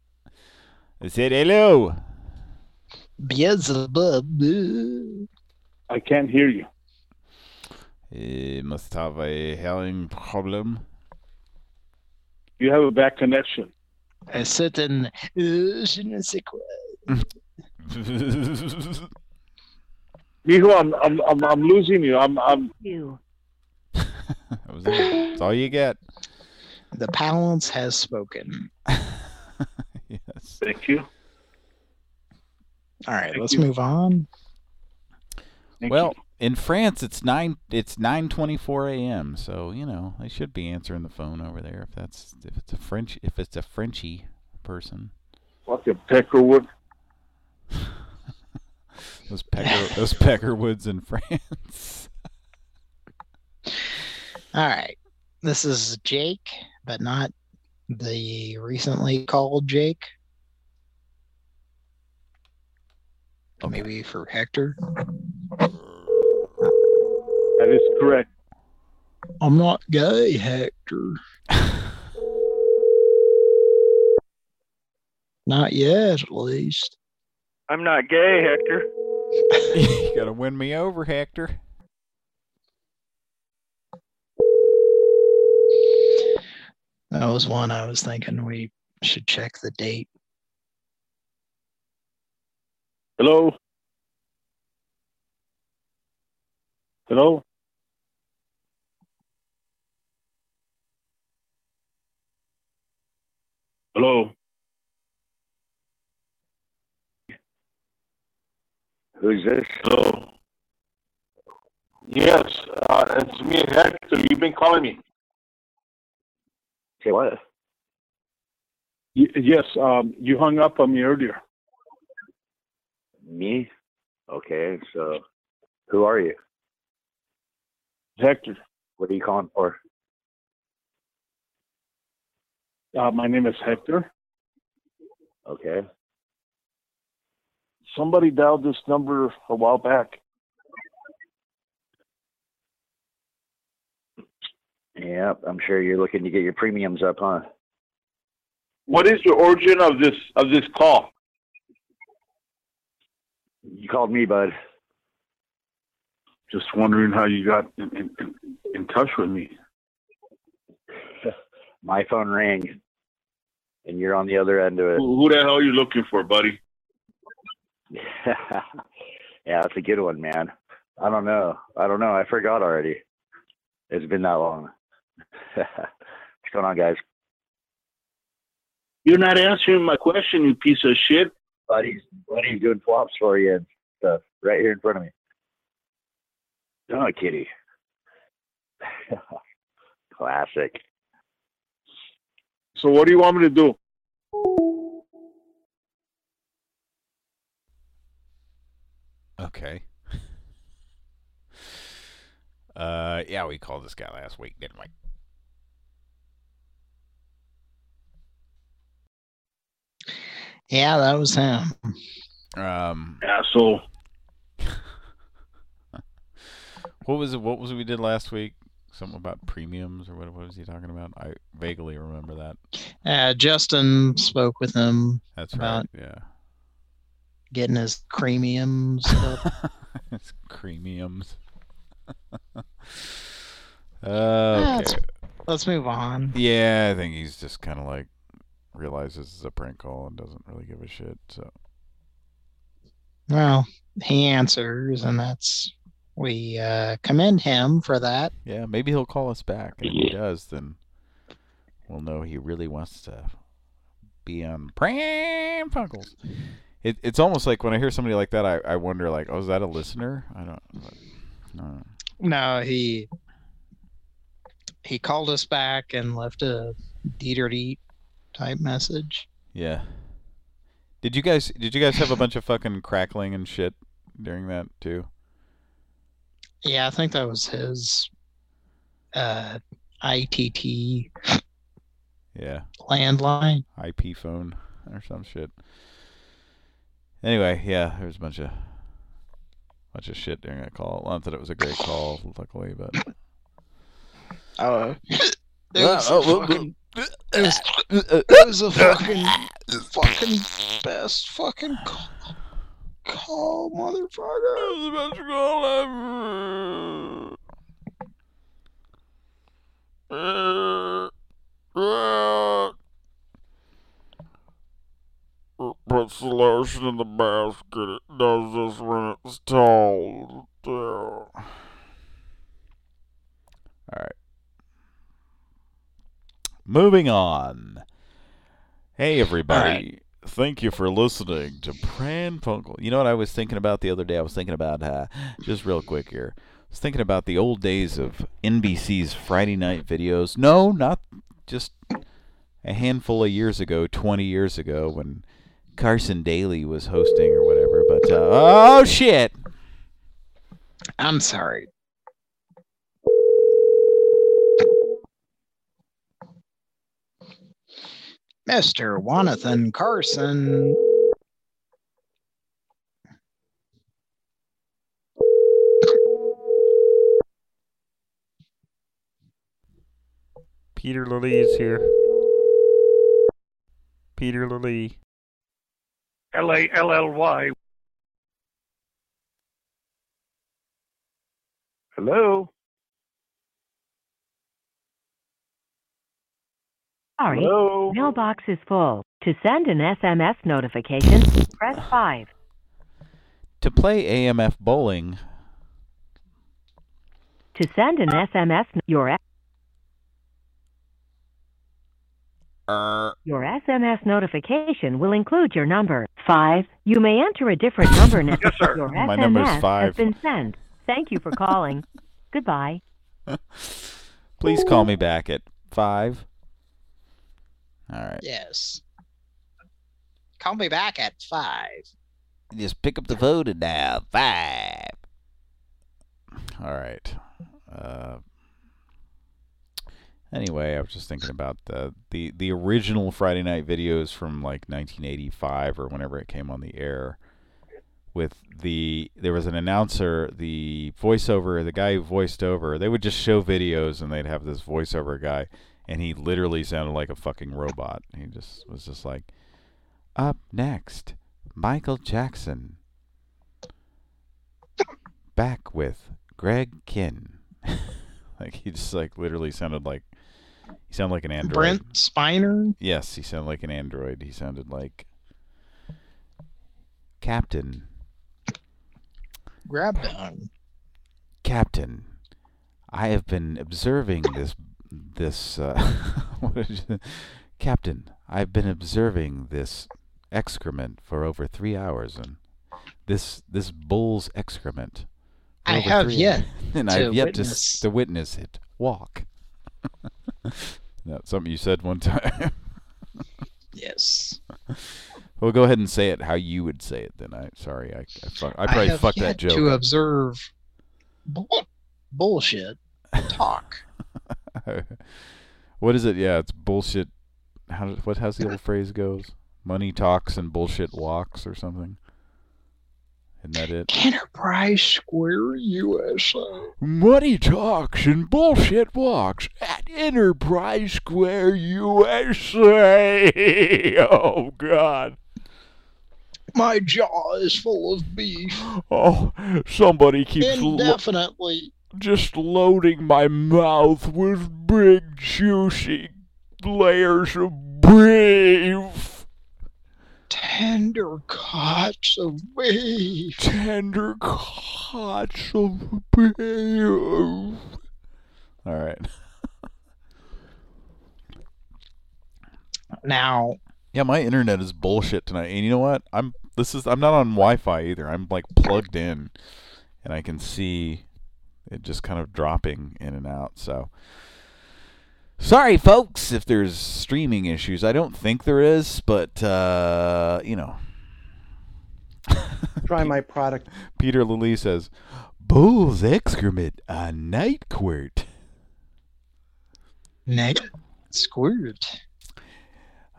I said hello. Beelzebub. I can't hear you. He must have a hearing problem. You have a bad connection. A certain. Uh, je ne sais quoi. Mijo, I'm, I'm, I'm, I'm losing you. I'm, I'm. You. That was it. That's all you get. The Palance has spoken. yes. Thank you. All right, Thank let's you. move on. Thank well, in France, it's nine. It's nine twenty-four a.m. So you know they should be answering the phone over there if that's if it's a French if it's a Frenchy person. Fucking Peckerwood. Those pecker those peckerwoods in France. All right. This is Jake, but not the recently called Jake. Maybe for Hector. That is correct. I'm not gay, Hector. not yet, at least. I'm not gay, Hector. you gotta win me over, Hector. That was one I was thinking we should check the date. Hello? Hello? Hello? Who's this? Hello? Yes, uh, it's me, Hector. You've been calling me. Say what? Y- yes, um, you hung up on me earlier. Me? Okay, so who are you? Hector. What are you calling for? Uh, my name is Hector. Okay. Somebody dialed this number a while back. Yep, I'm sure you're looking to get your premiums up, huh? What is the origin of this of this call? You called me, bud. Just wondering how you got in, in, in, in touch with me. My phone rang, and you're on the other end of it. Who, who the hell are you looking for, buddy? yeah, that's a good one, man. I don't know. I don't know. I forgot already. It's been that long. What's going on, guys? You're not answering my question, you piece of shit. Buddy's buddy's doing flops for you and stuff right here in front of me. Oh, kitty. Classic. So what do you want me to do? Okay. Uh, yeah, we called this guy last week, didn't we? Yeah, that was him. Um, Asshole. what was it? What was it we did last week? Something about premiums or what? What was he talking about? I vaguely remember that. Uh, Justin spoke with him That's about right. Yeah. Getting his premiums up. it's premiums. Okay. let's, let's move on. Yeah, I think he's just kind of like realizes it's a prank call and doesn't really give a shit. So Well, he answers, and that's we uh, commend him for that. yeah, maybe he'll call us back. And if he does, then we'll know he really wants to be on Pran Funkels. It, it's almost like when I hear somebody like that, I, I wonder like, oh, is that a listener? I don't. No. No, he he called us back and left a Dieter Deet type message. Yeah. Did you guys did you guys have a bunch of fucking crackling and shit during that too? Yeah, I think that was his uh, ITT Yeah. landline. IP phone or some shit. Anyway, yeah, there was a bunch of bunch of shit during that call. Not that it was a great call, luckily, but Oh, it was, oh, a well, fucking, it was, it was a fucking fucking best fucking call. call, motherfucker. Best call ever. Puts the lotion in the basket. It does this when it's tall. All right. Moving on. Hey, everybody. Thank you for listening to Pran Funkel. You know what I was thinking about the other day? I was thinking about, uh, just real quick here. I was thinking about the old days of NBC's Friday night videos. No, not just a handful of years ago, 20 years ago, when Carson Daly was hosting or whatever. But, uh, oh, shit. I'm sorry. Mr. Jonathan Carson. Peter Lilly is here. Peter Lilly. L A L L Y. Hello. Sorry, Hello? mailbox is full. To send an SMS notification, press 5. To play AMF bowling, To send an SMS, n- your S- er. your SMS notification will include your number. 5. You may enter a different number now. Yes, sir. Your My SMS number's has five. been sent. Thank you for calling. Goodbye. please call me back at 5. All right. Yes. Call me back at five. Just pick up the phone and dial 5. All right. Uh, anyway, I was just thinking about the, the the original Friday night videos from like 1985 or whenever it came on the air. With the there was an announcer, the voiceover, the guy who voiced over. They would just show videos and they'd have this voiceover guy, and he literally sounded like a fucking robot. He just was just like, up next, Michael Jackson. Back with Greg Kihn. like he just like literally sounded like he sounded like an android. Brent Spiner. Yes, he sounded like an android. He sounded like Captain. Grab down. Captain, I have been observing this this uh, what is it? Captain, I've been observing this excrement for over three hours, and this this bull's excrement. I have three yet and I've yet to to witness it walk. That's something you said one time. Yes. well, go ahead and say it how you would say it. Then I sorry, I I, fuck, I probably have fucked that joke. to up. observe bull- bullshit talk. what is it? Yeah, it's bullshit. How what? How's the old phrase goes? Money talks and bullshit walks, or something. Isn't that it? Enterprise Square USA. Money talks and bullshit walks at Enterprise Square USA. Oh God. My jaw is full of beef. Oh, somebody keeps lo- Indefinitely. just loading my mouth with big juicy layers of beef. Tender cuts of beef. Tender cuts of beef. All right. Now, Yeah, my internet is bullshit tonight. And you know what? I'm this is I'm not on Wi-Fi either. I'm like plugged in and I can see it just kind of dropping in and out. So Sorry folks if there's streaming issues. I don't think there is, but uh, you know. Try my product. Peter Lilly says, "Bull's excrement a night quirt." Night squirt.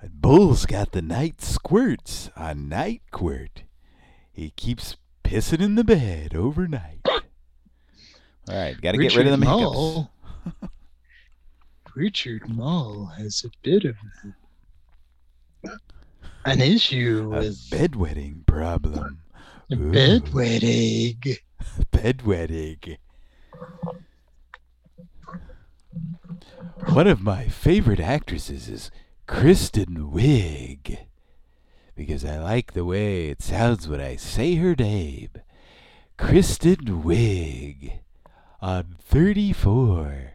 Bull's got the night squirts a night quirt. He keeps pissing in the bed overnight. All right, got to get rid of the Richard hiccups. Mull- Richard Moll has a bit of an issue A with bedwetting problem. Bedwetting. Bedwetting. One of my favorite actresses is Kristen Wiig. Because I like the way it sounds when I say her name. Kristen Wiig on 34.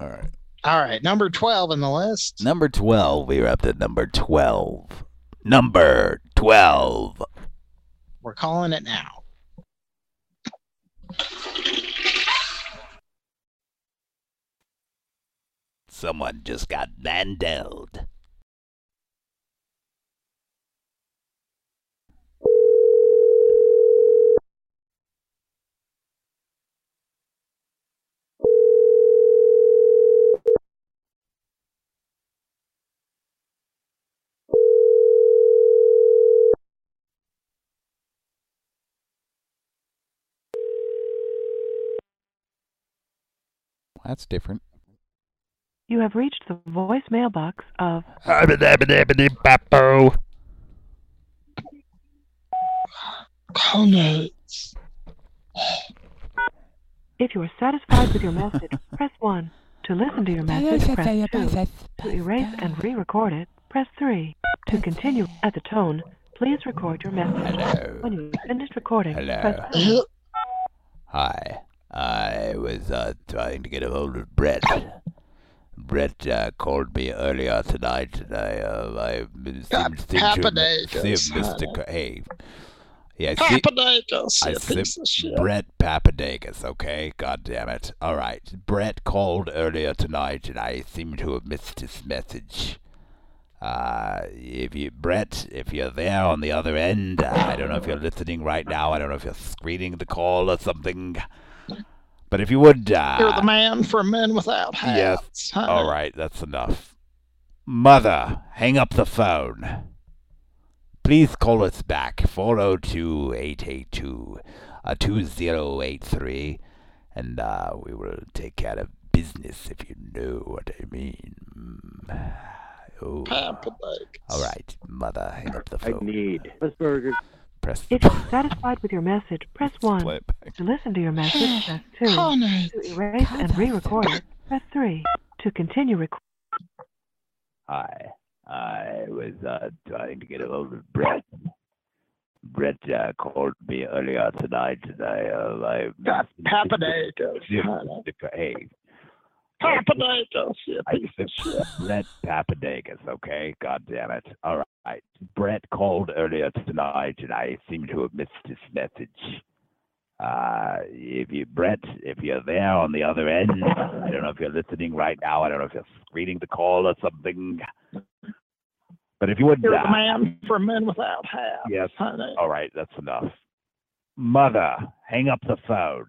All right. All right, number 12 in the list. Number 12. We're up to number 12. Number 12. We're calling it now. Someone just got vandaled. That's different. You have reached the voicemail box of. Call notes. If you are satisfied with your message, press 1. To listen to your message, press 2. To erase and re-record it, press 3. To continue at the tone, please record your message. When you have finished recording, press Hello. Hi. I was uh, trying to get a hold of Brett. Brett uh, called me earlier tonight, and I, uh, I seemed, seemed to see Mr. Co- hey, yeah, see, Papanagas, I. Brett Papadakis. Okay, God damn it. All right, Brett called earlier tonight, and I seem to have missed his message. Uh, if you, Brett, if you're there on the other end, I don't know if you're listening right now. I don't know if you're screening the call or something. But if you would, uh, You're the man for men without Yes. hats. honey. All right, that's enough. Mother, hang up the phone. Please call us back 402-882 uh, 2083 and uh, we will take care of business if you know what I mean. Mm. Oh. All right, mother, hang up the phone. I phone. need burgers. Press If you are satisfied with your message, press 1. To listen to your message, press 2. Call. To erase and re-record it, press 3. To continue recording. Hi. I was uh, trying to get a hold of Brett. Brett uh, called me earlier tonight, and I, uh, I Got Papanagas. honey. Hey, Papanagas, you I piece of shit. Brett Papadakis, okay? God damn it. All right. Brett called earlier tonight, and I seem to have missed his message. Uh, if you, Brett, if you're there on the other end, I don't know if you're listening right now. I don't know if you're screening the call or something. But if you would, You're the uh, man for men without hats. Yes. honey. All right, that's enough. Mother, hang up the phone.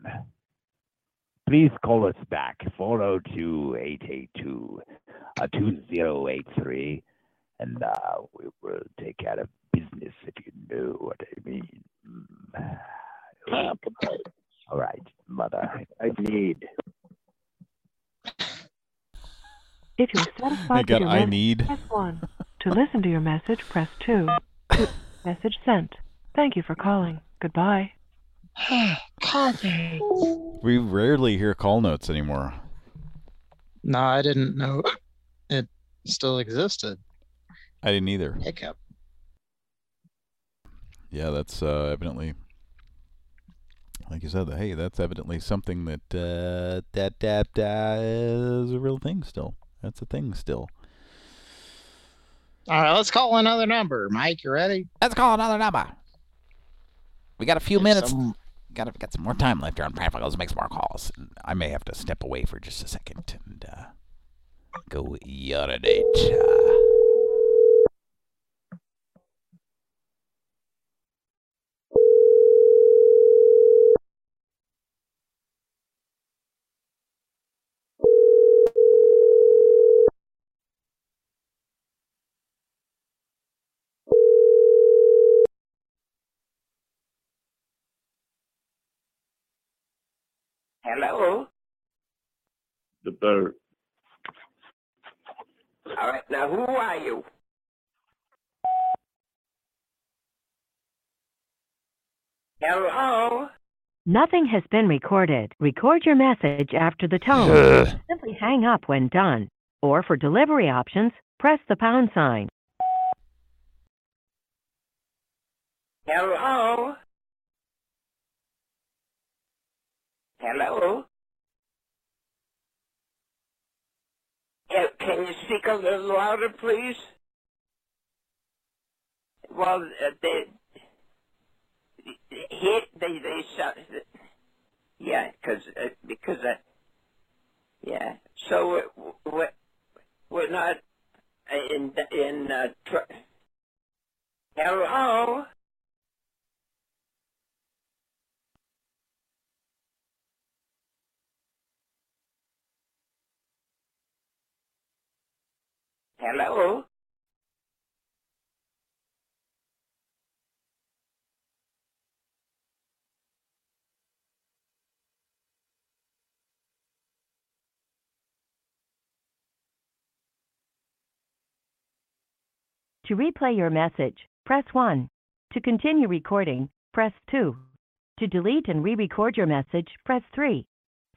Please call us back, 402-882 uh, 2083, and uh, we will take care of business if you know what I mean. All right, Mother. I need. If you are satisfied got with your I message, need. press 1. To listen to your message, press 2. To message sent. Thank you for calling. Goodbye. Call notes. We rarely hear call notes anymore. No, I didn't know it still existed. I didn't either. Hiccup. Yeah, that's uh, evidently, like you said, hey, that's evidently something that uh, that that uh, is a real thing still. That's a thing still. All right, let's call another number. Mike, you ready? Let's call another number. We got a few Get minutes. some- Got to got some more time left here on Goes make some more calls. I may have to step away for just a second and uh, go urinate. Uh, Hello. The bird. All right, now who are you? Hello? Nothing has been recorded. Record your message after the tone. Simply hang up when done. Or for delivery options, press the pound sign. Hello? Hello? Can you speak a little louder, please? Well, uh, they hit they they. Yeah, cause uh, because I. Yeah, so we're, we're, not in in uh, Hello. Hello? To replay your message, press 1. To continue recording, press 2. To delete and re-record your message, press 3.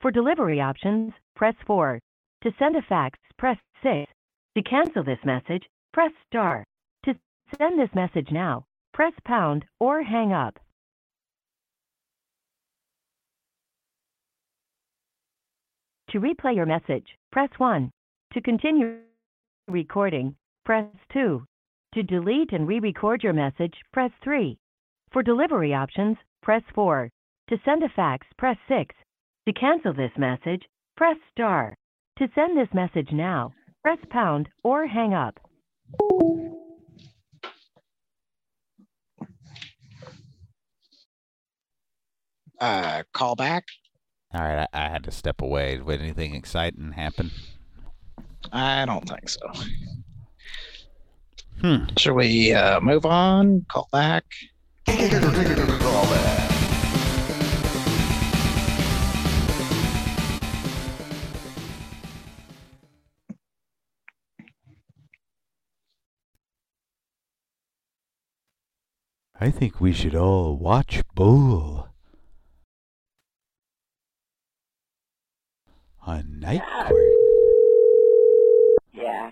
For delivery options, press 4. To send a fax, press 6. To cancel this message, press star. To send this message now, press pound or hang up. To replay your message, press 1. To continue recording, press 2. To delete and re-record your message, press 3. For delivery options, press 4. To send a fax, press 6. To cancel this message, press star. To send this message now, press pound or hang up. Uh, call back. All right, I, I had to step away. Did anything exciting happen? I don't think so. Hmm. Should we uh, move on? Call back. I think we should all watch Bull on Night Court. Yeah.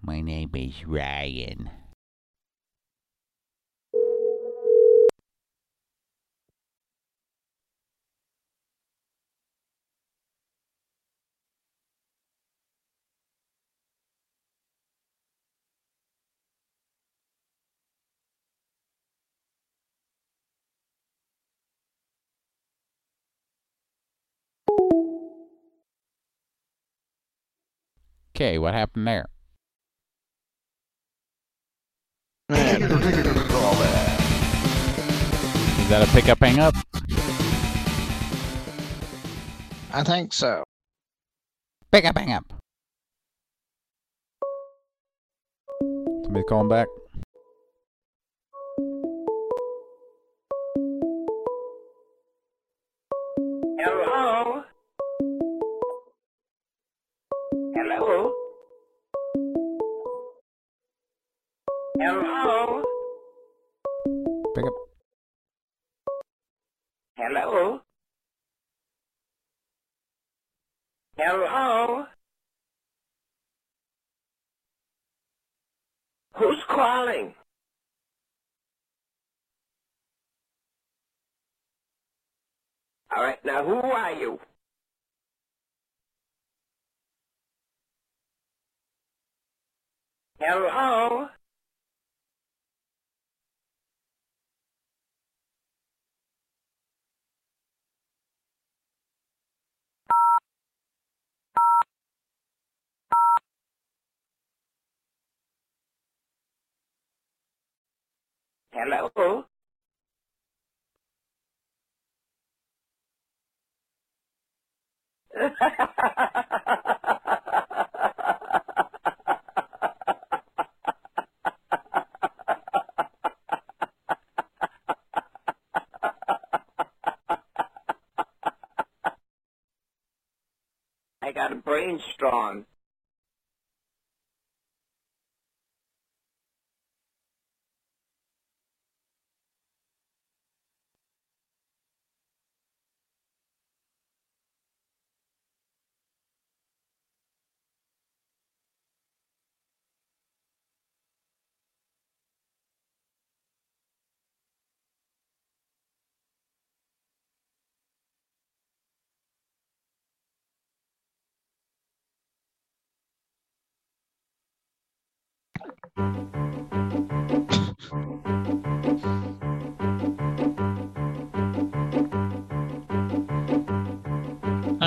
My name is Ryan. Okay, what happened there? Is that a pickup hang up? I think so. Pickup hang up. Somebody calling back? Now who are you? Hello? Hello? I got a brainstorm.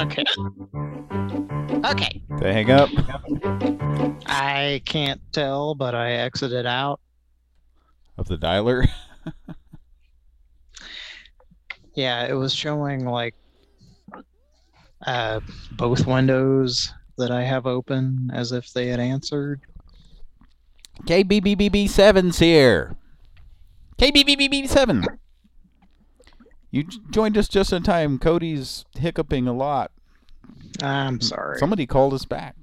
Okay. Okay. They hang up. I can't tell, but I exited out. Of the dialer. Yeah, it was showing like uh, both windows that I have open as if they had answered. KBBBB7's here. KBBBB7. You joined us just in time. Cody's hiccuping a lot. I'm sorry. Somebody called us back.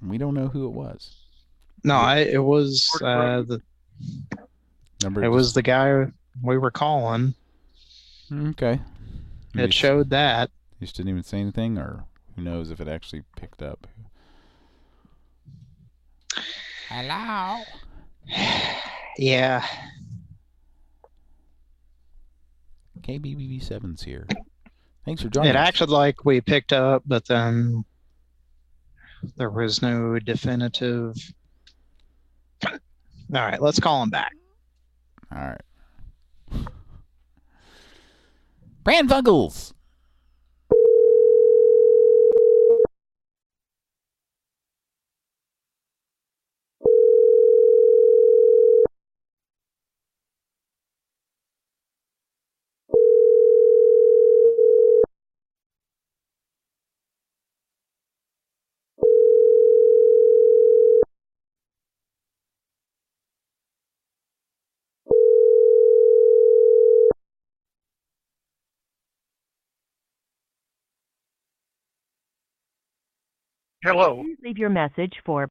We don't know who it was. No, I, it was uh, the Number it was the guy we were calling. Okay. It showed that. You just didn't even say anything, or who knows if it actually picked up. Hello. Yeah. KBBB7's here. Thanks for joining It us. acted like we picked up, but then there was no definitive. All right, let's call him back. All right. Brand Vuggles. Hello. Please leave your message for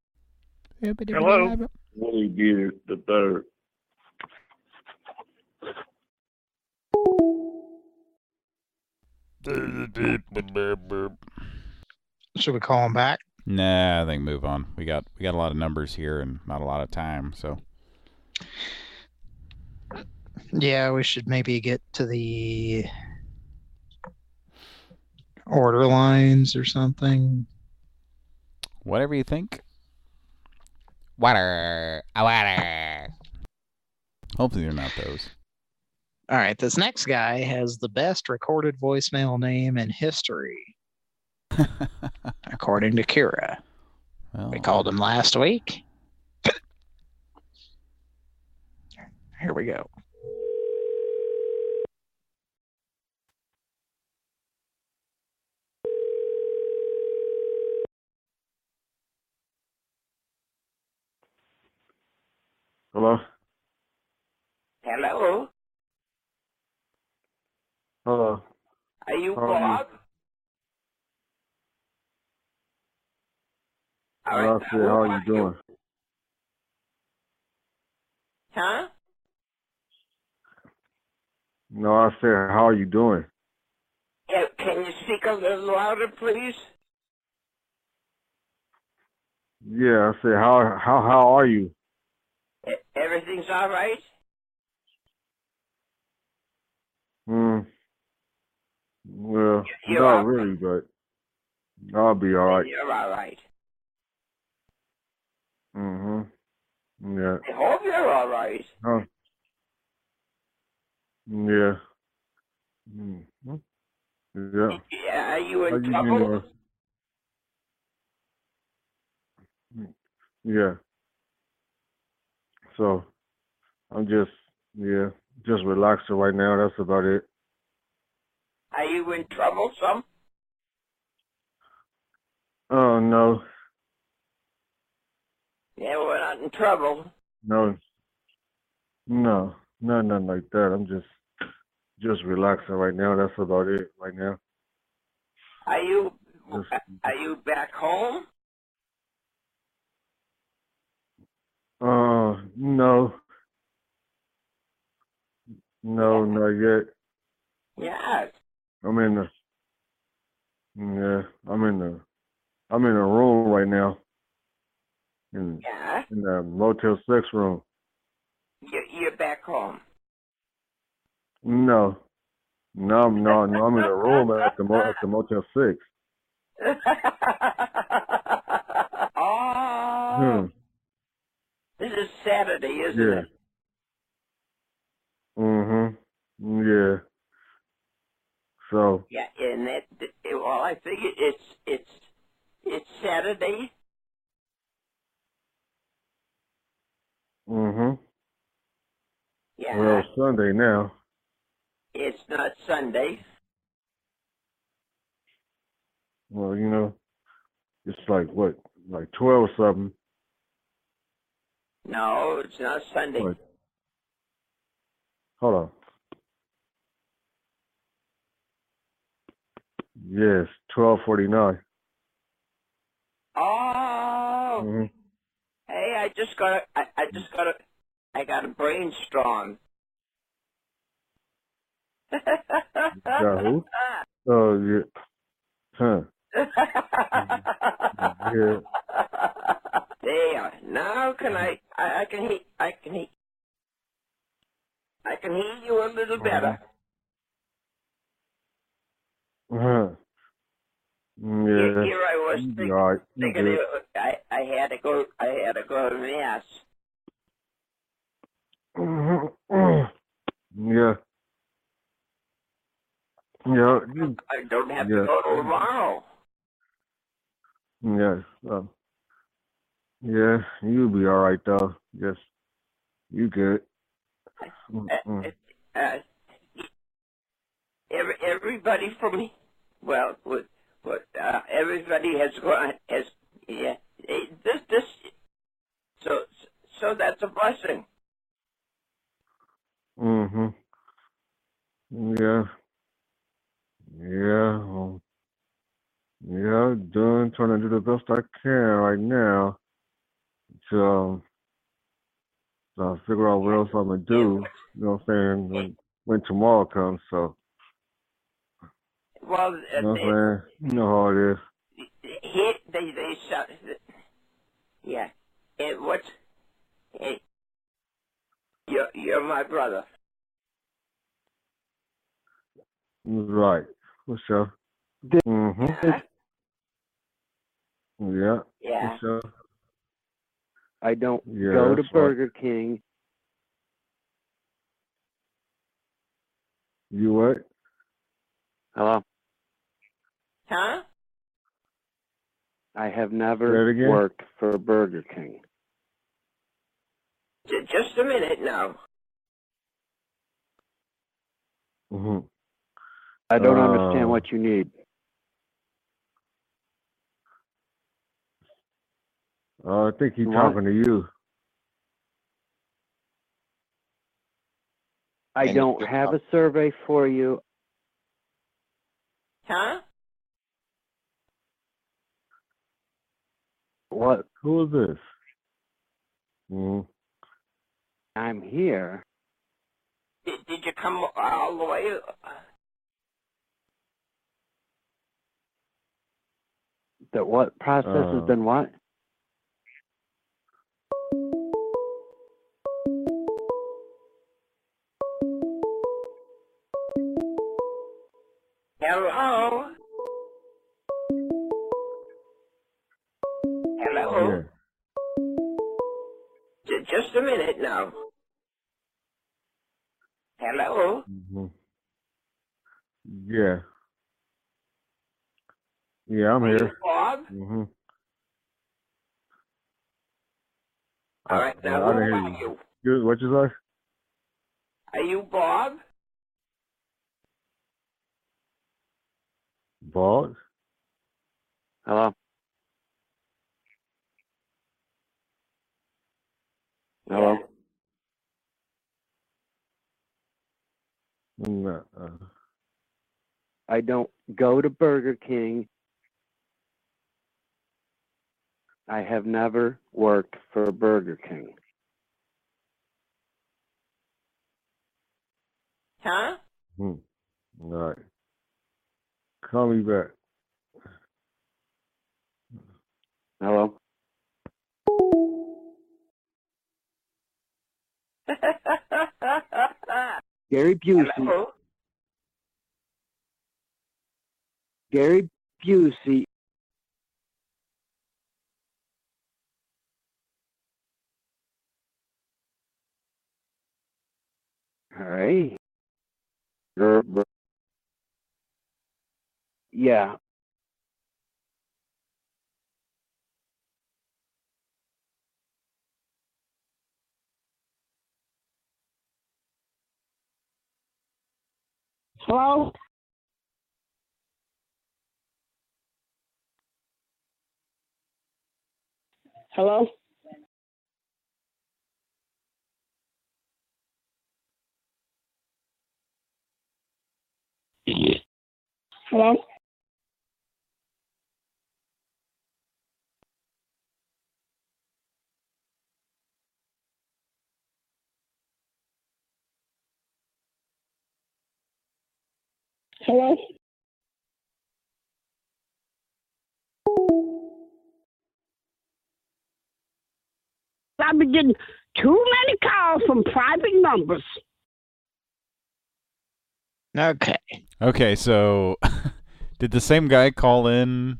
Hello. Willie Beard the third. Should we call him back? Nah, I think move on. We got we got a lot of numbers here and not a lot of time, so Yeah, we should maybe get to the order lines or something. Whatever you think. Water, a water. Hopefully they're not those. All right, this next guy has the best recorded voicemail name in history, according to Kira. We called him last week. Here we go. Hello? Hello? Hello? Are you How are you? Bob? Right, I said, how are you doing? Huh? No, I said, how are you doing? Yeah, can you speak a little louder, please? Yeah, I said, how how how are you? Everything's all right? Hmm. Well, You're not all really, but I'll be all right. You're all right. Mm-hmm. Yeah. I hope you're all right. Oh. Yeah. Mm-hmm. Yeah. Yeah, are you How in you trouble? doing? Yeah. So, I'm just, yeah, just relaxing right now. That's about it. Are you in trouble some? Oh, no. Yeah, we're not in trouble. No. No. No, nothing like that. I'm just, just relaxing right now. That's about it right now. Are you Just, are you back home? Uh, no. No, not yet. Yeah. I'm in the, yeah, I'm in the, I'm in a room right now. In, Yeah. in the Motel 6 room. You you're back home. No. No, no, no, I'm in a room at the, mo- at the Motel 6. oh. Hmm. This is Saturday, isn't Yeah. it? Mm-hmm. Yeah. So, Yeah, and that. th- Well, I think it- it's it's it's Saturday. mm-hmm. Yeah, Well, Sunday now. it's not Sunday. Well, you know, it's like what, like twelve something. No, it's not Sunday. Like, hold on. Yes, twelve forty nine. Oh, Mm-hmm. hey, I just got a, I, I just got a, I got a brainstorm. Got who? Oh yeah. Huh. Yeah. There. Now can I, I? I can hear. I can hear. I can hear you a little better. Uh-huh. Yeah. Here I was You be thinking, all right. Thinking it, I, I had to go. I had to go to mass. Mhm. Yeah. Yeah. I don't have Yeah. to go tomorrow. yes. Um, yeah. You'll be all right though. Yes. You good. Mm-mm. Uh, every, everybody from me, well, what, what, uh, everybody has gone, has, yeah, eh, this, this, so, so that's a blessing. Mm-hmm. Yeah. Yeah. Yeah, doing, trying to do the best I can right now. To, so figure out what else I'm gonna do. You know what I'm saying? When, when tomorrow comes, so Well, you know uh, what I'm saying? You know how it is. he, they, they shot, yeah, and what's, hey, you're, you're my brother. Right. For sure. Mm-hmm. Yeah. Yeah. For sure. I don't Yeah, go to that's right. Burger King. You what? Hello. Huh? I have never worked for Burger King. J- just a minute now. Mm-hmm. I don't Uh, understand what you need. Uh, I think he's What? talking to you. I And don't it's- have a survey for you. Huh? What? Who is this? Mm-hmm. I'm here. Did, did you come all the way? That what process Uh, has been what? Just a minute now. Hello? Mm-hmm. Yeah. Yeah, I'm here. Bob? Mm-hmm. All right, I, now I who didn't are hear you? you. You- What you say? Are you Bob? Bald? Hello. Hello. No, uh, I don't go to Burger King. I have never worked for Burger King. Huh? hmm. All right. Call me back. Hello. Gary Busey. Hello? Gary Busey. All right. Yeah. Hello? Hello? Hello? Hello? I've been getting too many calls from private numbers. Okay. Okay, so did the same guy call in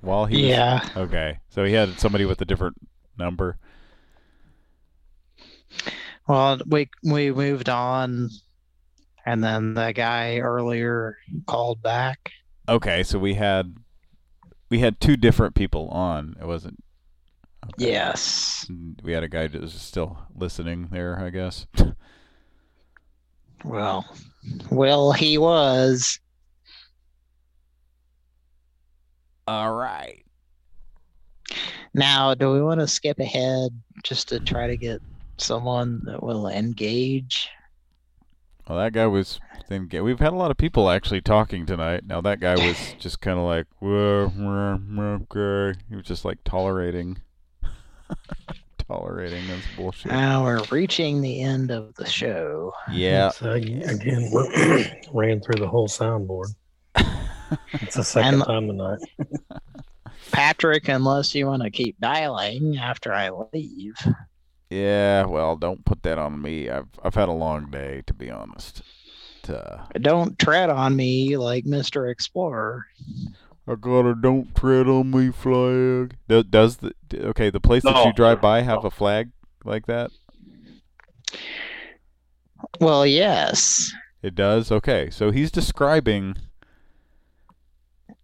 while he was- Yeah. Okay. So he had somebody with a different number. Well, we we moved on, and then the guy earlier called back. Okay, so we had we had two different people on. It wasn't Yes. we had a guy that was still listening there, I guess. Well, well, he was. All right. Now, do we want to skip ahead just to try to get someone that will engage? Well, that guy was. Then we've had a lot of people actually talking tonight. Now that guy was just kind of like, "Whoa, whoa, whoa, okay." He was just like tolerating, tolerating this bullshit. Now we're reaching the end of the show. Yeah. So uh, again, ran through the whole soundboard. It's the second And- time tonight. Patrick, unless you want to keep dialing after I leave. Yeah. Well, don't put that on me. I've I've had a long day, to be honest. Uh, Don't tread on me like Mr. Explorer. I got a "Don't tread on me" flag. Does, does the okay the place that you drive by have a flag like that? Well, yes. It does. Okay, so he's describing.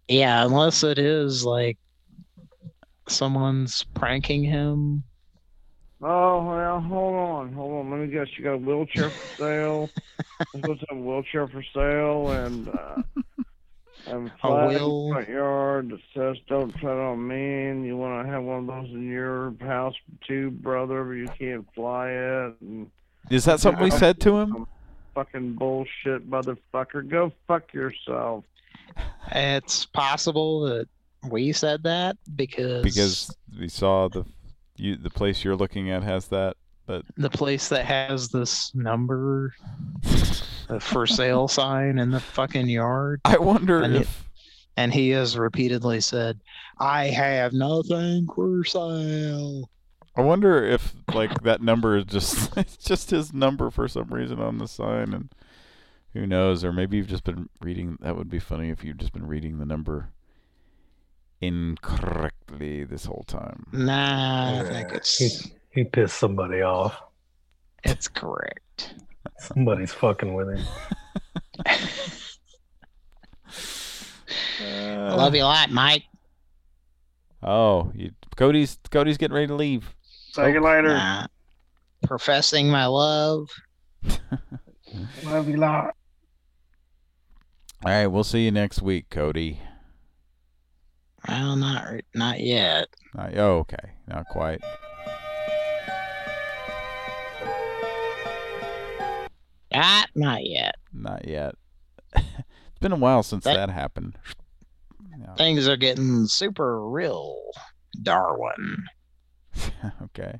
Yeah, unless it is like someone's pranking him. Oh well, hold on, hold on. Let me guess. You got a wheelchair for sale. I'm supposed to have a wheelchair for sale, and uh, and A flag in wheel- the front yard that says "Don't tread on me." And you want to have one of those in your house too, brother, but you can't fly it. And Is that something we said to him? fucking bullshit, motherfucker. Go fuck yourself. It's possible that we said that because Because we saw the you the place you're looking at has that. But the place that has this number, the for sale sign in the fucking yard. I wonder and if and he has repeatedly said, "I have nothing for sale." I wonder if like that number is just it's just his number for some reason on the sign, and who knows? Or maybe you've just been reading. That would be funny if you've just been reading the number incorrectly this whole time. Nah, I think he, it's he pissed somebody off. it's correct. Somebody's fucking with him. I love you a lot, Mike. Oh, you, Cody's Cody's getting ready to leave. See you later. Nah. professing my love. Love you a lot. All right, we'll see you next week, Cody. Well, not not yet. Not, oh, okay, not quite. Not not yet. Not yet. it's been a while since That- that happened. Things are getting super real, Darwin. okay.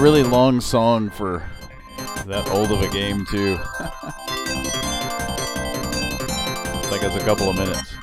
really long song for that old of a game too. like it's a couple of minutes.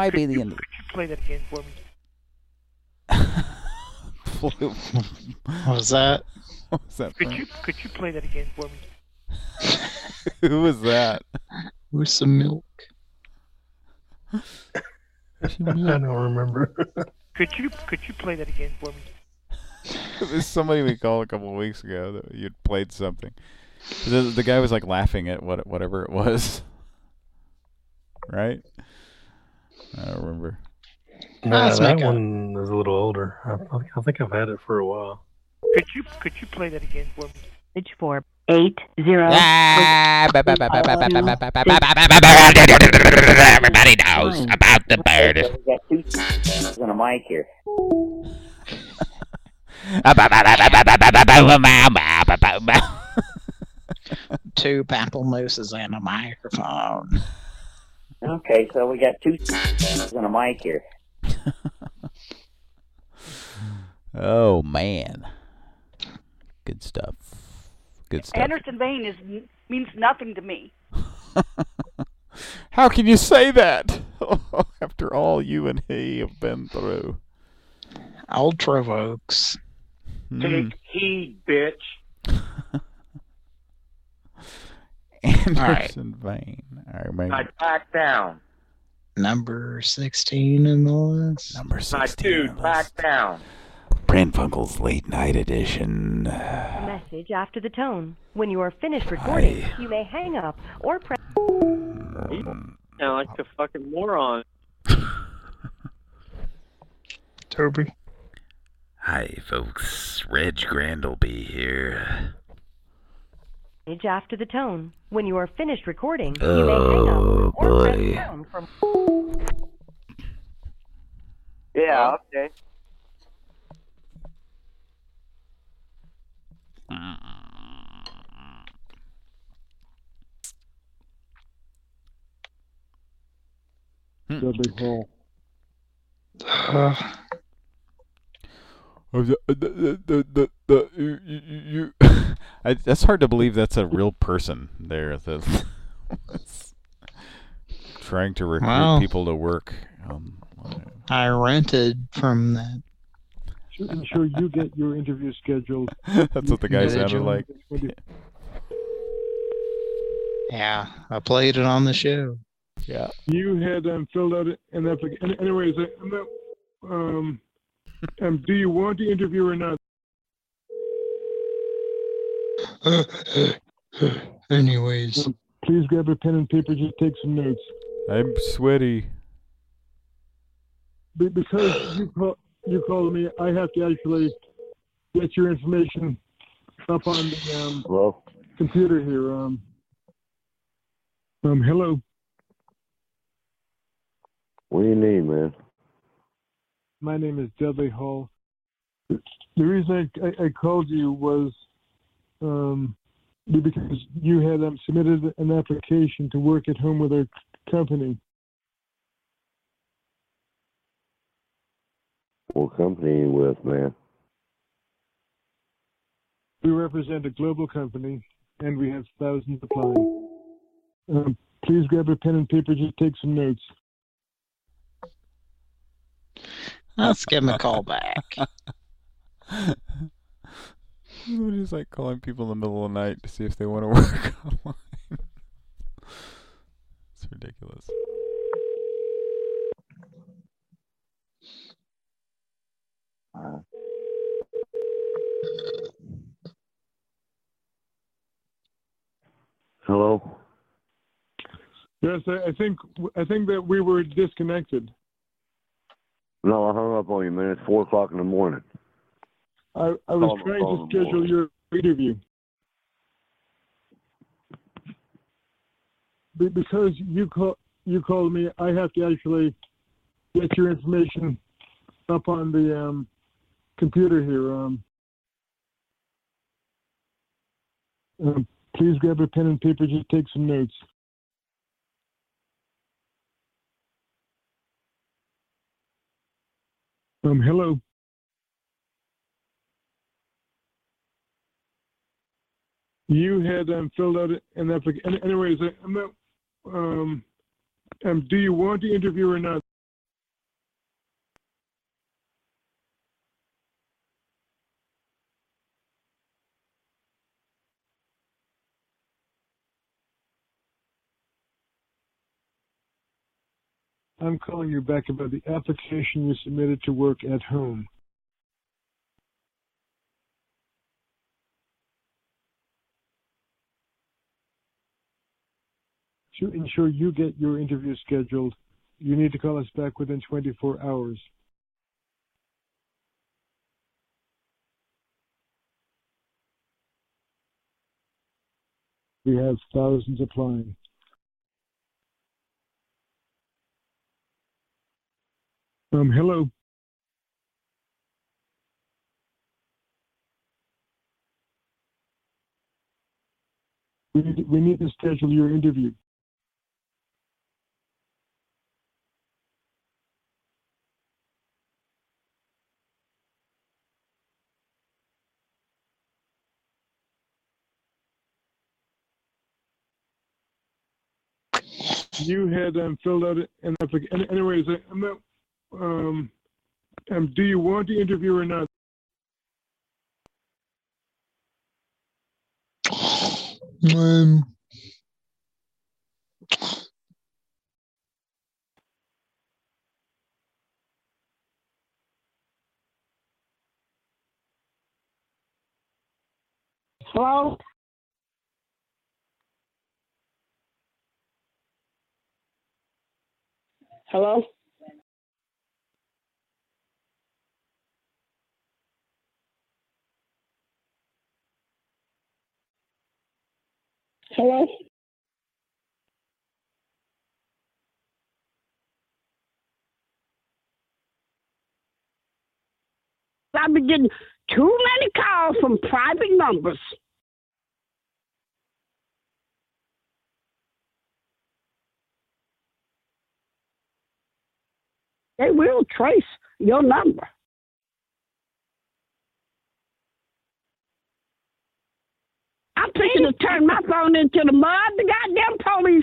And that might be the end. Could you play that again for me? What was that? What was that? Could from? you could you play that again for me? Who was that? With some milk. I don't remember. Could you could you play that again for me? There's somebody we called a couple of weeks ago that you'd played something. The, the guy was like laughing at what whatever it was. Right? I don't remember. Nah, let's that make one is a little older. I, I think- I think I've had it for a while. Could you could you play that again for me? Message for eight zero. Everybody knows about the bird. Two s- on a mic here. Two pamplemooses and a microphone. Okay, so we got two s- on a mic here. Oh man. Good stuff. Good stuff. Anderson Vane is means nothing to me. How can you say that? After all you and he have been through. Ultra Oaks. Hmm. Take heed, bitch. Anderson Vane. I remember. I back down. Number 16 in the list. Number My 16. dude, back down. Pran Funkel's late night edition. Message after the tone. When you are finished recording, you may hang up or press. Sound like a fucking moron. Toby. Hi, folks. Reg Grandleby here. Message after the tone. When you are finished recording, you may hang up or press boy. pound for. Yeah, okay. The big hole. Uh, Oh, the, the, the, the, the, you, you, you, I, that's hard to believe that's a real person there. That's, that's trying to recruit Wow. people to work. Um, I rented from that. Sure, ensure you get your interview scheduled. that's what the guy sounded Individual. like. Yeah, I played it on the show. Yeah. You had um, filled out an application. Anyways, I- I'm not, um, um, do you want the interview or not? Anyways, Please grab a pen and paper. Just take some notes. I'm sweaty. Because you call, you called me, I have to actually get your information up on the um, Hello? computer here. Um, um, hello. What do you need, man? My name is Dudley Hall. The reason I, I, I called you was um, because you had um, submitted an application to work at home with our company. What company you with, man? We represent a global company, and we have thousands applying. Um, please grab a pen and paper. Just take some notes. let's give him a call back. Somebody's like calling people in the middle of the night to see if they want to work online. it's ridiculous. Hello? Yes, I, I think I think that we were disconnected. No, I hung up on you, man. It's four o'clock in the morning. I, I was Call trying to schedule your interview. Be- Because you call you called me, I have to actually get your information up on the um, computer here. Um, um, please grab a pen and paper. Just take some notes. Um, hello. You had um, filled out an application. Anyways, I- I'm not. Um, um, do you want to interview or not? I'm calling you back about the application you submitted to work at home. To ensure you get your interview scheduled, you need to call us back within 24 hours. We have thousands applying. Um, hello. We need, we need to schedule your interview. You had um, filled out an application. Anyways, I- I'm not. Um, um, do you want to interview or not? Um, Hello? Hello? Hello? I've been getting too many calls from private numbers. They will trace your number. I'm thinking to turn my phone into the mud. The goddamn police.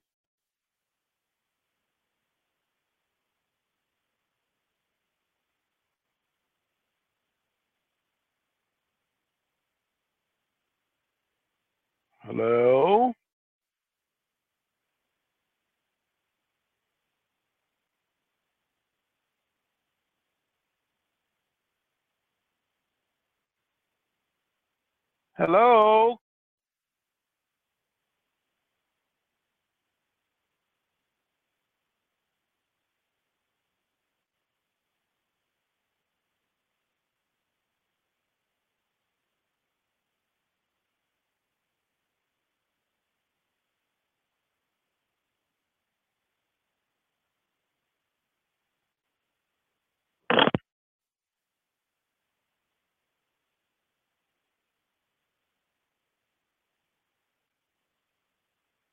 Hello? Hello?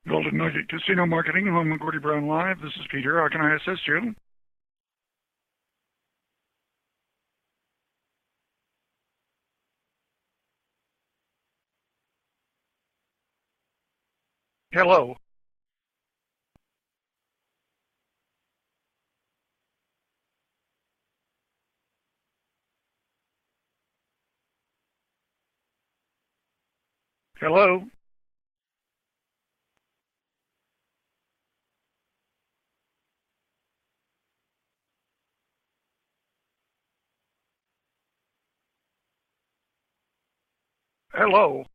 Golden Nugget Casino Marketing, home of Gordy Brown Live. This is Peter. How can I assist you? Hello. Hello. hello.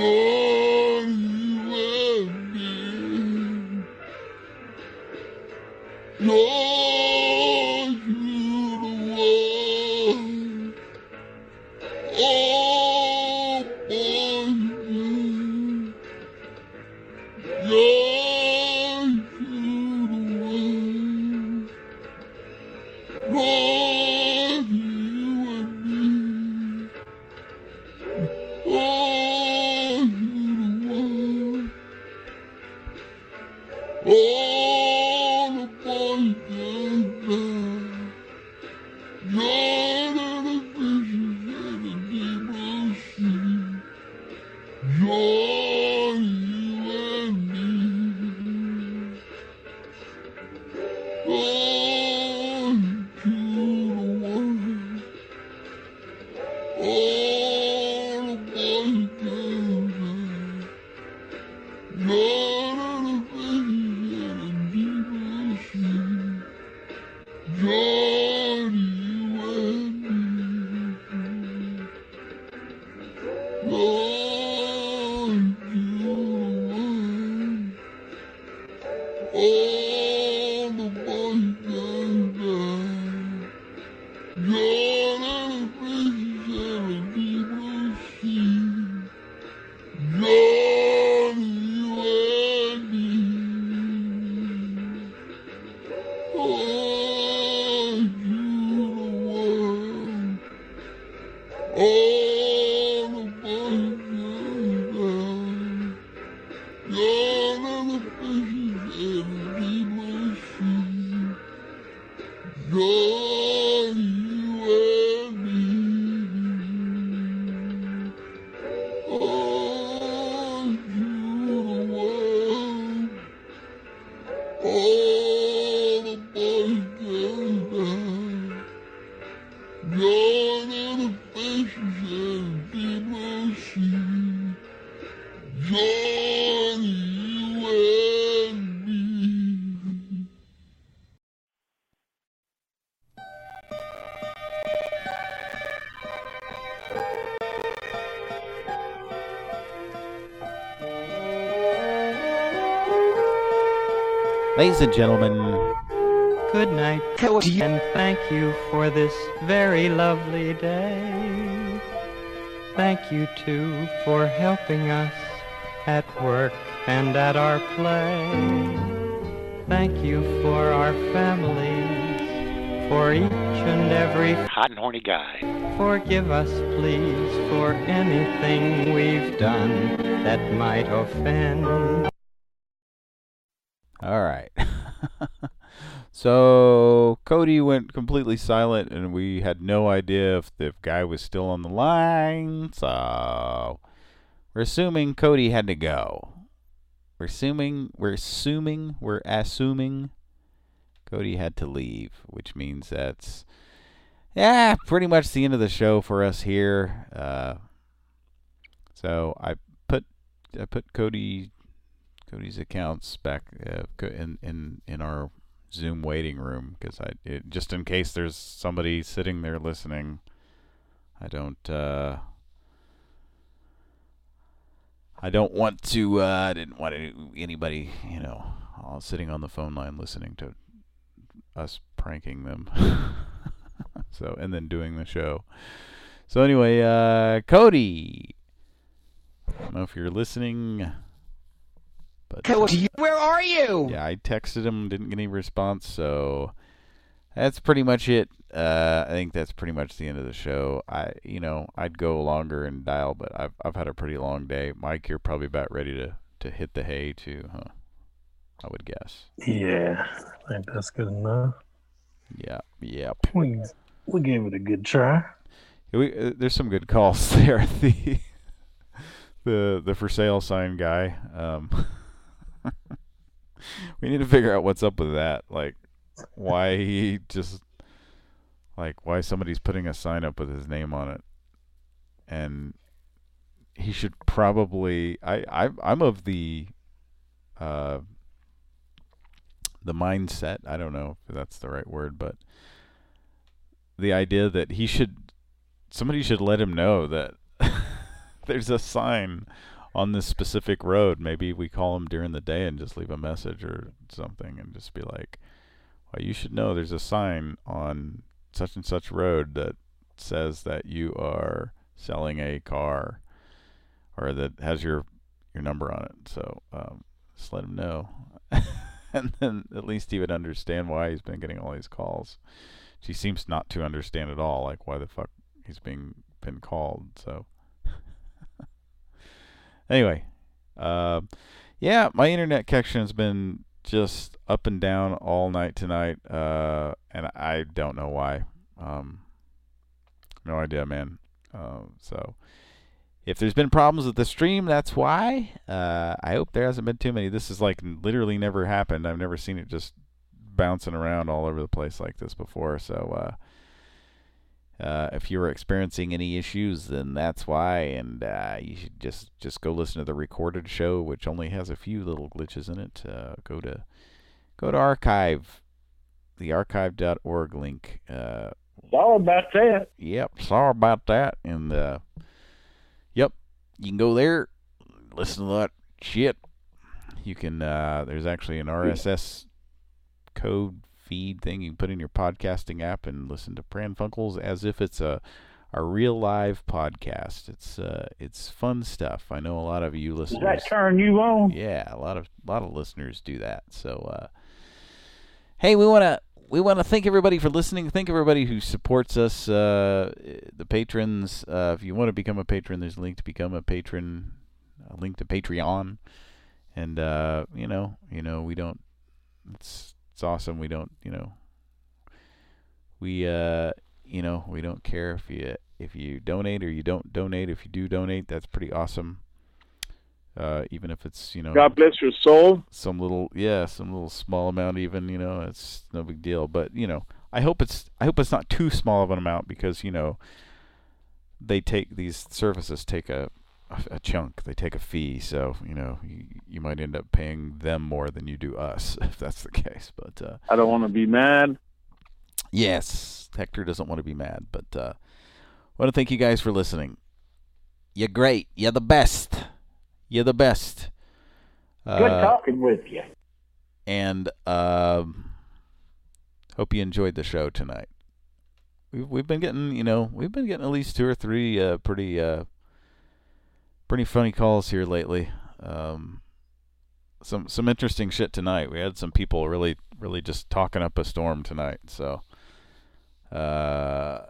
Johnny Ladies and gentlemen, Good night, and thank you for this very lovely day. Thank you too for helping us at work and at our play. Thank you for our families, for each and every Hot and horny guy. Forgive us, please, for anything we've done that might offend. All right. So Cody went completely silent, and we had no idea if the guy was still on the line. So we're assuming Cody had to go. We're assuming. We're assuming. We're assuming Cody had to leave, which means that's yeah, pretty much the end of the show for us here. Uh, so I put I put Cody Cody's accounts back uh, in in in our Zoom waiting room because I it, just in case there's somebody sitting there listening. I don't uh, I don't want to. Uh, I didn't want any, anybody, you know, all sitting on the phone line listening to us pranking them. so and then doing the show. So anyway, uh, Cody. I don't know if you're listening. But Cody, where are you? Yeah, I texted him, and didn't get any response, so that's pretty much it. Uh, I think that's pretty much the end of the show. I, you know, I'd go longer and dial, but I've I've had a pretty long day. Mike, you're probably about ready to to hit the hay too, huh? I would guess. Yeah, I think that's good enough. Yeah. Yep. We we gave it a good try. We, uh, there's some good calls there. The the the for sale sign guy. Um, we need to figure out what's up with that. Like, why he just like why somebody's putting a sign up with his name on it, and he should probably. I I I'm of the uh the mindset. I don't know if that's the right word, but the idea that he should somebody should let him know that there's a sign on this specific road. Maybe we call him during the day and just leave a message or something and just be like, well, you should know there's a sign on such and such road that says that you are selling a car or that has your your number on it. So um, just let him know. and then at least he would understand why he's been getting all these calls. She seems not to understand at all, like why the fuck he's being been called. So anyway, uh, yeah, my internet connection has been just up and down all night tonight, uh, and I don't know why. Um, no idea, man. Uh, so if there's been problems with the stream, that's why. Uh, I hope there hasn't been too many. This is like literally never happened. I've never seen it just bouncing around all over the place like this before. So uh, uh, if you're experiencing any issues, then that's why. And uh, you should just just go listen to the recorded show, which only has a few little glitches in it. Uh, go to go to archive, the archive.org link. Uh, Sorry about that. Yep, sorry about that. And uh, yep, you can go there, listen to that shit. You can. Uh, there's actually an RSS code feed thing you can put in your podcasting app and listen to Pran Funkels as if it's a a real live podcast. It's uh, it's fun stuff. I know a lot of you Does listeners. that turn you on? Yeah, a lot of a lot of listeners do that. So, uh, hey, we want to we want to thank everybody for listening. Thank everybody who supports us, uh, the patrons. Uh, if you want to become a patron, there's a link to become a patron, a link to Patreon, and uh, you know, you know, we don't. It's it's awesome. We don't, you know, we uh, you know, we don't care if you if you donate or you don't donate. If you do donate, that's pretty awesome. Uh, even if it's you know God bless your soul. some little yeah some little small amount even you know it's no big deal but you know i hope it's i hope it's not too small of an amount because you know they take these services take a a, a chunk they take a fee so you know you, you might end up paying them more than you do us if that's the case but uh I don't want to be mad. yes hector doesn't want to be mad but uh I want to thank you guys for listening you're great you're the best you're the best Good Uh, talking with you. and um, hope you enjoyed the show tonight. We've we've been getting you know we've been getting at least two or three uh, pretty uh, pretty funny calls here lately. Um, some some interesting shit tonight. We had some people really really just talking up a storm tonight. So uh,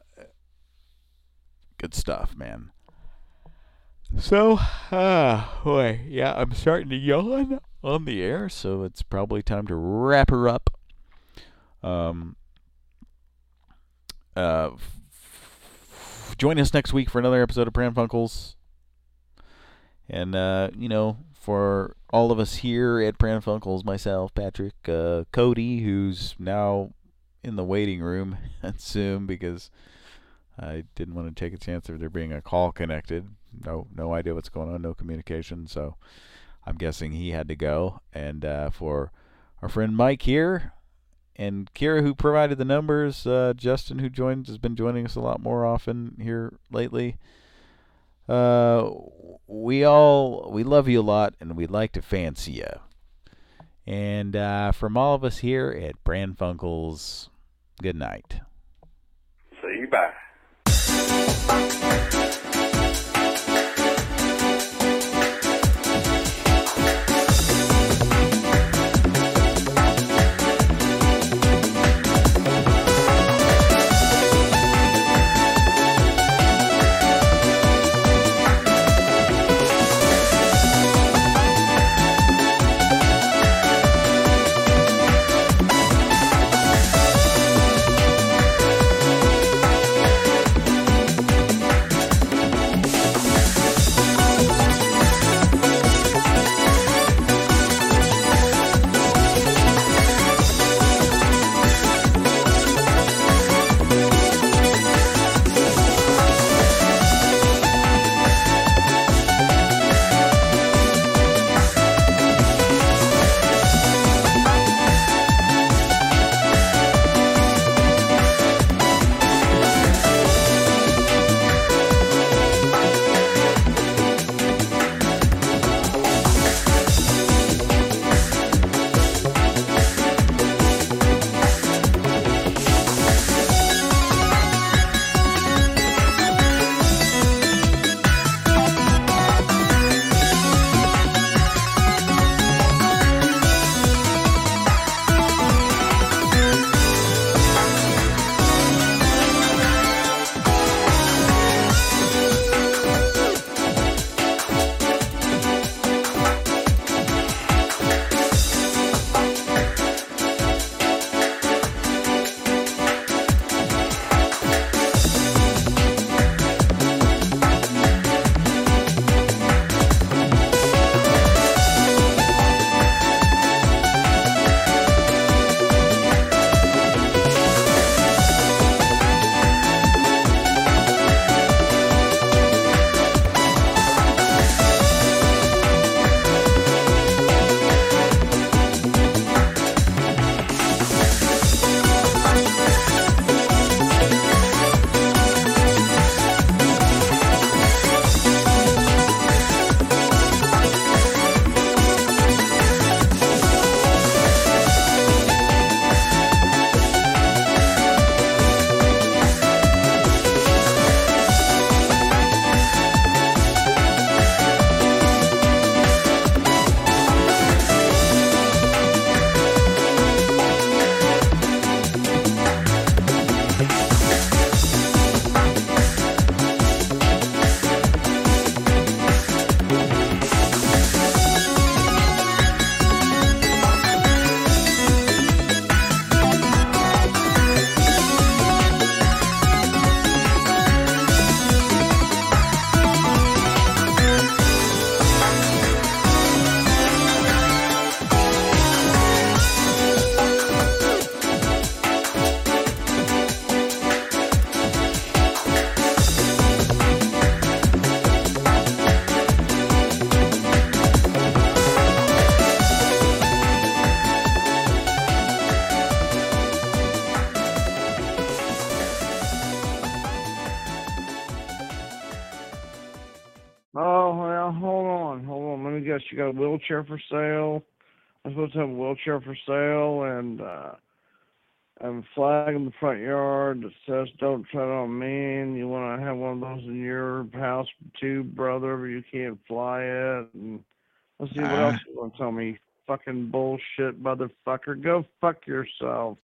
good stuff, man. So, ah, boy, yeah, I'm starting to yawn on the air, so it's probably time to wrap her up. Um, uh, f- f- join us next week for another episode of Pran Funkels. And, uh, you know, for all of us here at Pran Funkels, myself, Patrick, uh, Cody, who's now in the waiting room at Zoom because I didn't want to take a chance of there being a call connected. No, no idea what's going on. No communication. So I'm guessing he had to go. And uh, for our friend Mike here, and Kira who provided the numbers, uh, Justin who joined has been joining us a lot more often here lately. Uh, we all we love you a lot, and we'd like to fancy you. And uh, from all of us here at Pran Funkels, good night. See you bye. Got a wheelchair for sale. I'm supposed to have a wheelchair for sale and uh and a flag in the front yard that says "Don't tread on me." And you want to have one of those in your house too, brother, but you can't fly it. And let's see what Ah. else you want to tell me. Fucking bullshit, motherfucker. Go fuck yourself.